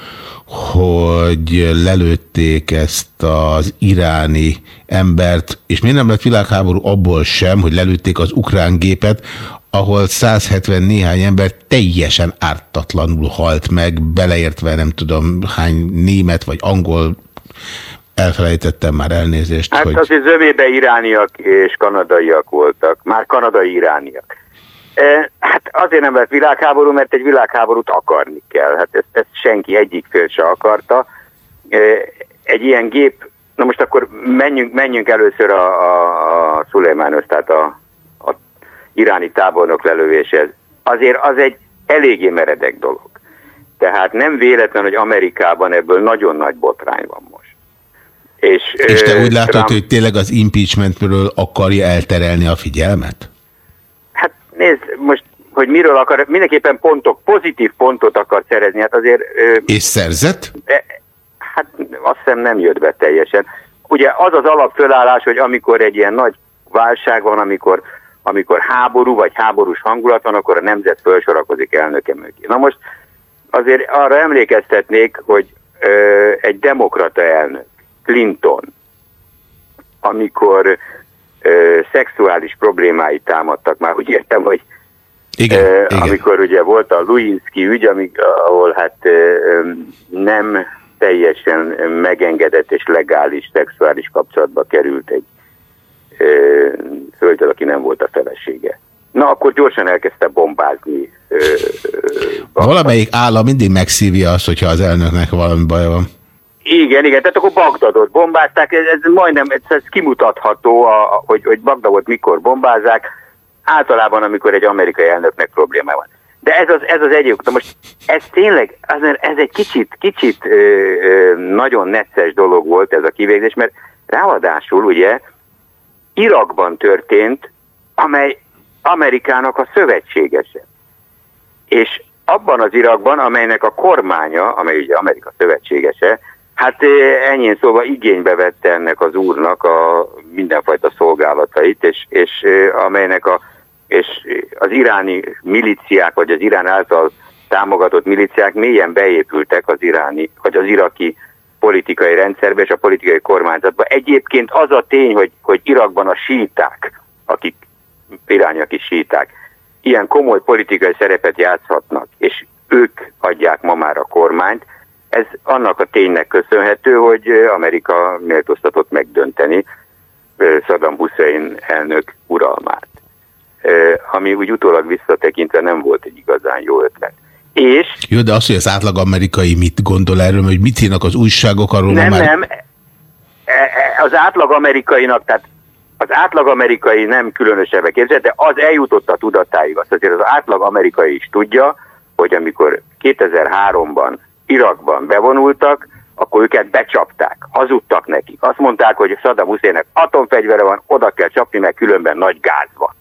hogy lelőtték ezt az iráni embert, és miért nem lett világháború abból sem, hogy lelőtték az ukrán gépet, ahol 170 néhány ember teljesen ártatlanul halt meg, beleértve nem tudom hány német vagy angol elfelejtettem már elnézést. Hát hogy... azért zömébe irániak és kanadaiak voltak, már kanadai irániak. Hát azért nem lett világháború, mert egy világháborút akarni kell. Hát ezt, ezt senki egyik fél se akarta. Egy ilyen gép, na most akkor menjünk, menjünk először a, a, a Szulejmánhoz, tehát a iráni tábornok lelövéshez. Azért az egy eléggé meredek dolog. Tehát nem véletlen, hogy Amerikában ebből nagyon nagy botrány van most. És, és te úgy látod, Trump... hogy tényleg az impeachmentről akarja elterelni a figyelmet? nézd, most, hogy miről akar, mindenképpen pontok, pozitív pontot akar szerezni, hát azért... És szerzett? E, hát azt hiszem nem jött be teljesen. Ugye az az alapfölállás, hogy amikor egy ilyen nagy válság van, amikor, amikor háború vagy háborús hangulat van, akkor a nemzet felsorakozik elnöke mögé. Na most azért arra emlékeztetnék, hogy ö, egy demokrata elnök, Clinton, amikor ö, szexuális problémái támadtak már, úgy értem, hogy igen, ö, igen. amikor ugye volt a Luinski ügy, amik, ahol hát ö, nem teljesen megengedett és legális szexuális kapcsolatba került egy hölgyel, aki nem volt a felesége. Na, akkor gyorsan elkezdte bombázni. Ö, Valamelyik állam mindig megszívja azt, hogyha az elnöknek valami baja van. Igen, igen, tehát akkor Bagdadot bombázták, ez, ez majdnem, ez, ez kimutatható, a, hogy, hogy Bagdadot mikor bombázák, általában amikor egy amerikai elnöknek probléma van. De ez az, ez az egyik. De most ez tényleg, ez egy kicsit, kicsit ö, ö, nagyon necces dolog volt ez a kivégzés, mert ráadásul ugye Irakban történt, amely Amerikának a szövetségese. És abban az Irakban, amelynek a kormánya, amely ugye Amerika szövetségese, Hát ennyi szóval igénybe vette ennek az úrnak a mindenfajta szolgálatait, és, és amelynek a és az iráni milíciák, vagy az Irán által támogatott milíciák mélyen beépültek az iráni, vagy az iraki politikai rendszerbe és a politikai kormányzatba. Egyébként az a tény, hogy, hogy Irakban a síták, akik irányak is síták, ilyen komoly politikai szerepet játszhatnak, és ők adják ma már a kormányt, ez annak a ténynek köszönhető, hogy Amerika méltóztatott megdönteni Saddam Hussein elnök uralmát. Ami úgy utólag visszatekintve nem volt egy igazán jó ötlet. És... Jó, de az, hogy az átlag amerikai mit gondol erről, hogy mit írnak az újságok arról? Nem, már... nem. E, e, az átlag amerikainak, tehát az átlag amerikai nem különösebben képzett, de az eljutott a tudatáig. Azt azért az átlag amerikai is tudja, hogy amikor 2003-ban Irakban bevonultak, akkor őket becsapták, hazudtak nekik. Azt mondták, hogy Saddam Husseinnek atomfegyvere van, oda kell csapni, mert különben nagy gáz van.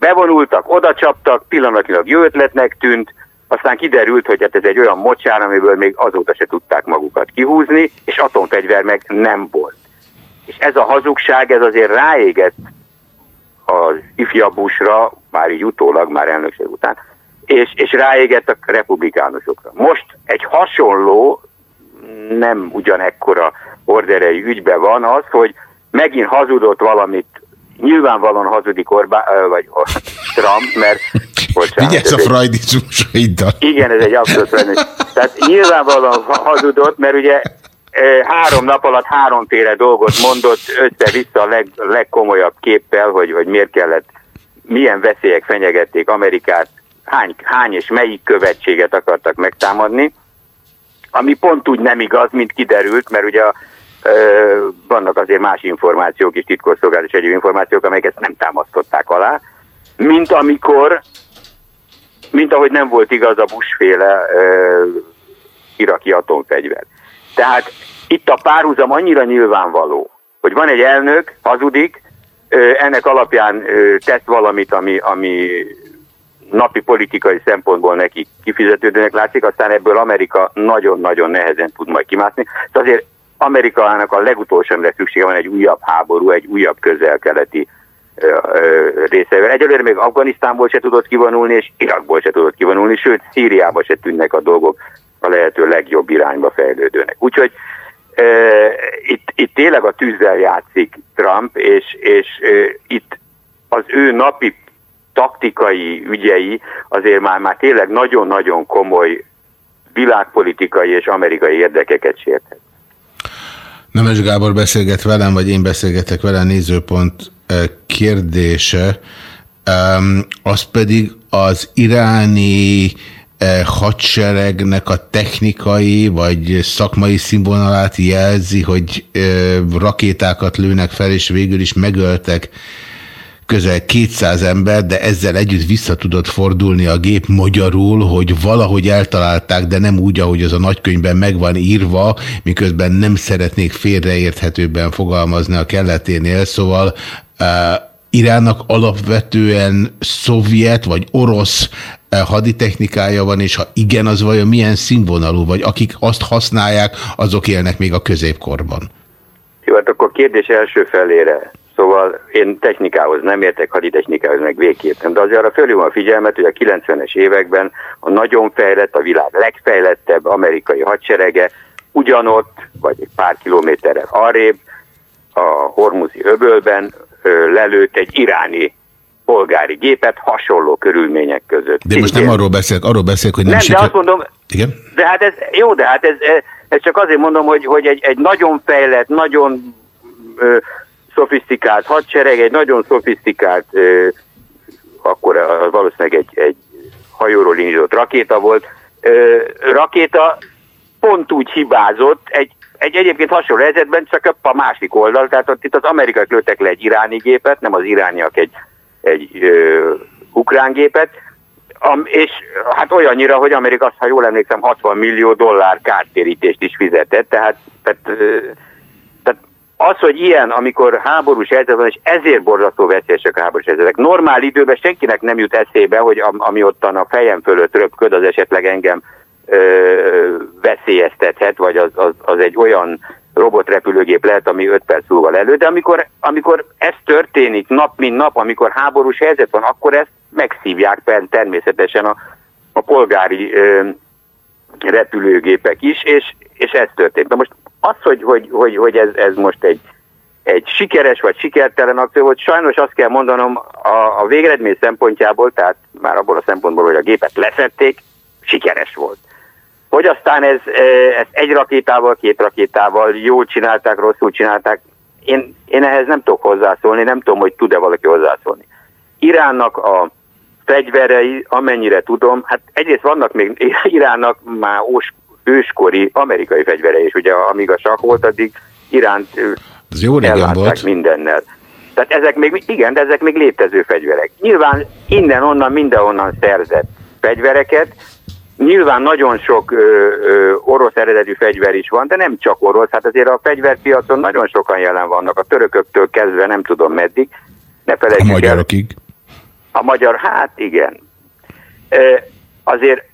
Bevonultak, oda csaptak, pillanatilag jó ötletnek tűnt, aztán kiderült, hogy hát ez egy olyan mocsár, amiből még azóta se tudták magukat kihúzni, és atomfegyver meg nem volt. És ez a hazugság, ez azért ráégett az ifjabusra, már így utólag, már elnökség után, és, és ráégett a republikánusokra. Most egy hasonló, nem ugyanekkora orderei ügyben van az, hogy megint hazudott valamit, nyilvánvalóan hazudik Orbán, vagy Trump, mert bocsánat, Vigyázz a freudizmusaiddal. Igen, ez egy abszolút freudizmus. Tehát nyilvánvalóan hazudott, mert ugye három nap alatt háromféle dolgot mondott össze-vissza a leg, legkomolyabb képpel, hogy, hogy miért kellett, milyen veszélyek fenyegették Amerikát, hány, hány és melyik követséget akartak megtámadni, ami pont úgy nem igaz, mint kiderült, mert ugye a, vannak azért más információk is, titkosszolgálat és egyéb információk, amelyeket nem támasztották alá, mint amikor, mint ahogy nem volt igaz a Bush-féle iraki atomfegyver. Tehát itt a párhuzam annyira nyilvánvaló, hogy van egy elnök, hazudik, ennek alapján tesz valamit, ami, ami napi politikai szempontból neki kifizetődőnek látszik, aztán ebből Amerika nagyon-nagyon nehezen tud majd kimászni. Tehát azért Amerikának a legutolsó, amire szüksége van egy újabb háború, egy újabb közel-keleti részeivel. Egyelőre még Afganisztánból se tudott kivonulni, és Irakból se tudott kivonulni, sőt, Szíriába se tűnnek a dolgok a lehető legjobb irányba fejlődőnek. Úgyhogy e, itt, itt tényleg a tűzzel játszik Trump, és, és e, itt az ő napi taktikai ügyei azért már, már tényleg nagyon-nagyon komoly világpolitikai és amerikai érdekeket sérthet. Nemes Gábor beszélget velem, vagy én beszélgetek vele nézőpont kérdése, az pedig az iráni hadseregnek a technikai vagy szakmai színvonalát jelzi, hogy rakétákat lőnek fel, és végül is megöltek közel 200 ember, de ezzel együtt vissza tudott fordulni a gép magyarul, hogy valahogy eltalálták, de nem úgy, ahogy az a nagykönyvben meg van írva, miközben nem szeretnék félreérthetőbben fogalmazni a kelleténél, szóval uh, Iránnak alapvetően szovjet vagy orosz haditechnikája van, és ha igen, az vajon milyen színvonalú, vagy akik azt használják, azok élnek még a középkorban? Jó, hát akkor kérdés első felére Szóval én technikához nem értek, haditechnikához meg végképp nem, de azért arra fölhívom a figyelmet, hogy a 90-es években a nagyon fejlett, a világ legfejlettebb amerikai hadserege ugyanott, vagy egy pár kilométerrel arrébb, a Hormuzi öbölben lelőtt egy iráni polgári gépet hasonló körülmények között. De most nem arról beszélek, arról beszélek, hogy nem, nem siker... de azt mondom, Igen? de hát ez, jó, de hát ez, ez csak azért mondom, hogy, hogy egy, egy nagyon fejlett, nagyon ö, szofisztikált hadsereg, egy nagyon szofisztikált, akkor valószínűleg egy, egy hajóról indított rakéta volt. Rakéta pont úgy hibázott, egy, egy egyébként hasonló helyzetben, csak a másik oldal, tehát ott itt az amerikai lőttek le egy iráni gépet, nem az irániak egy, egy ö, ukrán gépet, Am, és hát olyannyira, hogy Amerika, ha jól emlékszem, 60 millió dollár kártérítést is fizetett, tehát, tehát az, hogy ilyen, amikor háborús helyzet van, és ezért borzasztó veszélyesek a háborús helyzetek. Normál időben senkinek nem jut eszébe, hogy ami ottan a fejem fölött röpköd, az esetleg engem ö, veszélyeztethet, vagy az, az, az egy olyan robotrepülőgép lehet, ami 5 perc múlva elő, de amikor, amikor ez történik nap mint nap, amikor háborús helyzet van, akkor ezt megszívják természetesen a, a polgári ö, repülőgépek is, és, és ez történt. Na most az, hogy, hogy, hogy, hogy ez, ez most egy, egy sikeres vagy sikertelen akció volt, sajnos azt kell mondanom a, a végeredmény szempontjából, tehát már abból a szempontból, hogy a gépet leszették, sikeres volt. Hogy aztán ez, ez egy rakétával, két rakétával jól csinálták, rosszul csinálták, én, én ehhez nem tudok hozzászólni, nem tudom, hogy tud-e valaki hozzászólni. Iránnak a fegyverei, amennyire tudom, hát egyrészt vannak még Iránnak már ós, őskori amerikai fegyverei is, ugye amíg a sak volt, addig Iránt Ez jó ellátták volt. mindennel. Tehát ezek még, igen, de ezek még létező fegyverek. Nyilván innen-onnan, mindenhonnan szerzett fegyvereket, Nyilván nagyon sok ö, ö, orosz eredetű fegyver is van, de nem csak orosz, hát azért a fegyverpiacon nagyon sokan jelen vannak, a törököktől kezdve nem tudom meddig. Ne A felejtsük el, magyarokig. a magyar, hát igen. Ö, azért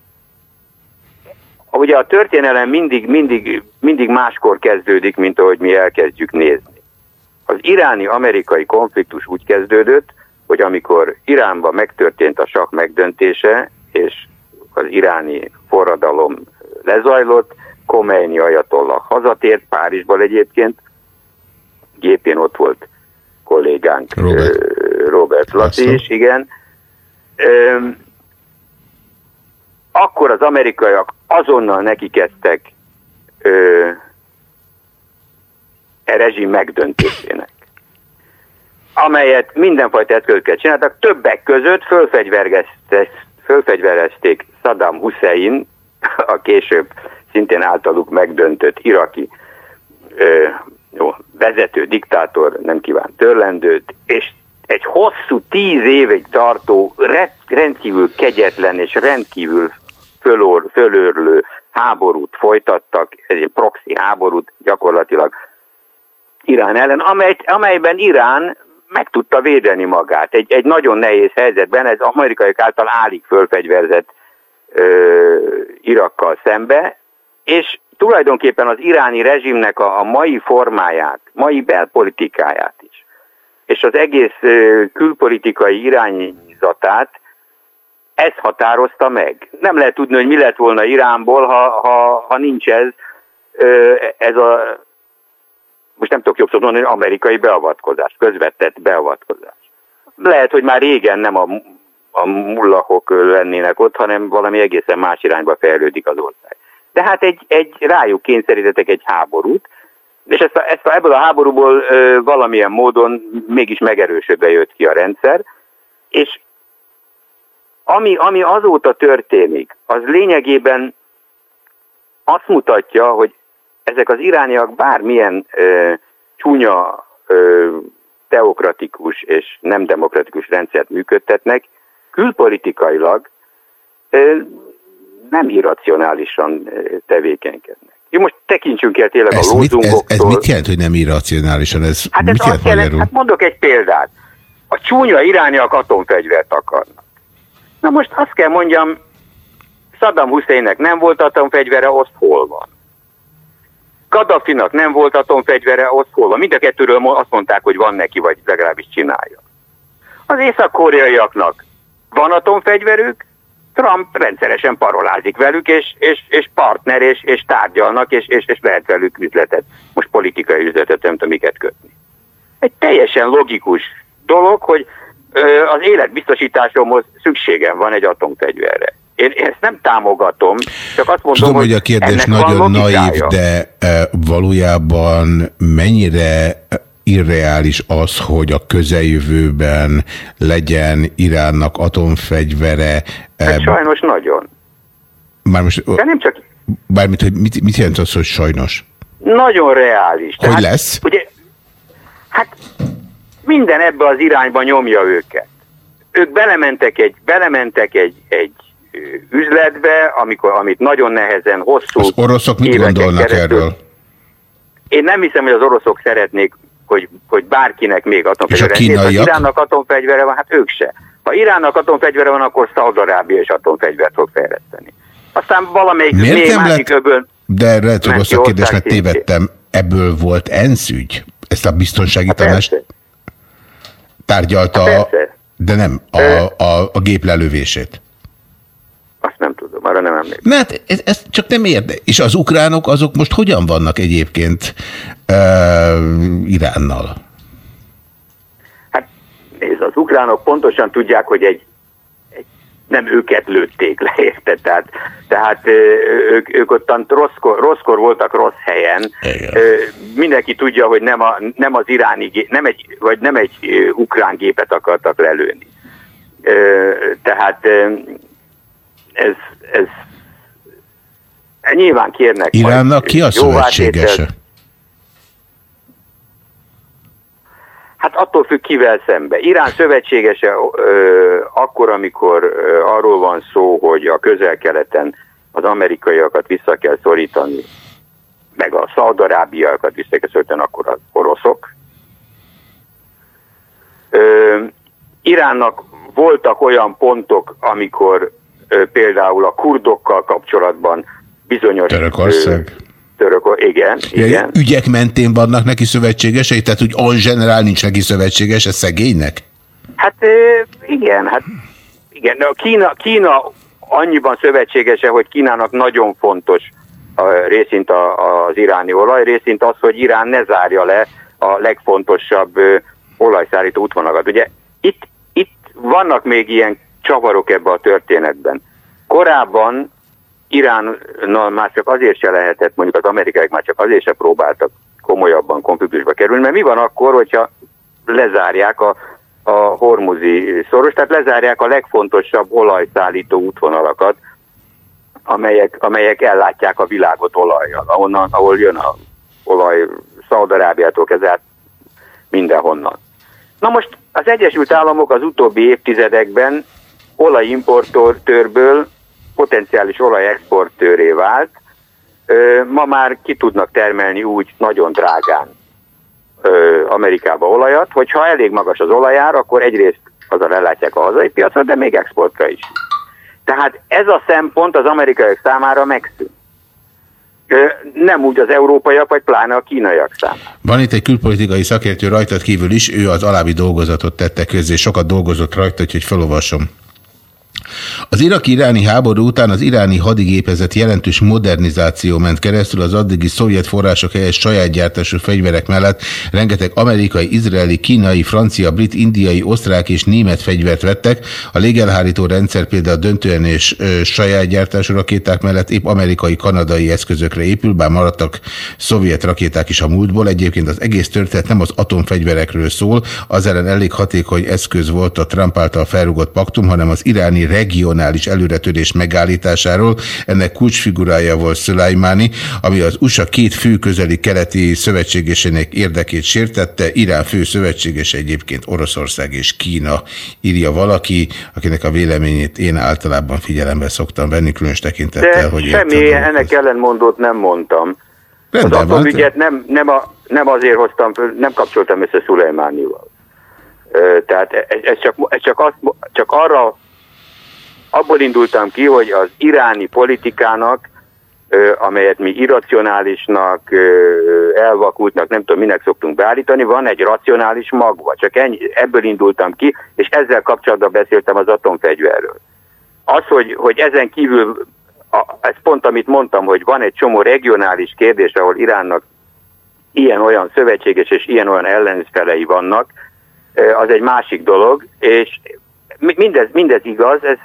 ugye a történelem mindig, mindig, mindig máskor kezdődik, mint ahogy mi elkezdjük nézni. Az iráni-amerikai konfliktus úgy kezdődött, hogy amikor Iránban megtörtént a sak megdöntése, és az iráni forradalom lezajlott, Khomeini ajatollah hazatért, Párizsból egyébként, gépén ott volt kollégánk Robert, Robert Laci is, igen. Öm, akkor az amerikaiak azonnal neki kezdtek ö, e rezsim megdöntésének, amelyet mindenfajta eszközöket csináltak, többek között fölfegyverezték Saddam Hussein, a később szintén általuk megdöntött iraki ö, jó, vezető diktátor, nem kíván törlendőt, és egy hosszú tíz évig tartó, rendkívül kegyetlen és rendkívül fölor, fölörlő háborút folytattak, egy proxy háborút gyakorlatilag Irán ellen, amely, amelyben Irán meg tudta védeni magát. Egy, egy nagyon nehéz helyzetben, ez amerikai által állig fölfegyverzett ö, Irakkal szembe, és tulajdonképpen az iráni rezsimnek a, a mai formáját, mai belpolitikáját is, és az egész ö, külpolitikai irányzatát ez határozta meg. Nem lehet tudni, hogy mi lett volna Iránból, ha, ha, ha nincs ez, ez a, most nem tudok jobb szót mondani, amerikai beavatkozás, közvetett beavatkozás. Lehet, hogy már régen nem a, a mullahok lennének ott, hanem valami egészen más irányba fejlődik az ország. De hát egy, egy rájuk kényszerítettek egy háborút, és ezt a, ezt a, ebből a háborúból ö, valamilyen módon mégis megerősödve jött ki a rendszer, és ami, ami azóta történik, az lényegében azt mutatja, hogy ezek az irániak bármilyen ö, csúnya ö, teokratikus és nem demokratikus rendszert működtetnek, külpolitikailag ö, nem irracionálisan tevékenykednek. Jó, most tekintsünk el tényleg Ez a mit, ez, lózungoktól. ez mit jelent, hogy nem irracionálisan? Ez Hát mit ez jelent jelent, hát mondok egy példát. A csúnya irániak atomfegyvert akarnak. Na most azt kell mondjam, Saddam Husseinnek nem volt atomfegyvere, azt hol van? Kaddafinak nem volt atomfegyvere, azt hol van? Mind a kettőről azt mondták, hogy van neki, vagy legalábbis csinálja. Az észak-koreaiaknak van atomfegyverük, Trump rendszeresen parolázik velük, és, és, és partner, és, és tárgyalnak, és, és, és lehet velük üzletet, most politikai üzletet, nem tudom miket kötni. Egy teljesen logikus dolog, hogy az életbiztosításomhoz szükségem van egy atomfegyverre. Én ezt nem támogatom, csak azt mondom, Tudom, hogy a kérdés nagyon naív, de e, valójában mennyire irreális az, hogy a közeljövőben legyen Iránnak atomfegyvere. Hát sajnos nagyon. Már most, De nem csak bármit, hogy mit, mit jelent az, hogy sajnos? nagyon reális. Hogy lesz? Ugye, hát minden ebbe az irányba nyomja őket. Ők belementek egy, belementek egy, egy üzletbe, amikor, amit nagyon nehezen, hosszú Az oroszok mit gondolnak keresztül- erről? Én nem hiszem, hogy az oroszok szeretnék, hogy, hogy bárkinek még atomfegyvere. És a kínaiak? Ha Iránnak atomfegyvere van, hát ők se. Ha Iránnak atomfegyvere van, akkor Szaudarábia is atomfegyvert fog fejleszteni. Aztán valamelyik Miért nem másik lett- öböl, De lehet, hogy rossz a kérdés, mert tévedtem. ebből volt ENSZ ügy? Ezt a biztonsági Hát tanács persze. Tárgyalta, Hát de nem a, a, a gép lelövését. Azt nem tudom, arra nem emlékszem. Na hát ez, ez csak nem érde. És az ukránok azok most hogyan vannak egyébként uh, Iránnal? Nézd, az ukránok pontosan tudják, hogy egy nem őket lőtték le, érted? Tehát, tehát ők, ők ottan rosszkor, rosszkor voltak rossz helyen. Ö, Mindenki tudja, hogy nem, a, nem az iráni nem egy, vagy nem egy ukrán gépet akartak lelőni. Tehát ez, ez nyilván kérnek. Iránnak ki a szövetségese? Hát attól függ kivel szembe. Irán szövetségese ö, akkor, amikor ö, arról van szó, hogy a közel-keleten az amerikaiakat vissza kell szorítani, meg a szaudarábiakat vissza kell szorítani, akkor az oroszok. Ö, Iránnak voltak olyan pontok, amikor ö, például a kurdokkal kapcsolatban bizonyos... Törökország. Ö, török, igen, igen. Igen. Ügyek mentén vannak neki szövetségesei, tehát úgy on generál nincs neki szövetséges, ez szegénynek? Hát igen, hát igen, a Kína, Kína annyiban szövetségese, hogy Kínának nagyon fontos a, részint a, az iráni olaj, részint az, hogy Irán ne zárja le a legfontosabb ö, olajszállító útvonalakat. Ugye itt, itt vannak még ilyen csavarok ebbe a történetben. Korábban Iránnal már csak azért se lehetett, mondjuk az amerikaiak már csak azért se próbáltak komolyabban konfliktusba kerülni, mert mi van akkor, hogyha lezárják a, a hormuzi szoros, tehát lezárják a legfontosabb olajszállító útvonalakat, amelyek, amelyek ellátják a világot olajjal, ahonnan, ahol jön a olaj Szaudarábiától kezdve mindenhonnan. Na most az Egyesült Államok az utóbbi évtizedekben olajimportőrből potenciális olajexportőré vált. Ma már ki tudnak termelni úgy nagyon drágán Amerikába olajat, hogyha elég magas az olajár, akkor egyrészt azzal ellátják a hazai piacra, de még exportra is. Tehát ez a szempont az amerikaiak számára megszűnt. Nem úgy az európaiak, vagy pláne a kínaiak számára. Van itt egy külpolitikai szakértő rajtad kívül is, ő az alábbi dolgozatot tette közzé, sokat dolgozott rajta, úgyhogy felolvasom. Az iraki-iráni háború után az iráni hadigépezet jelentős modernizáció ment keresztül az addigi szovjet források helyett saját gyártású fegyverek mellett rengeteg amerikai, izraeli, kínai, francia, brit, indiai, osztrák és német fegyvert vettek. A légelhárító rendszer például döntően és ö, saját gyártású rakéták mellett épp amerikai, kanadai eszközökre épül, bár maradtak szovjet rakéták is a múltból. Egyébként az egész történet nem az atomfegyverekről szól, az ellen elég hatékony eszköz volt a Trump által felrúgott paktum, hanem az iráni regionális előretörés megállításáról. Ennek kulcsfigurája volt Szulajmáni, ami az USA két fő közeli keleti szövetségesének érdekét sértette. Irán fő szövetséges egyébként Oroszország és Kína, írja valaki, akinek a véleményét én általában figyelembe szoktam venni, különös tekintettel, De hogy semmi ennek ellenmondót nem mondtam. Rendben az atomügyet nem, nem, a, nem azért hoztam nem kapcsoltam össze Szulajmánival. Tehát ez, ez, csak, ez csak, azt, csak arra, abból indultam ki, hogy az iráni politikának, amelyet mi irracionálisnak, elvakultnak, nem tudom, minek szoktunk beállítani, van egy racionális magva. Csak ennyi, ebből indultam ki, és ezzel kapcsolatban beszéltem az atomfegyverről. Az, hogy, hogy ezen kívül, ez pont amit mondtam, hogy van egy csomó regionális kérdés, ahol Iránnak ilyen-olyan szövetséges és ilyen-olyan ellenfelei vannak, az egy másik dolog, és mi- mindez, mindez igaz, ez,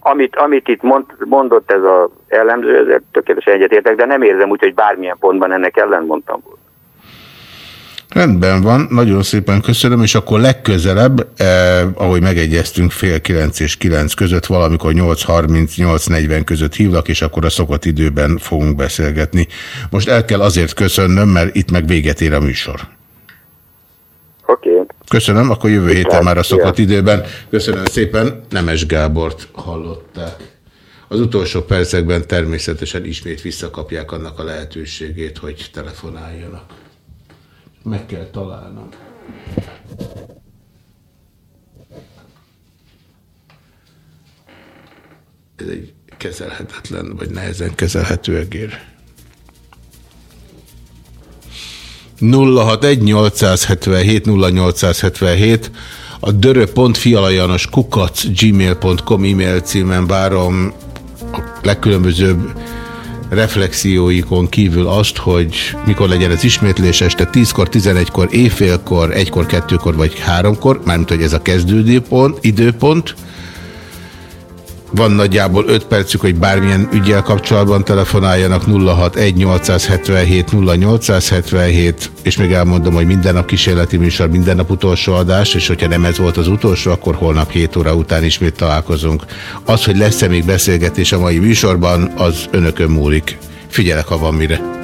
amit, amit itt mond, mondott ez az elemző, ezzel tökéletesen egyetértek, de nem érzem úgy, hogy bármilyen pontban ennek ellen mondtam volna. Rendben van, nagyon szépen köszönöm, és akkor legközelebb, eh, ahogy megegyeztünk fél kilenc és kilenc között, valamikor 8.30-8.40 között hívlak, és akkor a szokott időben fogunk beszélgetni. Most el kell azért köszönnöm, mert itt meg véget ér a műsor. Oké. Okay. Köszönöm, akkor jövő héten már a szokott időben. Köszönöm szépen, Nemes Gábort hallották. Az utolsó percekben természetesen ismét visszakapják annak a lehetőségét, hogy telefonáljanak. Meg kell találnom. Ez egy kezelhetetlen, vagy nehezen kezelhető egér. 061 0877 a dörö.fialajanos kukac gmail.com e-mail címen várom a legkülönbözőbb reflexióikon kívül azt, hogy mikor legyen ez ismétlés este 10-kor, 11-kor, éjfélkor, 1-kor, 2-kor vagy 3-kor, mármint hogy ez a kezdődőpont, időpont, van nagyjából 5 percük, hogy bármilyen ügyel kapcsolatban telefonáljanak 061 0877 és még elmondom, hogy minden nap kísérleti műsor, minden nap utolsó adás, és hogyha nem ez volt az utolsó, akkor holnap 7 óra után ismét találkozunk. Az, hogy lesz-e még beszélgetés a mai műsorban, az önökön múlik. Figyelek, ha van mire.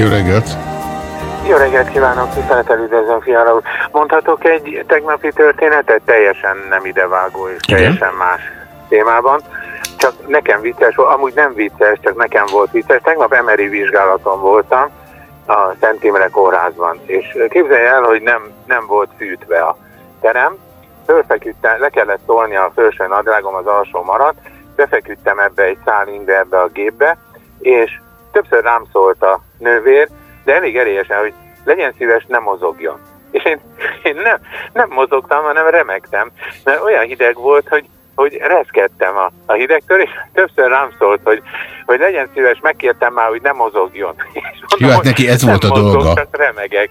Jó reggelt! Jó reggelt kívánok, tisztelettel üdvözlöm, fiára úr. Mondhatok egy tegnapi történetet, teljesen nem idevágó és Igen. teljesen más témában. Csak nekem vicces, amúgy nem vicces, csak nekem volt vicces. Tegnap emeri vizsgálaton voltam a Szent Imre kórházban, és képzelj el, hogy nem, nem volt fűtve a terem. Fölfeküdtem, le kellett tolni a felső nadrágom, az alsó maradt, befeküdtem ebbe egy szál ebbe a gépbe, és többször rám szólt a nővér, de elég erélyesen, hogy legyen szíves, nem mozogjon. És én, én nem, nem mozogtam, hanem remegtem, mert olyan hideg volt, hogy, hogy reszkedtem a, a hidegtől, és többször rám szólt, hogy, hogy legyen szíves, megkértem már, hogy nem mozogjon. És Jó, hát neki ez volt a mozgok, dolga. Csak remegek.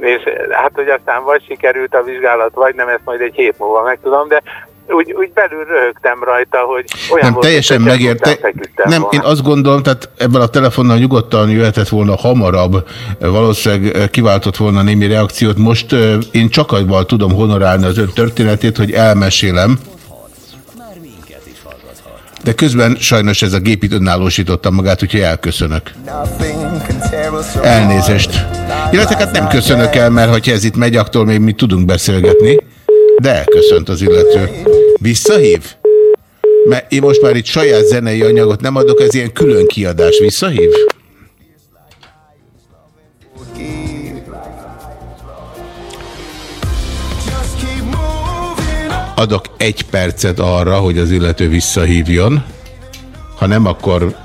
És hát, hogy aztán vagy sikerült a vizsgálat, vagy nem, ezt majd egy hét múlva megtudom, de úgy, úgy belül röhögtem rajta, hogy olyan Nem, volt, teljesen megérte. Nem, volna. én azt gondolom, tehát ebben a telefonnal nyugodtan jöhetett volna hamarabb, valószínűleg eh, kiváltott volna némi reakciót. Most eh, én csak abban tudom honorálni az ön történetét, hogy elmesélem. De közben sajnos ez a gép itt önállósította magát, úgyhogy elköszönök. Elnézést. Illetve hát nem köszönök el, mert hogyha ez itt megy, akkor még mi tudunk beszélgetni. De elköszönt az illető. Visszahív? Mert én most már itt saját zenei anyagot nem adok, ez ilyen külön kiadás. Visszahív? Adok egy percet arra, hogy az illető visszahívjon. Ha nem, akkor...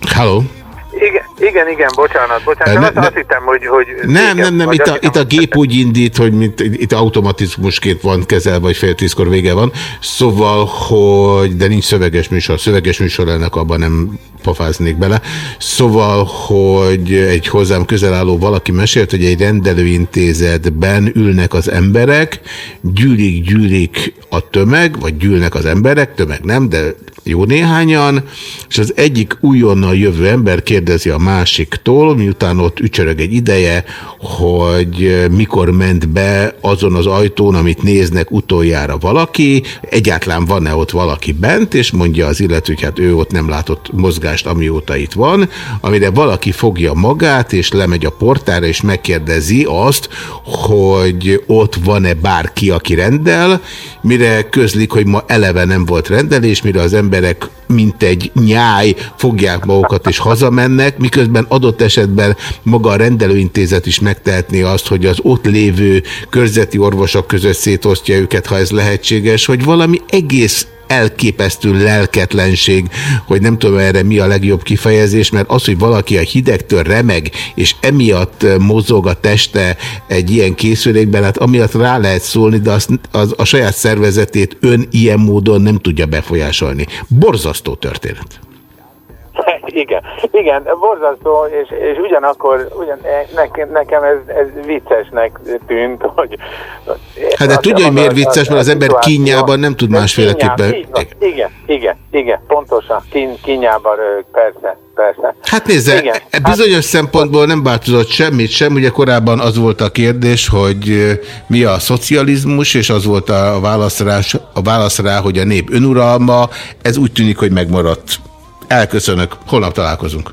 Halló? Igen, igen, bocsánat, bocsánat. Ne, ne, azt hittem, hogy... hogy nem, nem, nem, itt a, itt a gép úgy indít, hogy mint, itt automatizmusként van kezelve, vagy fél tízkor vége van. Szóval, hogy... De nincs szöveges műsor. Szöveges műsor ennek abban nem pofáznék bele. Szóval, hogy egy hozzám közel álló valaki mesélt, hogy egy rendelőintézetben ülnek az emberek, gyűlik, gyűlik a tömeg, vagy gyűlnek az emberek, tömeg nem, de jó néhányan, és az egyik újonnan jövő ember kérdezi a másiktól, miután ott ücsörög egy ideje, hogy mikor ment be azon az ajtón, amit néznek utoljára valaki, egyáltalán van-e ott valaki bent, és mondja az illető, hogy hát ő ott nem látott mozgást, amióta itt van, amire valaki fogja magát, és lemegy a portára, és megkérdezi azt, hogy ott van-e bárki, aki rendel, mire közlik, hogy ma eleve nem volt rendelés, mire az ember emberek, mint egy nyáj, fogják magukat és hazamennek, miközben adott esetben maga a rendelőintézet is megtehetné azt, hogy az ott lévő körzeti orvosok között szétosztja őket, ha ez lehetséges, hogy valami egész elképesztő lelketlenség, hogy nem tudom erre mi a legjobb kifejezés, mert az, hogy valaki a hidegtől remeg, és emiatt mozog a teste egy ilyen készülékben, hát amiatt rá lehet szólni, de az, az, a saját szervezetét ön ilyen módon nem tudja befolyásolni. Borzasztó történet. Igen, borzasztó, és, és ugyanakkor ugyan, nekem, nekem ez, ez viccesnek tűnt, hogy... Hát de tudja, hogy miért vicces, mert az ember kínjában nem tud másféleképpen... Igen, igen, igen, pontosan, kín, kínjában rög, persze, persze. Hát nézze, igen. E bizonyos hát, szempontból nem változott semmit sem, ugye korábban az volt a kérdés, hogy mi a szocializmus, és az volt a válasz rá, a válasz rá hogy a nép önuralma, ez úgy tűnik, hogy megmaradt. Elköszönök, holnap találkozunk.